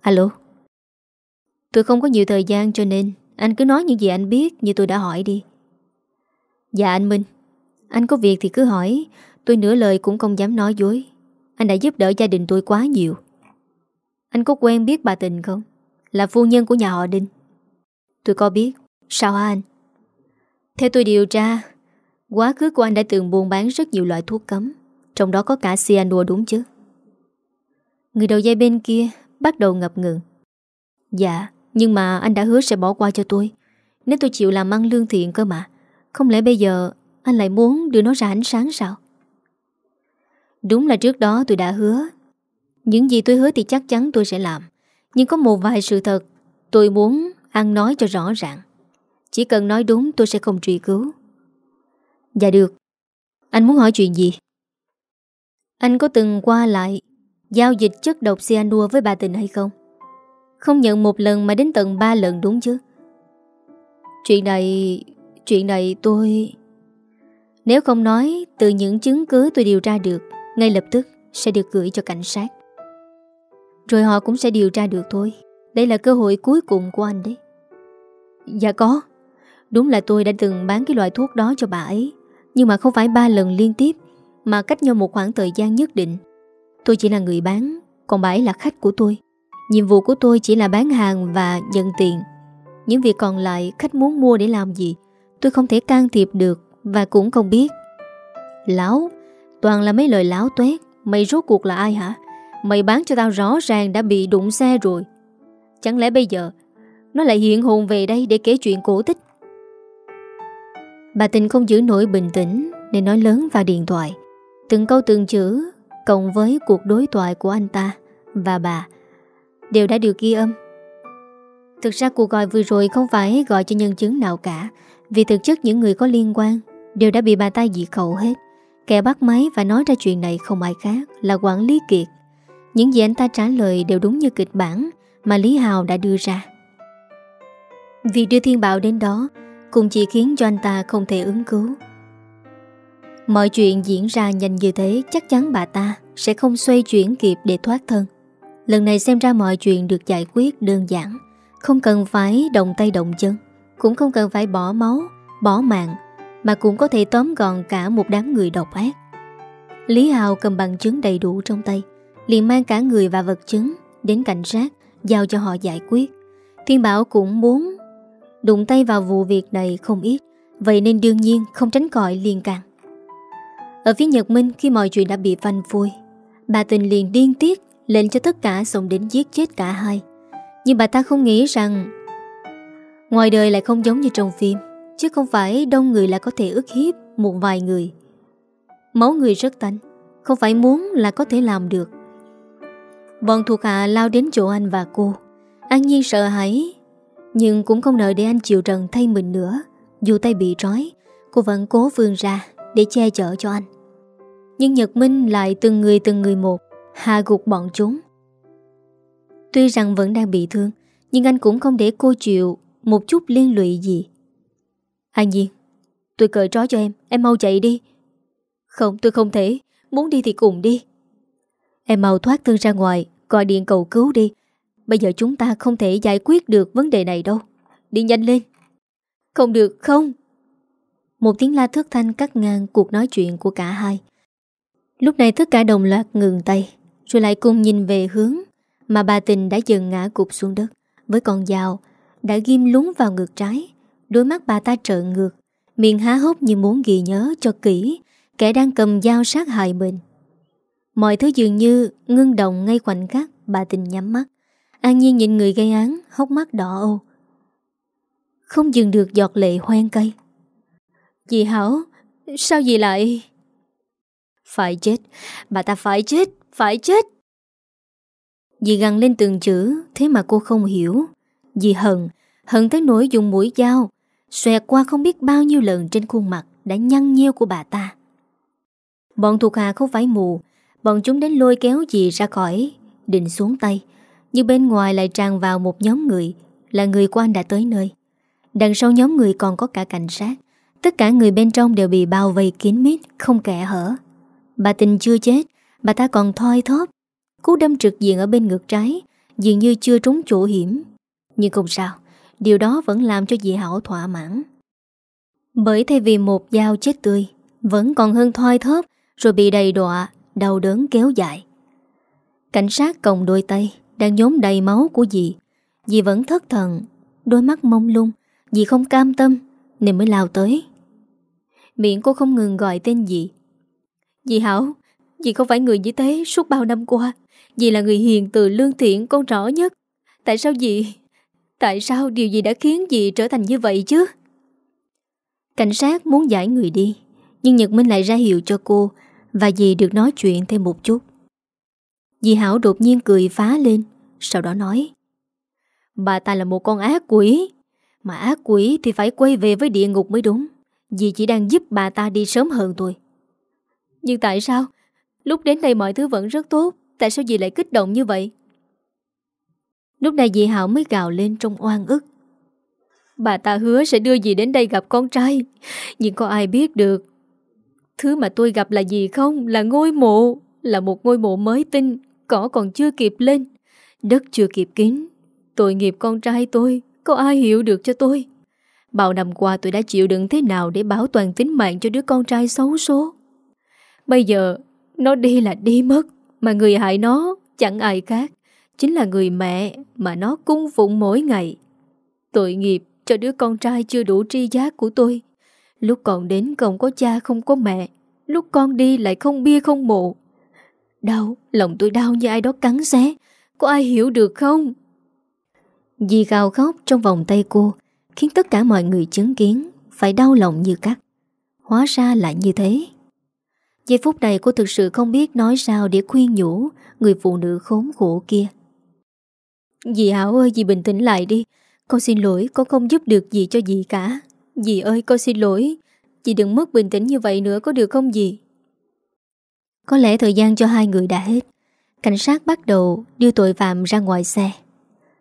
Alo? Tôi không có nhiều thời gian cho nên anh cứ nói những gì anh biết như tôi đã hỏi đi. Dạ anh Minh, anh có việc thì cứ hỏi, tôi nửa lời cũng không dám nói dối. Anh đã giúp đỡ gia đình tôi quá nhiều. Anh có quen biết bà Tình không? Là phu nhân của nhà họ Đinh. Tôi có biết. Sao hả anh? Theo tôi điều tra, quá khứ của anh đã từng buôn bán rất nhiều loại thuốc cấm. Trong đó có cả cyanua đúng chứ? Người đầu dây bên kia bắt đầu ngập ngừng. Dạ, nhưng mà anh đã hứa sẽ bỏ qua cho tôi. Nếu tôi chịu làm ăn lương thiện cơ mà. Không lẽ bây giờ anh lại muốn đưa nó ra ánh sáng sao? Đúng là trước đó tôi đã hứa Những gì tôi hứa thì chắc chắn tôi sẽ làm Nhưng có một vài sự thật Tôi muốn ăn nói cho rõ ràng Chỉ cần nói đúng tôi sẽ không truy cứu Dạ được Anh muốn hỏi chuyện gì? Anh có từng qua lại Giao dịch chất độc cyanua với bà tình hay không? Không nhận một lần mà đến tận ba lần đúng chứ? Chuyện này Chuyện này tôi, Nếu không nói, Từ những chứng cứ tôi điều tra được, ngay lập tức sẽ được gửi cho cảnh sát. Rồi họ cũng sẽ điều tra được thôi. Đây là cơ hội cuối cùng của anh đấy. Dạ có. Đúng là tôi đã từng bán cái loại thuốc đó cho bà ấy, Nhưng mà không phải ba lần liên tiếp. Mà cách nhau một khoảng thời gian nhất định. Tôi chỉ là người bán, Còn bà ấy là khách của tôi. Nhiệm vụ của tôi chỉ là bán hàng và nhận tiền. Những việc còn lại khách muốn mua để làm gì, Tôi không thể can thiệp được Và cũng không biết. Lão, Toàn là mấy lời láo tuét, Mày rốt cuộc là ai hả? Mày bán cho tao rõ ràng đã bị đụng xe rồi. Chẳng lẽ bây giờ Nó lại hiện hồn về đây để kể chuyện cổ tích? Bà tình không giữ nổi bình tĩnh, Nên nói lớn vào điện thoại. Từng câu từng chữ Cộng với cuộc đối thoại của anh ta Và bà Đều đã được ghi âm Thực ra cuộc gọi vừa rồi không phải gọi cho nhân chứng nào cả, Vì thực chất những người có liên quan Đều đã bị bà ta dị khẩu hết Kẻ bắt máy và nói ra chuyện này không ai khác là quản lý Kiệt. Những gì anh ta trả lời đều đúng như kịch bản mà Lý Hào đã đưa ra. Việc đưa Thiên Bảo đến đó, cũng chỉ khiến cho anh ta không thể ứng cứu. Mọi chuyện diễn ra nhanh như thế chắc chắn bà ta sẽ không xoay chuyển kịp để thoát thân. Lần này xem ra mọi chuyện được giải quyết đơn giản, không cần phải động tay động chân, cũng không cần phải bỏ máu, bỏ mạng mà cũng có thể tóm gọn cả một đám người độc ác. Lý Hào cầm bằng chứng đầy đủ trong tay liền mang cả người và vật chứng Đến cảnh sát Giao cho họ giải quyết. Thiên Bảo cũng muốn Đụng tay vào vụ việc này không ít Vậy nên đương nhiên không tránh còi liên can ở phía Nhật Minh, Khi mọi chuyện đã bị phanh phui, Bà tình liền điên tiết Lệnh cho tất cả xông đến giết chết cả hai. Nhưng bà ta không nghĩ rằng Ngoài đời lại không giống như trong phim, Chứ không phải đông người là có thể ức hiếp Một vài người. Máu người rất tanh, Không phải muốn là có thể làm được. Bọn thuộc hạ lao đến chỗ anh và cô, An Nhiên sợ hãi, Nhưng cũng không nợ để anh chịu trần thay mình nữa. Dù tay bị trói, Cô vẫn cố vươn ra Để che chở cho anh. Nhưng Nhật Minh lại từng người từng người một, Hạ gục bọn chúng. Tuy rằng vẫn đang bị thương, Nhưng anh cũng không để cô chịu Một chút liên lụy gì. An Nhiên Tôi cởi trói cho em Em mau chạy đi. Không, tôi không thể, Muốn đi thì cùng đi. Em mau thoát thương ra ngoài, Gọi điện cầu cứu đi. Bây giờ chúng ta không thể giải quyết được vấn đề này đâu. Đi nhanh lên. Không được, không. Một tiếng la thất thanh cắt ngang cuộc nói chuyện của cả hai. Lúc này tất cả đồng loạt ngừng tay, Rồi lại cùng nhìn về hướng Mà bà tình đã dần ngã cục xuống đất. Với con dao Đã ghim lúng vào ngực trái, Đôi mắt bà ta trợn ngược, Miệng há hốc như muốn ghi nhớ cho kỹ Kẻ đang cầm dao sát hại mình. Mọi thứ dường như ngưng động ngay khoảnh khắc bà tình nhắm mắt, An Nhiên nhìn người gây án, Hốc mắt đỏ ô. Không dừng được giọt lệ hoen cây Dì Hảo, Sao dì lại phải chết. Bà ta phải chết Phải chết. Dì gằn lên từng chữ, Thế mà cô không hiểu. Dì hận Hận tới nỗi dùng mũi dao Xoẹt qua không biết bao nhiêu lần trên khuôn mặt Đã nhăn nheo của bà ta. Bọn thuộc hạ không phải mù, Bọn chúng đến lôi kéo dì ra khỏi, Định xuống tay. Nhưng bên ngoài lại tràn vào một nhóm người, Là người của anh đã tới nơi. Đằng sau nhóm người còn có cả cảnh sát. Tất cả người bên trong đều bị bao vây kín mít, Không kẻ hở. Bà tình chưa chết, Bà ta còn thoi thóp. Cú đâm trực diện ở bên ngực trái, Dường như chưa trúng chỗ hiểm. Nhưng không sao, Điều đó vẫn làm cho dì Hảo thỏa mãn. Bởi thay vì một dao chết tươi, Vẫn còn hơn thoi thóp, Rồi bị đầy đọa, Đau đớn kéo dài. Cảnh sát còng đôi tay Đang nhóm đầy máu của dì. Dì vẫn thất thần, Đôi mắt mông lung, Dì không cam tâm, Nên mới lao tới. Miệng cô không ngừng gọi tên dì. Dì Hảo, Dì không phải người như thế suốt bao năm qua. Dì là người hiền từ lương thiện, con rõ nhất. Tại sao dì, Tại sao điều gì đã khiến dì trở thành như vậy chứ? Cảnh sát muốn giải người đi, Nhưng Nhật Minh lại ra hiệu cho cô Và dì được nói chuyện thêm một chút. Dì Hảo đột nhiên cười phá lên, Sau đó nói, Bà ta là một con ác quỷ. Mà ác quỷ thì phải quay về với địa ngục mới đúng. Dì chỉ đang giúp bà ta đi sớm hơn tôi nhưng tại sao? Lúc đến đây mọi thứ vẫn rất tốt. Tại sao dì lại kích động như vậy? Lúc này dì Hảo mới gào lên trong oan ức. Bà ta hứa sẽ đưa dì đến đây gặp con trai. Nhưng có ai biết được, Thứ mà tôi gặp là gì không? Là ngôi mộ, Là một ngôi mộ mới tinh, Cỏ còn chưa kịp lên. Đất chưa kịp kín. Tội nghiệp con trai tôi, Có ai hiểu được cho tôi? Bao năm qua tôi đã chịu đựng thế nào Để bảo toàn tính mạng cho đứa con trai xấu số? Bây giờ Nó đi là đi mất Mà người hại nó chẳng ai khác. Chính là người mẹ Mà nó cung phụng mỗi ngày. Tội nghiệp cho đứa con trai chưa đủ tri giác của tôi. Lúc còn đến không có cha không có mẹ Lúc con đi lại không bia không mộ. Đau, lòng tôi đau như ai đó cắn xé. Có ai hiểu được không? Dì gào khóc trong vòng tay cô Khiến tất cả mọi người chứng kiến Phải đau lòng như cắt. Hóa ra là như thế. Giây phút này cô thực sự không biết nói sao Để khuyên nhủ Người phụ nữ khốn khổ kia. Dì Hảo ơi dì bình tĩnh lại đi. Con xin lỗi con không giúp được gì cho dì cả. Dì ơi con xin lỗi. Dì đừng mất bình tĩnh như vậy nữa có được không dì? Có lẽ thời gian cho hai người đã hết. Cảnh sát bắt đầu đưa tội phạm ra ngoài xe.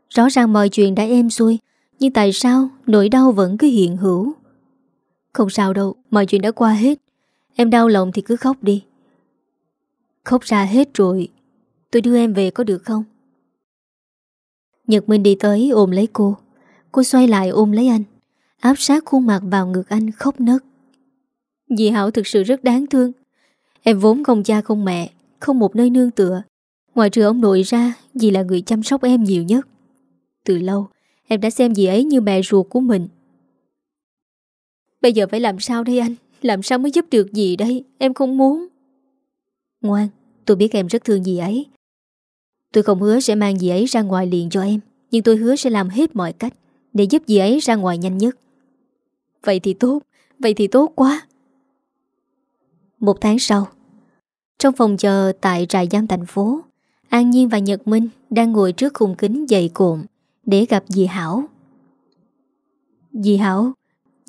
Rõ ràng mọi chuyện đã êm xuôi Nhưng tại sao nỗi đau vẫn cứ hiện hữu? Không sao đâu Mọi chuyện đã qua hết Em đau lòng thì cứ khóc đi. Khóc ra hết rồi, Tôi đưa em về có được không? Nhật Minh đi tới ôm lấy cô. Cô xoay lại ôm lấy anh. Áp sát khuôn mặt vào ngực anh khóc nấc. Dì Hảo thực sự rất đáng thương. Em vốn không cha không mẹ, Không một nơi nương tựa. Ngoài trừ ông nội ra, Dì là người chăm sóc em nhiều nhất. Từ lâu, em đã xem dì ấy như mẹ ruột của mình. Bây giờ phải làm sao đây anh? Làm sao mới giúp được gì đây? Em không muốn. Ngoan, tôi biết em rất thương dì ấy. Tôi không hứa sẽ mang dì ấy ra ngoài liền cho em, Nhưng tôi hứa sẽ làm hết mọi cách Để giúp dì ấy ra ngoài nhanh nhất. Vậy thì tốt, Vậy thì tốt quá. Một tháng sau, Trong phòng chờ tại trại giam thành phố, An Nhiên và Nhật Minh Đang ngồi trước khung kính dày cộm Để gặp dì Hảo. Dì Hảo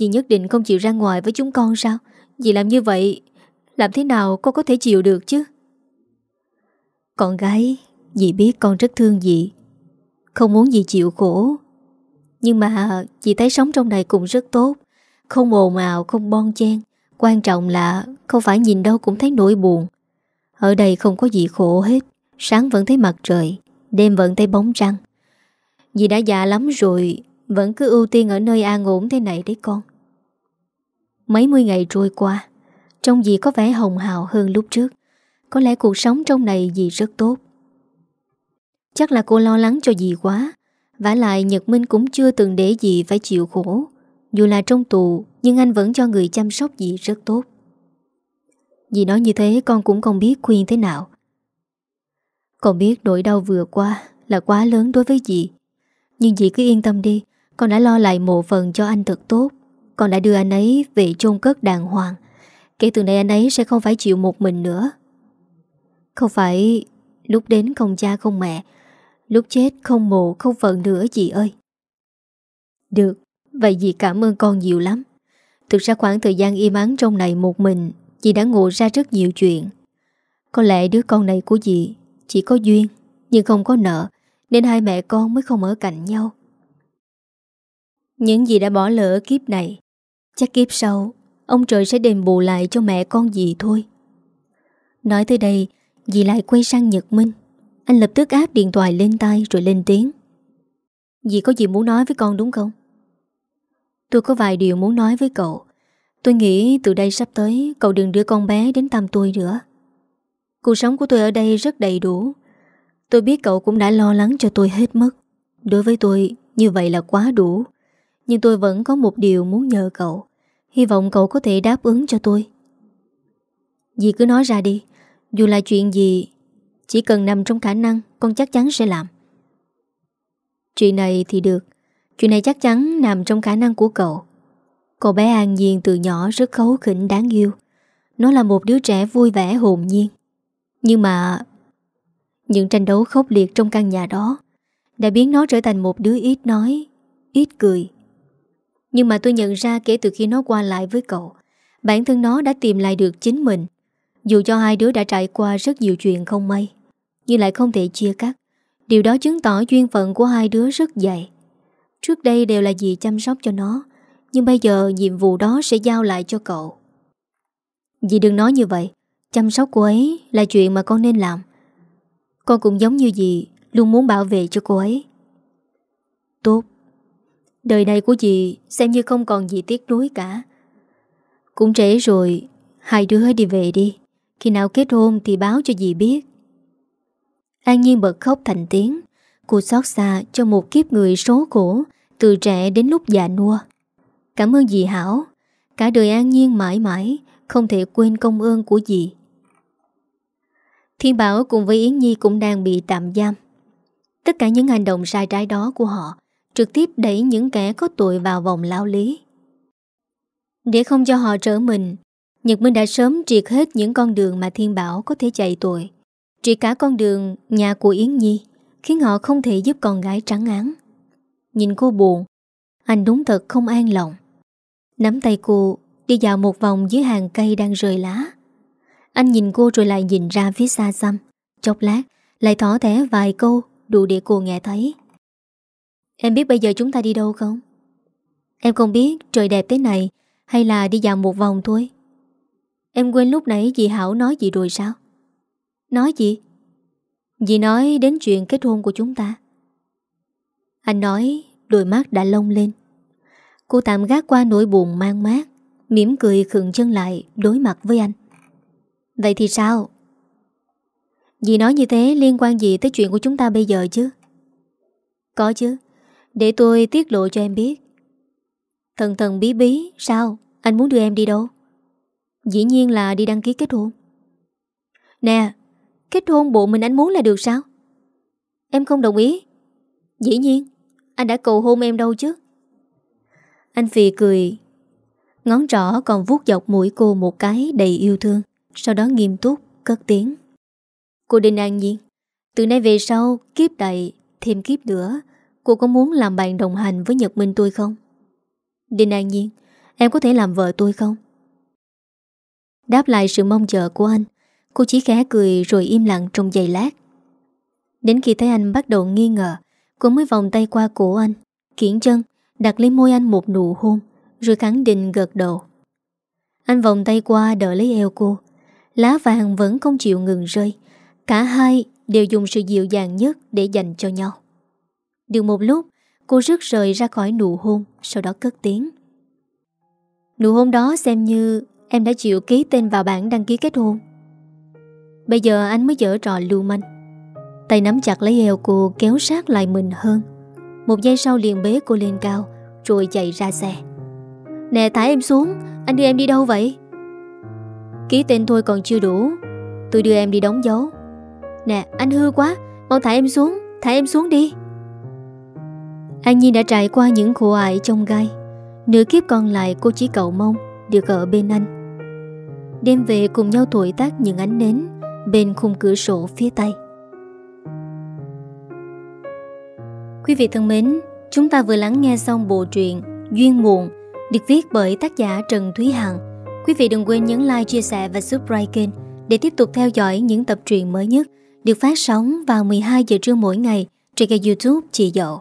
Dì nhất định không chịu ra ngoài với chúng con sao? Dì làm như vậy Làm thế nào con có thể chịu được chứ? Con gái Dì biết con rất thương dì. Không muốn dì chịu khổ. Nhưng mà dì thấy sống trong này cũng rất tốt. Không ồn ào, không bon chen. Quan trọng là không phải nhìn đâu cũng thấy nỗi buồn. Ở đây không có gì khổ hết. Sáng vẫn thấy mặt trời Đêm vẫn thấy bóng trăng. Dì đã già lắm rồi Vẫn cứ ưu tiên ở nơi an ổn thế này đấy con. Mấy mươi ngày trôi qua, Trông dì có vẻ hồng hào hơn lúc trước. Có lẽ cuộc sống trong này dì rất tốt. Chắc là cô lo lắng cho dì quá. Vả lại Nhật Minh cũng chưa từng để dì phải chịu khổ. Dù là trong tù, Nhưng anh vẫn cho người chăm sóc dì rất tốt. Dì nói như thế, con cũng không biết khuyên thế nào. Con biết nỗi đau vừa qua Là quá lớn đối với dì. Nhưng dì cứ yên tâm đi, Con đã lo lại một phần cho anh thật tốt. Con đã đưa anh ấy về chôn cất đàng hoàng. Kể từ nay anh ấy sẽ không phải chịu một mình nữa. Không phải lúc đến không cha không mẹ, Lúc chết không mộ không phận nữa chị ơi. Được, Vậy dì cảm ơn con nhiều lắm. Thực ra khoảng thời gian im ắng trong này một mình Dì đã ngộ ra rất nhiều chuyện. Có lẽ đứa con này của dì Chỉ có duyên, Nhưng không có nợ, Nên hai mẹ con mới không ở cạnh nhau. Những gì đã bỏ lỡ kiếp này Chắc kiếp sau, Ông trời sẽ đền bù lại cho mẹ con dì thôi. Nói tới đây, Dì lại quay sang Nhật Minh. Anh lập tức áp điện thoại lên tay rồi lên tiếng. Dì có gì muốn nói với con đúng không? Tôi có vài điều muốn nói với cậu. Tôi nghĩ từ đây sắp tới, Cậu đừng đưa con bé đến thăm tôi nữa. Cuộc sống của tôi ở đây rất đầy đủ. Tôi biết cậu cũng đã lo lắng cho tôi hết mức. Đối với tôi, như vậy là quá đủ. Nhưng tôi vẫn có một điều muốn nhờ cậu. Hy vọng cậu có thể đáp ứng cho tôi. Dì cứ nói ra đi. Dù là chuyện gì, Chỉ cần nằm trong khả năng, Con chắc chắn sẽ làm. Chuyện này thì được. Chuyện này chắc chắn nằm trong khả năng của cậu. Cậu bé An Nhiên từ nhỏ rất khấu khỉnh đáng yêu. Nó là một đứa trẻ vui vẻ, hồn nhiên. Nhưng mà, Những tranh đấu khốc liệt trong căn nhà đó Đã biến nó trở thành một đứa ít nói, Ít cười. Nhưng mà tôi nhận ra kể từ khi nó qua lại với cậu, Bản thân nó đã tìm lại được chính mình. Dù cho hai đứa đã trải qua rất nhiều chuyện không may, Nhưng lại không thể chia cắt. Điều đó chứng tỏ duyên phận của hai đứa rất dày Trước đây đều là dì chăm sóc cho nó, Nhưng bây giờ nhiệm vụ đó sẽ giao lại cho cậu. Dì đừng nói như vậy, Chăm sóc cô ấy là chuyện mà con nên làm. Con cũng giống như dì, Luôn muốn bảo vệ cho cô ấy. Tốt. Đời này của dì xem như không còn gì tiếc nuối cả. Cũng trễ rồi, Hai đứa đi về đi. Khi nào kết hôn thì báo cho dì biết. An Nhiên bật khóc thành tiếng. Cô xót xa cho một kiếp người số khổ, Từ trẻ đến lúc già nua. Cảm ơn dì Hảo. Cả đời an nhiên mãi mãi, Không thể quên công ơn của dì. Thiên Bảo cùng với Yến Nhi cũng đang bị tạm giam. Tất cả những hành động sai trái đó của họ Trực tiếp đẩy những kẻ có tội vào vòng lao lý. Để không cho họ trở mình, Nhật Minh đã sớm triệt hết những con đường mà Thiên Bảo có thể chạy tội, Triệt cả con đường nhà của Yến Nhi, Khiến họ không thể giúp con gái trắng án Nhìn cô buồn, Anh đúng thật không an lòng. Nắm tay cô, Đi dạo một vòng dưới hàng cây đang rơi lá. Anh nhìn cô rồi lại nhìn ra phía xa xăm, Chốc lát, Lại thỏ thẻ vài câu Đủ để cô nghe thấy. Em biết bây giờ chúng ta đi đâu không? Em không biết trời đẹp thế này Hay là đi dạo một vòng thôi. Em quên lúc nãy dì Hảo nói gì rồi sao? Nói gì? Dì nói đến chuyện kết hôn của chúng ta. Anh nói, Đôi mắt đã lông lên. Cô tạm gác qua nỗi buồn mang mát, mỉm cười khựng chân lại Đối mặt với anh. Vậy thì sao? Dì nói như thế liên quan gì tới chuyện của chúng ta bây giờ chứ? Có chứ. Để tôi tiết lộ cho em biết. Thần thần bí bí, Sao? Anh muốn đưa em đi đâu? Dĩ nhiên là đi đăng ký kết hôn. Nè, Kết hôn bộ mình anh muốn là được sao? Em không đồng ý. Dĩ nhiên, Anh đã cầu hôn em đâu chứ? Anh Phi cười. Ngón trỏ còn vuốt dọc mũi cô một cái đầy yêu thương. Sau đó nghiêm túc, Cất tiếng. Cô Đinh An Nhiên Từ nay về sau, kiếp đầy, Thêm kiếp nữa Cô có muốn làm bạn đồng hành với Nhật Minh tôi không? Đinh An Nhiên, Em có thể làm vợ tôi không? Đáp lại sự mong chờ của anh, Cô chỉ khẽ cười rồi im lặng trong giây lát. Đến khi thấy anh bắt đầu nghi ngờ, Cô mới vòng tay qua cổ anh, Kiển chân, Đặt lên môi anh một nụ hôn, Rồi khẳng định gật đầu. Anh vòng tay qua đỡ lấy eo cô. Lá vàng vẫn không chịu ngừng rơi, Cả hai đều dùng sự dịu dàng nhất Để dành cho nhau. Được một lúc, Cô rước rời ra khỏi nụ hôn, Sau đó cất tiếng. Nụ hôn đó xem như Em đã chịu ký tên vào bản đăng ký kết hôn. Bây giờ anh mới dở trò lưu manh. Tay nắm chặt lấy eo cô, kéo sát lại mình hơn. Một giây sau liền bế cô lên cao, Rồi chạy ra xe. Nè, thả em xuống, Anh đưa em đi đâu vậy? Ký tên thôi còn chưa đủ, Tôi đưa em đi đóng dấu. Nè, anh hư quá, Mau thả em xuống, Thả em xuống đi. An Nhi đã trải qua những khổ ải trong gai Nửa kiếp còn lại cô chỉ cầu mong Được ở bên anh Đêm về cùng nhau tuổi tác những ánh nến bên khung cửa sổ phía tây. Quý vị thân mến, chúng ta vừa lắng nghe xong bộ truyện Duyên Muộn được viết bởi tác giả Trần Thúy Hằng. Quý vị đừng quên nhấn like, chia sẻ và subscribe kênh để tiếp tục theo dõi những tập truyện mới nhất được phát sóng vào 12 giờ trưa mỗi ngày trên kênh youtube Chị Dậu.